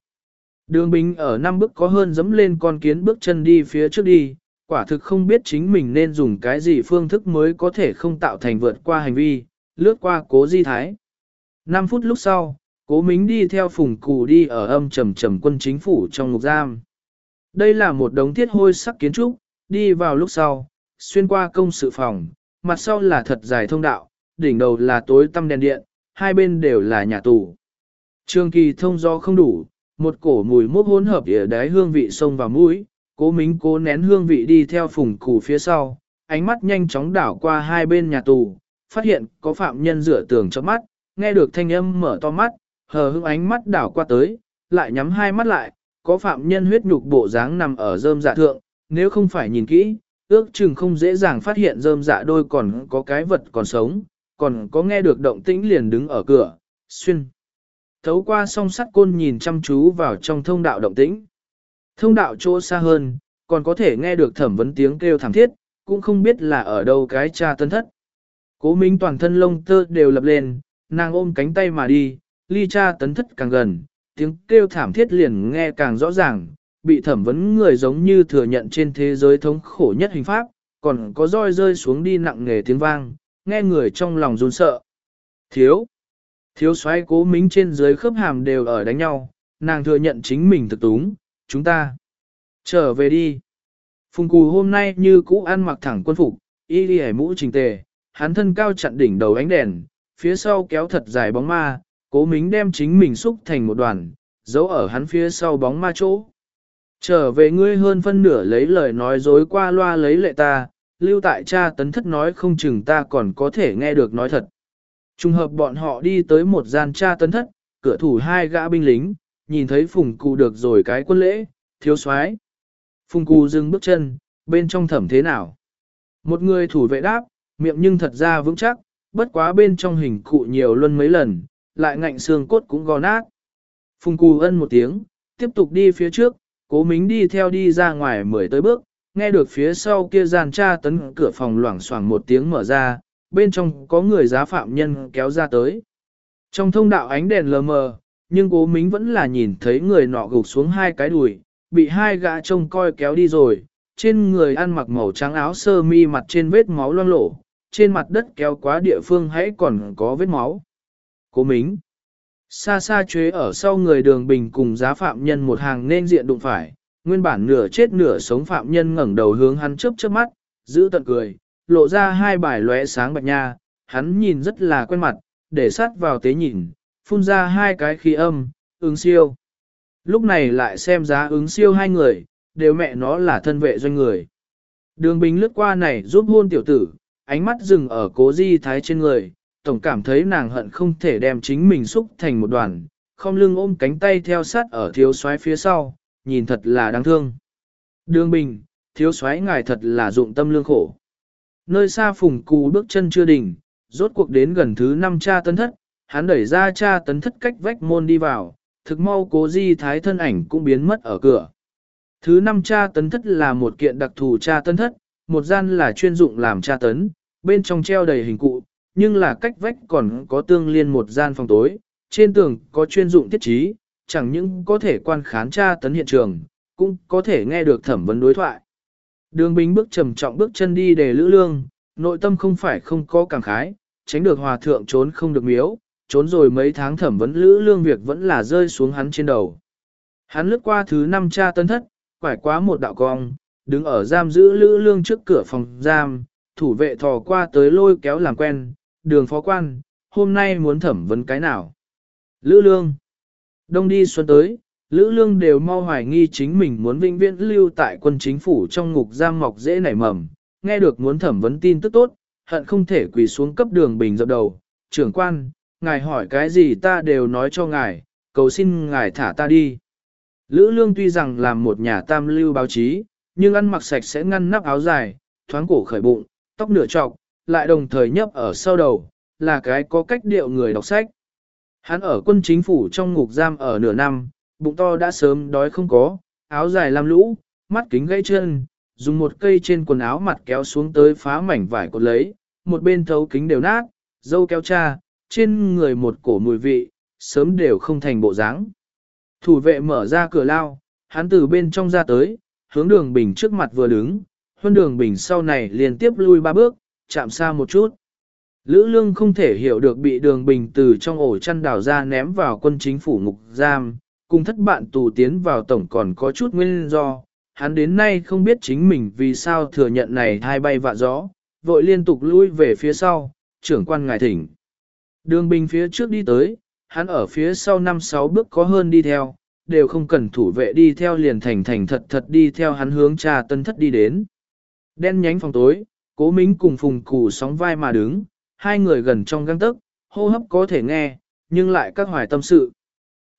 Đường Bình ở năm bước có hơn dẫm lên con kiến bước chân đi phía trước đi, quả thực không biết chính mình nên dùng cái gì phương thức mới có thể không tạo thành vượt qua hành vi, lướt qua cố di thái. 5 phút lúc sau, cố mính đi theo phùng cù đi ở âm trầm trầm quân chính phủ trong ngục giam. Đây là một đống thiết hôi sắc kiến trúc, đi vào lúc sau, xuyên qua công sự phòng, mặt sau là thật dài thông đạo, đỉnh đầu là tối tăm đèn điện, hai bên đều là nhà tù. Trường kỳ thông do không đủ, một cổ mùi mốc hỗn hợp ở đáy hương vị xông vào mũi, cố mính cố nén hương vị đi theo phùng củ phía sau, ánh mắt nhanh chóng đảo qua hai bên nhà tù, phát hiện có phạm nhân rửa tường cho mắt, nghe được thanh âm mở to mắt, hờ hững ánh mắt đảo qua tới, lại nhắm hai mắt lại, có phạm nhân huyết nhục bộ dáng nằm ở rơm dạ thượng, nếu không phải nhìn kỹ, ước chừng không dễ dàng phát hiện rơm dạ đôi còn có cái vật còn sống, còn có nghe được động tĩnh liền đứng ở cửa, xuyên. Thấu qua song sắt côn nhìn chăm chú vào trong thông đạo động tĩnh. Thông đạo chỗ xa hơn, còn có thể nghe được thẩm vấn tiếng kêu thảm thiết, cũng không biết là ở đâu cái cha tân thất. Cố Minh toàn thân lông tơ đều lập lên, nàng ôm cánh tay mà đi, ly cha tấn thất càng gần, tiếng kêu thảm thiết liền nghe càng rõ ràng, bị thẩm vấn người giống như thừa nhận trên thế giới thống khổ nhất hình pháp, còn có roi rơi xuống đi nặng nghề tiếng vang, nghe người trong lòng run sợ. Thiếu. Thiếu soái cố mính trên dưới khớp hàm đều ở đánh nhau, nàng thừa nhận chính mình thực túng, chúng ta. Trở về đi. Phùng cù hôm nay như cũ ăn mặc thẳng quân phục, y đi mũ trình tề, hắn thân cao chặn đỉnh đầu ánh đèn, phía sau kéo thật dài bóng ma, cố mính đem chính mình xúc thành một đoàn, giấu ở hắn phía sau bóng ma chỗ. Trở về ngươi hơn phân nửa lấy lời nói dối qua loa lấy lệ ta, lưu tại cha tấn thất nói không chừng ta còn có thể nghe được nói thật. Trùng hợp bọn họ đi tới một gian tra tấn thất, cửa thủ hai gã binh lính, nhìn thấy phùng cụ được rồi cái quân lễ, thiếu soái Phùng cụ dừng bước chân, bên trong thẩm thế nào? Một người thủ vệ đáp, miệng nhưng thật ra vững chắc, bất quá bên trong hình cụ nhiều luân mấy lần, lại ngạnh xương cốt cũng gò nát. Phùng cụ ân một tiếng, tiếp tục đi phía trước, cố mính đi theo đi ra ngoài mười tới bước, nghe được phía sau kia gian tra tấn cửa phòng loảng xoảng một tiếng mở ra, bên trong có người giá phạm nhân kéo ra tới. Trong thông đạo ánh đèn lờ mờ, nhưng cố mính vẫn là nhìn thấy người nọ gục xuống hai cái đùi, bị hai gã trông coi kéo đi rồi, trên người ăn mặc màu trắng áo sơ mi mặt trên vết máu loang lổ, trên mặt đất kéo quá địa phương hãy còn có vết máu. Cố mính, xa xa chế ở sau người đường bình cùng giá phạm nhân một hàng nên diện đụng phải, nguyên bản nửa chết nửa sống phạm nhân ngẩng đầu hướng hắn chớp chớp mắt, giữ tận cười, lộ ra hai bài lóe sáng bạch nha, hắn nhìn rất là quen mặt, để sát vào tế nhìn, phun ra hai cái khí âm, ứng siêu. Lúc này lại xem giá ứng siêu hai người, đều mẹ nó là thân vệ doanh người. Đường Bình lướt qua này giúp hôn tiểu tử, ánh mắt dừng ở cố di thái trên người, tổng cảm thấy nàng hận không thể đem chính mình xúc thành một đoàn, không lưng ôm cánh tay theo sát ở thiếu soái phía sau, nhìn thật là đáng thương. Đường Bình, thiếu soái ngài thật là dụng tâm lương khổ. Nơi xa phùng cù bước chân chưa đỉnh, rốt cuộc đến gần thứ năm cha tấn thất, hắn đẩy ra cha tấn thất cách vách môn đi vào, thực mau cố di thái thân ảnh cũng biến mất ở cửa. Thứ năm cha tấn thất là một kiện đặc thù cha tấn thất, một gian là chuyên dụng làm cha tấn, bên trong treo đầy hình cụ, nhưng là cách vách còn có tương liên một gian phòng tối, trên tường có chuyên dụng thiết trí, chẳng những có thể quan khán tra tấn hiện trường, cũng có thể nghe được thẩm vấn đối thoại. Đường Bính bước trầm trọng bước chân đi để lữ lương, nội tâm không phải không có cảm khái, tránh được hòa thượng trốn không được miếu, trốn rồi mấy tháng thẩm vấn lữ lương việc vẫn là rơi xuống hắn trên đầu. Hắn lướt qua thứ năm cha tân thất, quải quá một đạo cong, đứng ở giam giữ lữ lương trước cửa phòng giam, thủ vệ thò qua tới lôi kéo làm quen, đường phó quan, hôm nay muốn thẩm vấn cái nào. Lữ lương, đông đi xuân tới, lữ lương đều mau hoài nghi chính mình muốn vinh viễn lưu tại quân chính phủ trong ngục giam mọc dễ nảy mầm, nghe được muốn thẩm vấn tin tức tốt, hận không thể quỳ xuống cấp đường bình dập đầu, trưởng quan, ngài hỏi cái gì ta đều nói cho ngài, cầu xin ngài thả ta đi. Lữ lương tuy rằng làm một nhà tam lưu báo chí, nhưng ăn mặc sạch sẽ ngăn nắp áo dài, thoáng cổ khởi bụng, tóc nửa trọc, lại đồng thời nhấp ở sau đầu, là cái có cách điệu người đọc sách. Hắn ở quân chính phủ trong ngục giam ở nửa năm, bụng to đã sớm đói không có, áo dài làm lũ, mắt kính gãy chân, dùng một cây trên quần áo mặt kéo xuống tới phá mảnh vải cột lấy, một bên thấu kính đều nát, dâu kéo cha, trên người một cổ mùi vị, sớm đều không thành bộ dáng. Thủ vệ mở ra cửa lao, hắn từ bên trong ra tới, hướng đường bình trước mặt vừa đứng, huân đường bình sau này liên tiếp lui ba bước, chạm xa một chút. Lữ lương không thể hiểu được bị đường bình từ trong ổ chăn đào ra ném vào quân chính phủ ngục giam, cùng thất bạn tù tiến vào tổng còn có chút nguyên do, hắn đến nay không biết chính mình vì sao thừa nhận này hai bay vạ gió, vội liên tục lui về phía sau, trưởng quan ngài thỉnh. Đường bình phía trước đi tới, hắn ở phía sau năm sáu bước có hơn đi theo, đều không cần thủ vệ đi theo liền thành thành thật thật đi theo hắn hướng trà tân thất đi đến. Đen nhánh phòng tối, cố mính cùng phùng củ sóng vai mà đứng, hai người gần trong găng tức, hô hấp có thể nghe, nhưng lại các hoài tâm sự.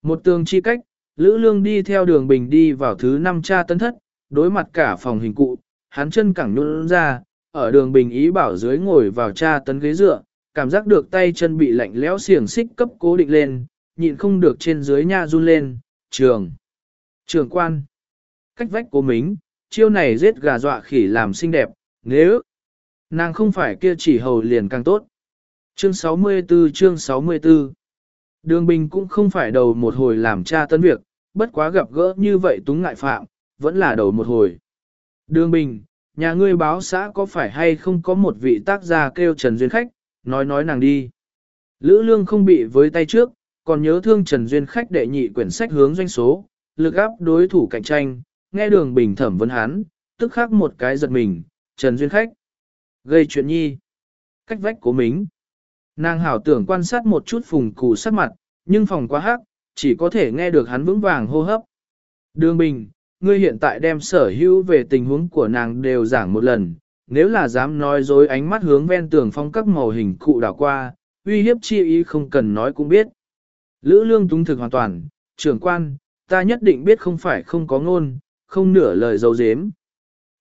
Một tường chi cách, Lữ Lương đi theo đường bình đi vào thứ năm cha tấn thất, đối mặt cả phòng hình cụ, hắn chân cẳng nhún ra, ở đường bình ý bảo dưới ngồi vào cha tấn ghế dựa, cảm giác được tay chân bị lạnh lẽo xiềng xích cấp cố định lên, nhịn không được trên dưới nha run lên, trường, trường quan, cách vách của mình, chiêu này giết gà dọa khỉ làm xinh đẹp, nếu nàng không phải kia chỉ hầu liền càng tốt. Chương 64 chương 64 Đường Bình cũng không phải đầu một hồi làm cha tấn việc, bất quá gặp gỡ như vậy túng ngại phạm, vẫn là đầu một hồi. Đường Bình, nhà ngươi báo xã có phải hay không có một vị tác gia kêu Trần Duyên Khách, nói nói nàng đi. Lữ Lương không bị với tay trước, còn nhớ thương Trần Duyên Khách đệ nhị quyển sách hướng doanh số, lực áp đối thủ cạnh tranh, nghe đường bình thẩm vấn hắn, tức khắc một cái giật mình, Trần Duyên Khách. Gây chuyện nhi. Cách vách của mình. Nàng hảo tưởng quan sát một chút phùng cù sát mặt, nhưng phòng quá hắc, chỉ có thể nghe được hắn vững vàng hô hấp. Đường bình, ngươi hiện tại đem sở hữu về tình huống của nàng đều giảng một lần, nếu là dám nói dối ánh mắt hướng ven tường phong các màu hình cụ đảo qua, uy hiếp chi ý không cần nói cũng biết. Lữ lương túng thực hoàn toàn, trưởng quan, ta nhất định biết không phải không có ngôn, không nửa lời dấu dếm.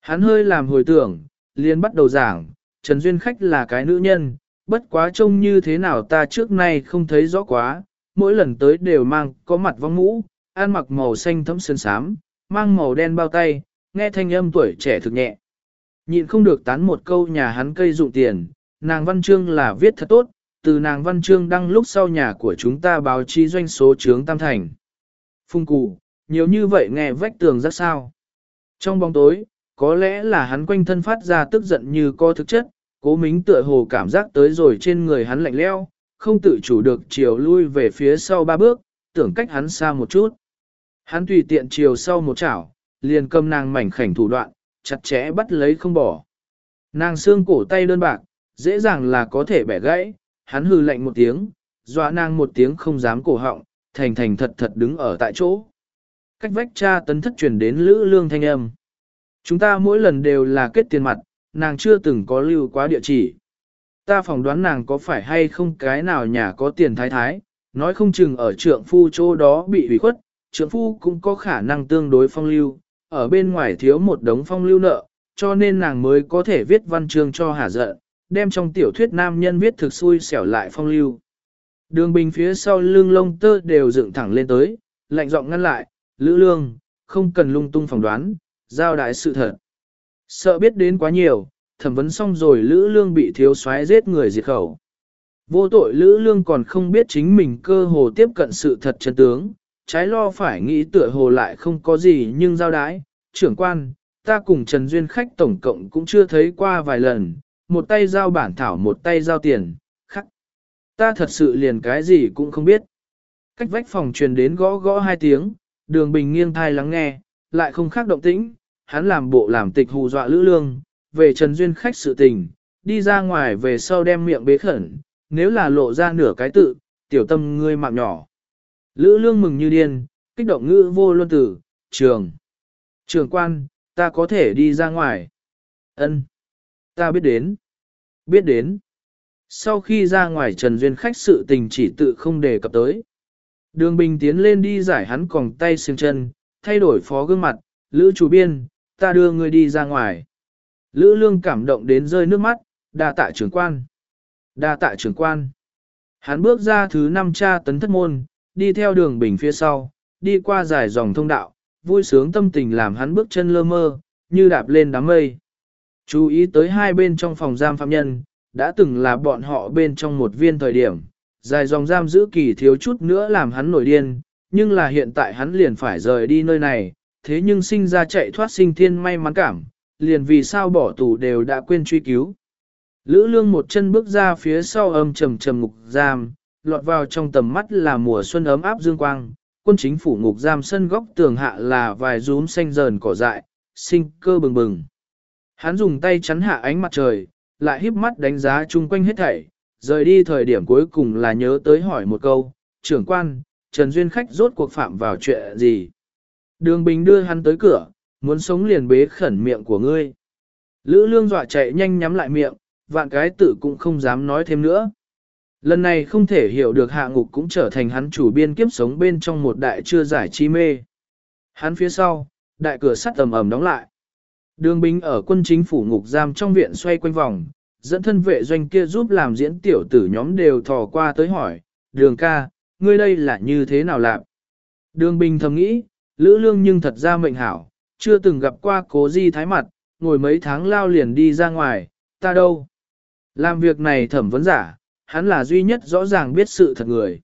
Hắn hơi làm hồi tưởng, liền bắt đầu giảng, Trần Duyên Khách là cái nữ nhân, bất quá trông như thế nào ta trước nay không thấy rõ quá, mỗi lần tới đều mang có mặt vong mũ, ăn mặc màu xanh thấm sơn sám, mang màu đen bao tay, nghe thanh âm tuổi trẻ thực nhẹ. Nhịn không được tán một câu nhà hắn cây dụng tiền, nàng văn chương là viết thật tốt, từ nàng văn chương đăng lúc sau nhà của chúng ta báo chí doanh số trướng tam thành. Phung cụ, nhiều như vậy nghe vách tường rất sao. Trong bóng tối, có lẽ là hắn quanh thân phát ra tức giận như co thực chất, cố mính tựa hồ cảm giác tới rồi trên người hắn lạnh leo, không tự chủ được chiều lui về phía sau ba bước, tưởng cách hắn xa một chút. Hắn tùy tiện chiều sau một chảo, liền cầm nàng mảnh khảnh thủ đoạn, chặt chẽ bắt lấy không bỏ. Nàng xương cổ tay đơn bạc, dễ dàng là có thể bẻ gãy, hắn hư lạnh một tiếng, dọa nàng một tiếng không dám cổ họng, thành thành thật thật đứng ở tại chỗ. Cách vách cha tấn thất truyền đến lữ lương thanh âm. Chúng ta mỗi lần đều là kết tiền mặt, nàng chưa từng có lưu quá địa chỉ. Ta phỏng đoán nàng có phải hay không cái nào nhà có tiền thái thái, nói không chừng ở trượng phu chỗ đó bị hủy khuất, trượng phu cũng có khả năng tương đối phong lưu, ở bên ngoài thiếu một đống phong lưu nợ, cho nên nàng mới có thể viết văn chương cho hả giận, đem trong tiểu thuyết nam nhân viết thực xui xẻo lại phong lưu. Đường bình phía sau lưng lông tơ đều dựng thẳng lên tới, lạnh giọng ngăn lại, lữ lương, không cần lung tung phỏng đoán, giao đại sự thật. Sợ biết đến quá nhiều, thẩm vấn xong rồi lữ lương bị thiếu soái giết người diệt khẩu. Vô tội lữ lương còn không biết chính mình cơ hồ tiếp cận sự thật chân tướng, trái lo phải nghĩ tựa hồ lại không có gì nhưng giao đái, trưởng quan, ta cùng Trần Duyên khách tổng cộng cũng chưa thấy qua vài lần, một tay giao bản thảo một tay giao tiền, khắc. Ta thật sự liền cái gì cũng không biết. Cách vách phòng truyền đến gõ gõ hai tiếng, đường bình nghiêng thai lắng nghe, lại không khác động tĩnh, hắn làm bộ làm tịch hù dọa lữ lương, về Trần Duyên khách sự tình, đi ra ngoài về sau đem miệng bế khẩn, nếu là lộ ra nửa cái tự, tiểu tâm ngươi mạng nhỏ. Lữ lương mừng như điên, kích động ngữ vô luân tử, trường. Trường quan, ta có thể đi ra ngoài. ân Ta biết đến. Biết đến. Sau khi ra ngoài Trần Duyên khách sự tình chỉ tự không đề cập tới. Đường Bình tiến lên đi giải hắn còng tay xương chân, thay đổi phó gương mặt, Lữ chủ biên, ta đưa ngươi đi ra ngoài. Lữ lương cảm động đến rơi nước mắt, đa tạ trưởng quan. Đa tạ trưởng quan. Hắn bước ra thứ năm cha tấn thất môn, đi theo đường bình phía sau, đi qua dài dòng thông đạo, vui sướng tâm tình làm hắn bước chân lơ mơ, như đạp lên đám mây. Chú ý tới hai bên trong phòng giam phạm nhân, đã từng là bọn họ bên trong một viên thời điểm, dài dòng giam giữ kỳ thiếu chút nữa làm hắn nổi điên, nhưng là hiện tại hắn liền phải rời đi nơi này, thế nhưng sinh ra chạy thoát sinh thiên may mắn cảm, liền vì sao bỏ tù đều đã quên truy cứu. Lữ lương một chân bước ra phía sau âm trầm trầm ngục giam, lọt vào trong tầm mắt là mùa xuân ấm áp dương quang, quân chính phủ ngục giam sân góc tường hạ là vài rúm xanh dờn cỏ dại, sinh cơ bừng bừng. Hắn dùng tay chắn hạ ánh mặt trời, lại híp mắt đánh giá chung quanh hết thảy, rời đi thời điểm cuối cùng là nhớ tới hỏi một câu, trưởng quan, Trần Duyên khách rốt cuộc phạm vào chuyện gì? Đường Bình đưa hắn tới cửa, muốn sống liền bế khẩn miệng của ngươi. Lữ lương dọa chạy nhanh nhắm lại miệng, vạn cái tự cũng không dám nói thêm nữa. Lần này không thể hiểu được hạ ngục cũng trở thành hắn chủ biên kiếp sống bên trong một đại chưa giải chi mê. Hắn phía sau, đại cửa sắt ầm ầm đóng lại. Đường binh ở quân chính phủ ngục giam trong viện xoay quanh vòng, dẫn thân vệ doanh kia giúp làm diễn tiểu tử nhóm đều thò qua tới hỏi, đường ca, ngươi đây là như thế nào làm? Đường binh thầm nghĩ, lữ lương nhưng thật ra mệnh hảo, chưa từng gặp qua cố di thái mặt, ngồi mấy tháng lao liền đi ra ngoài, ta đâu? Làm việc này thẩm vấn giả, hắn là duy nhất rõ ràng biết sự thật người.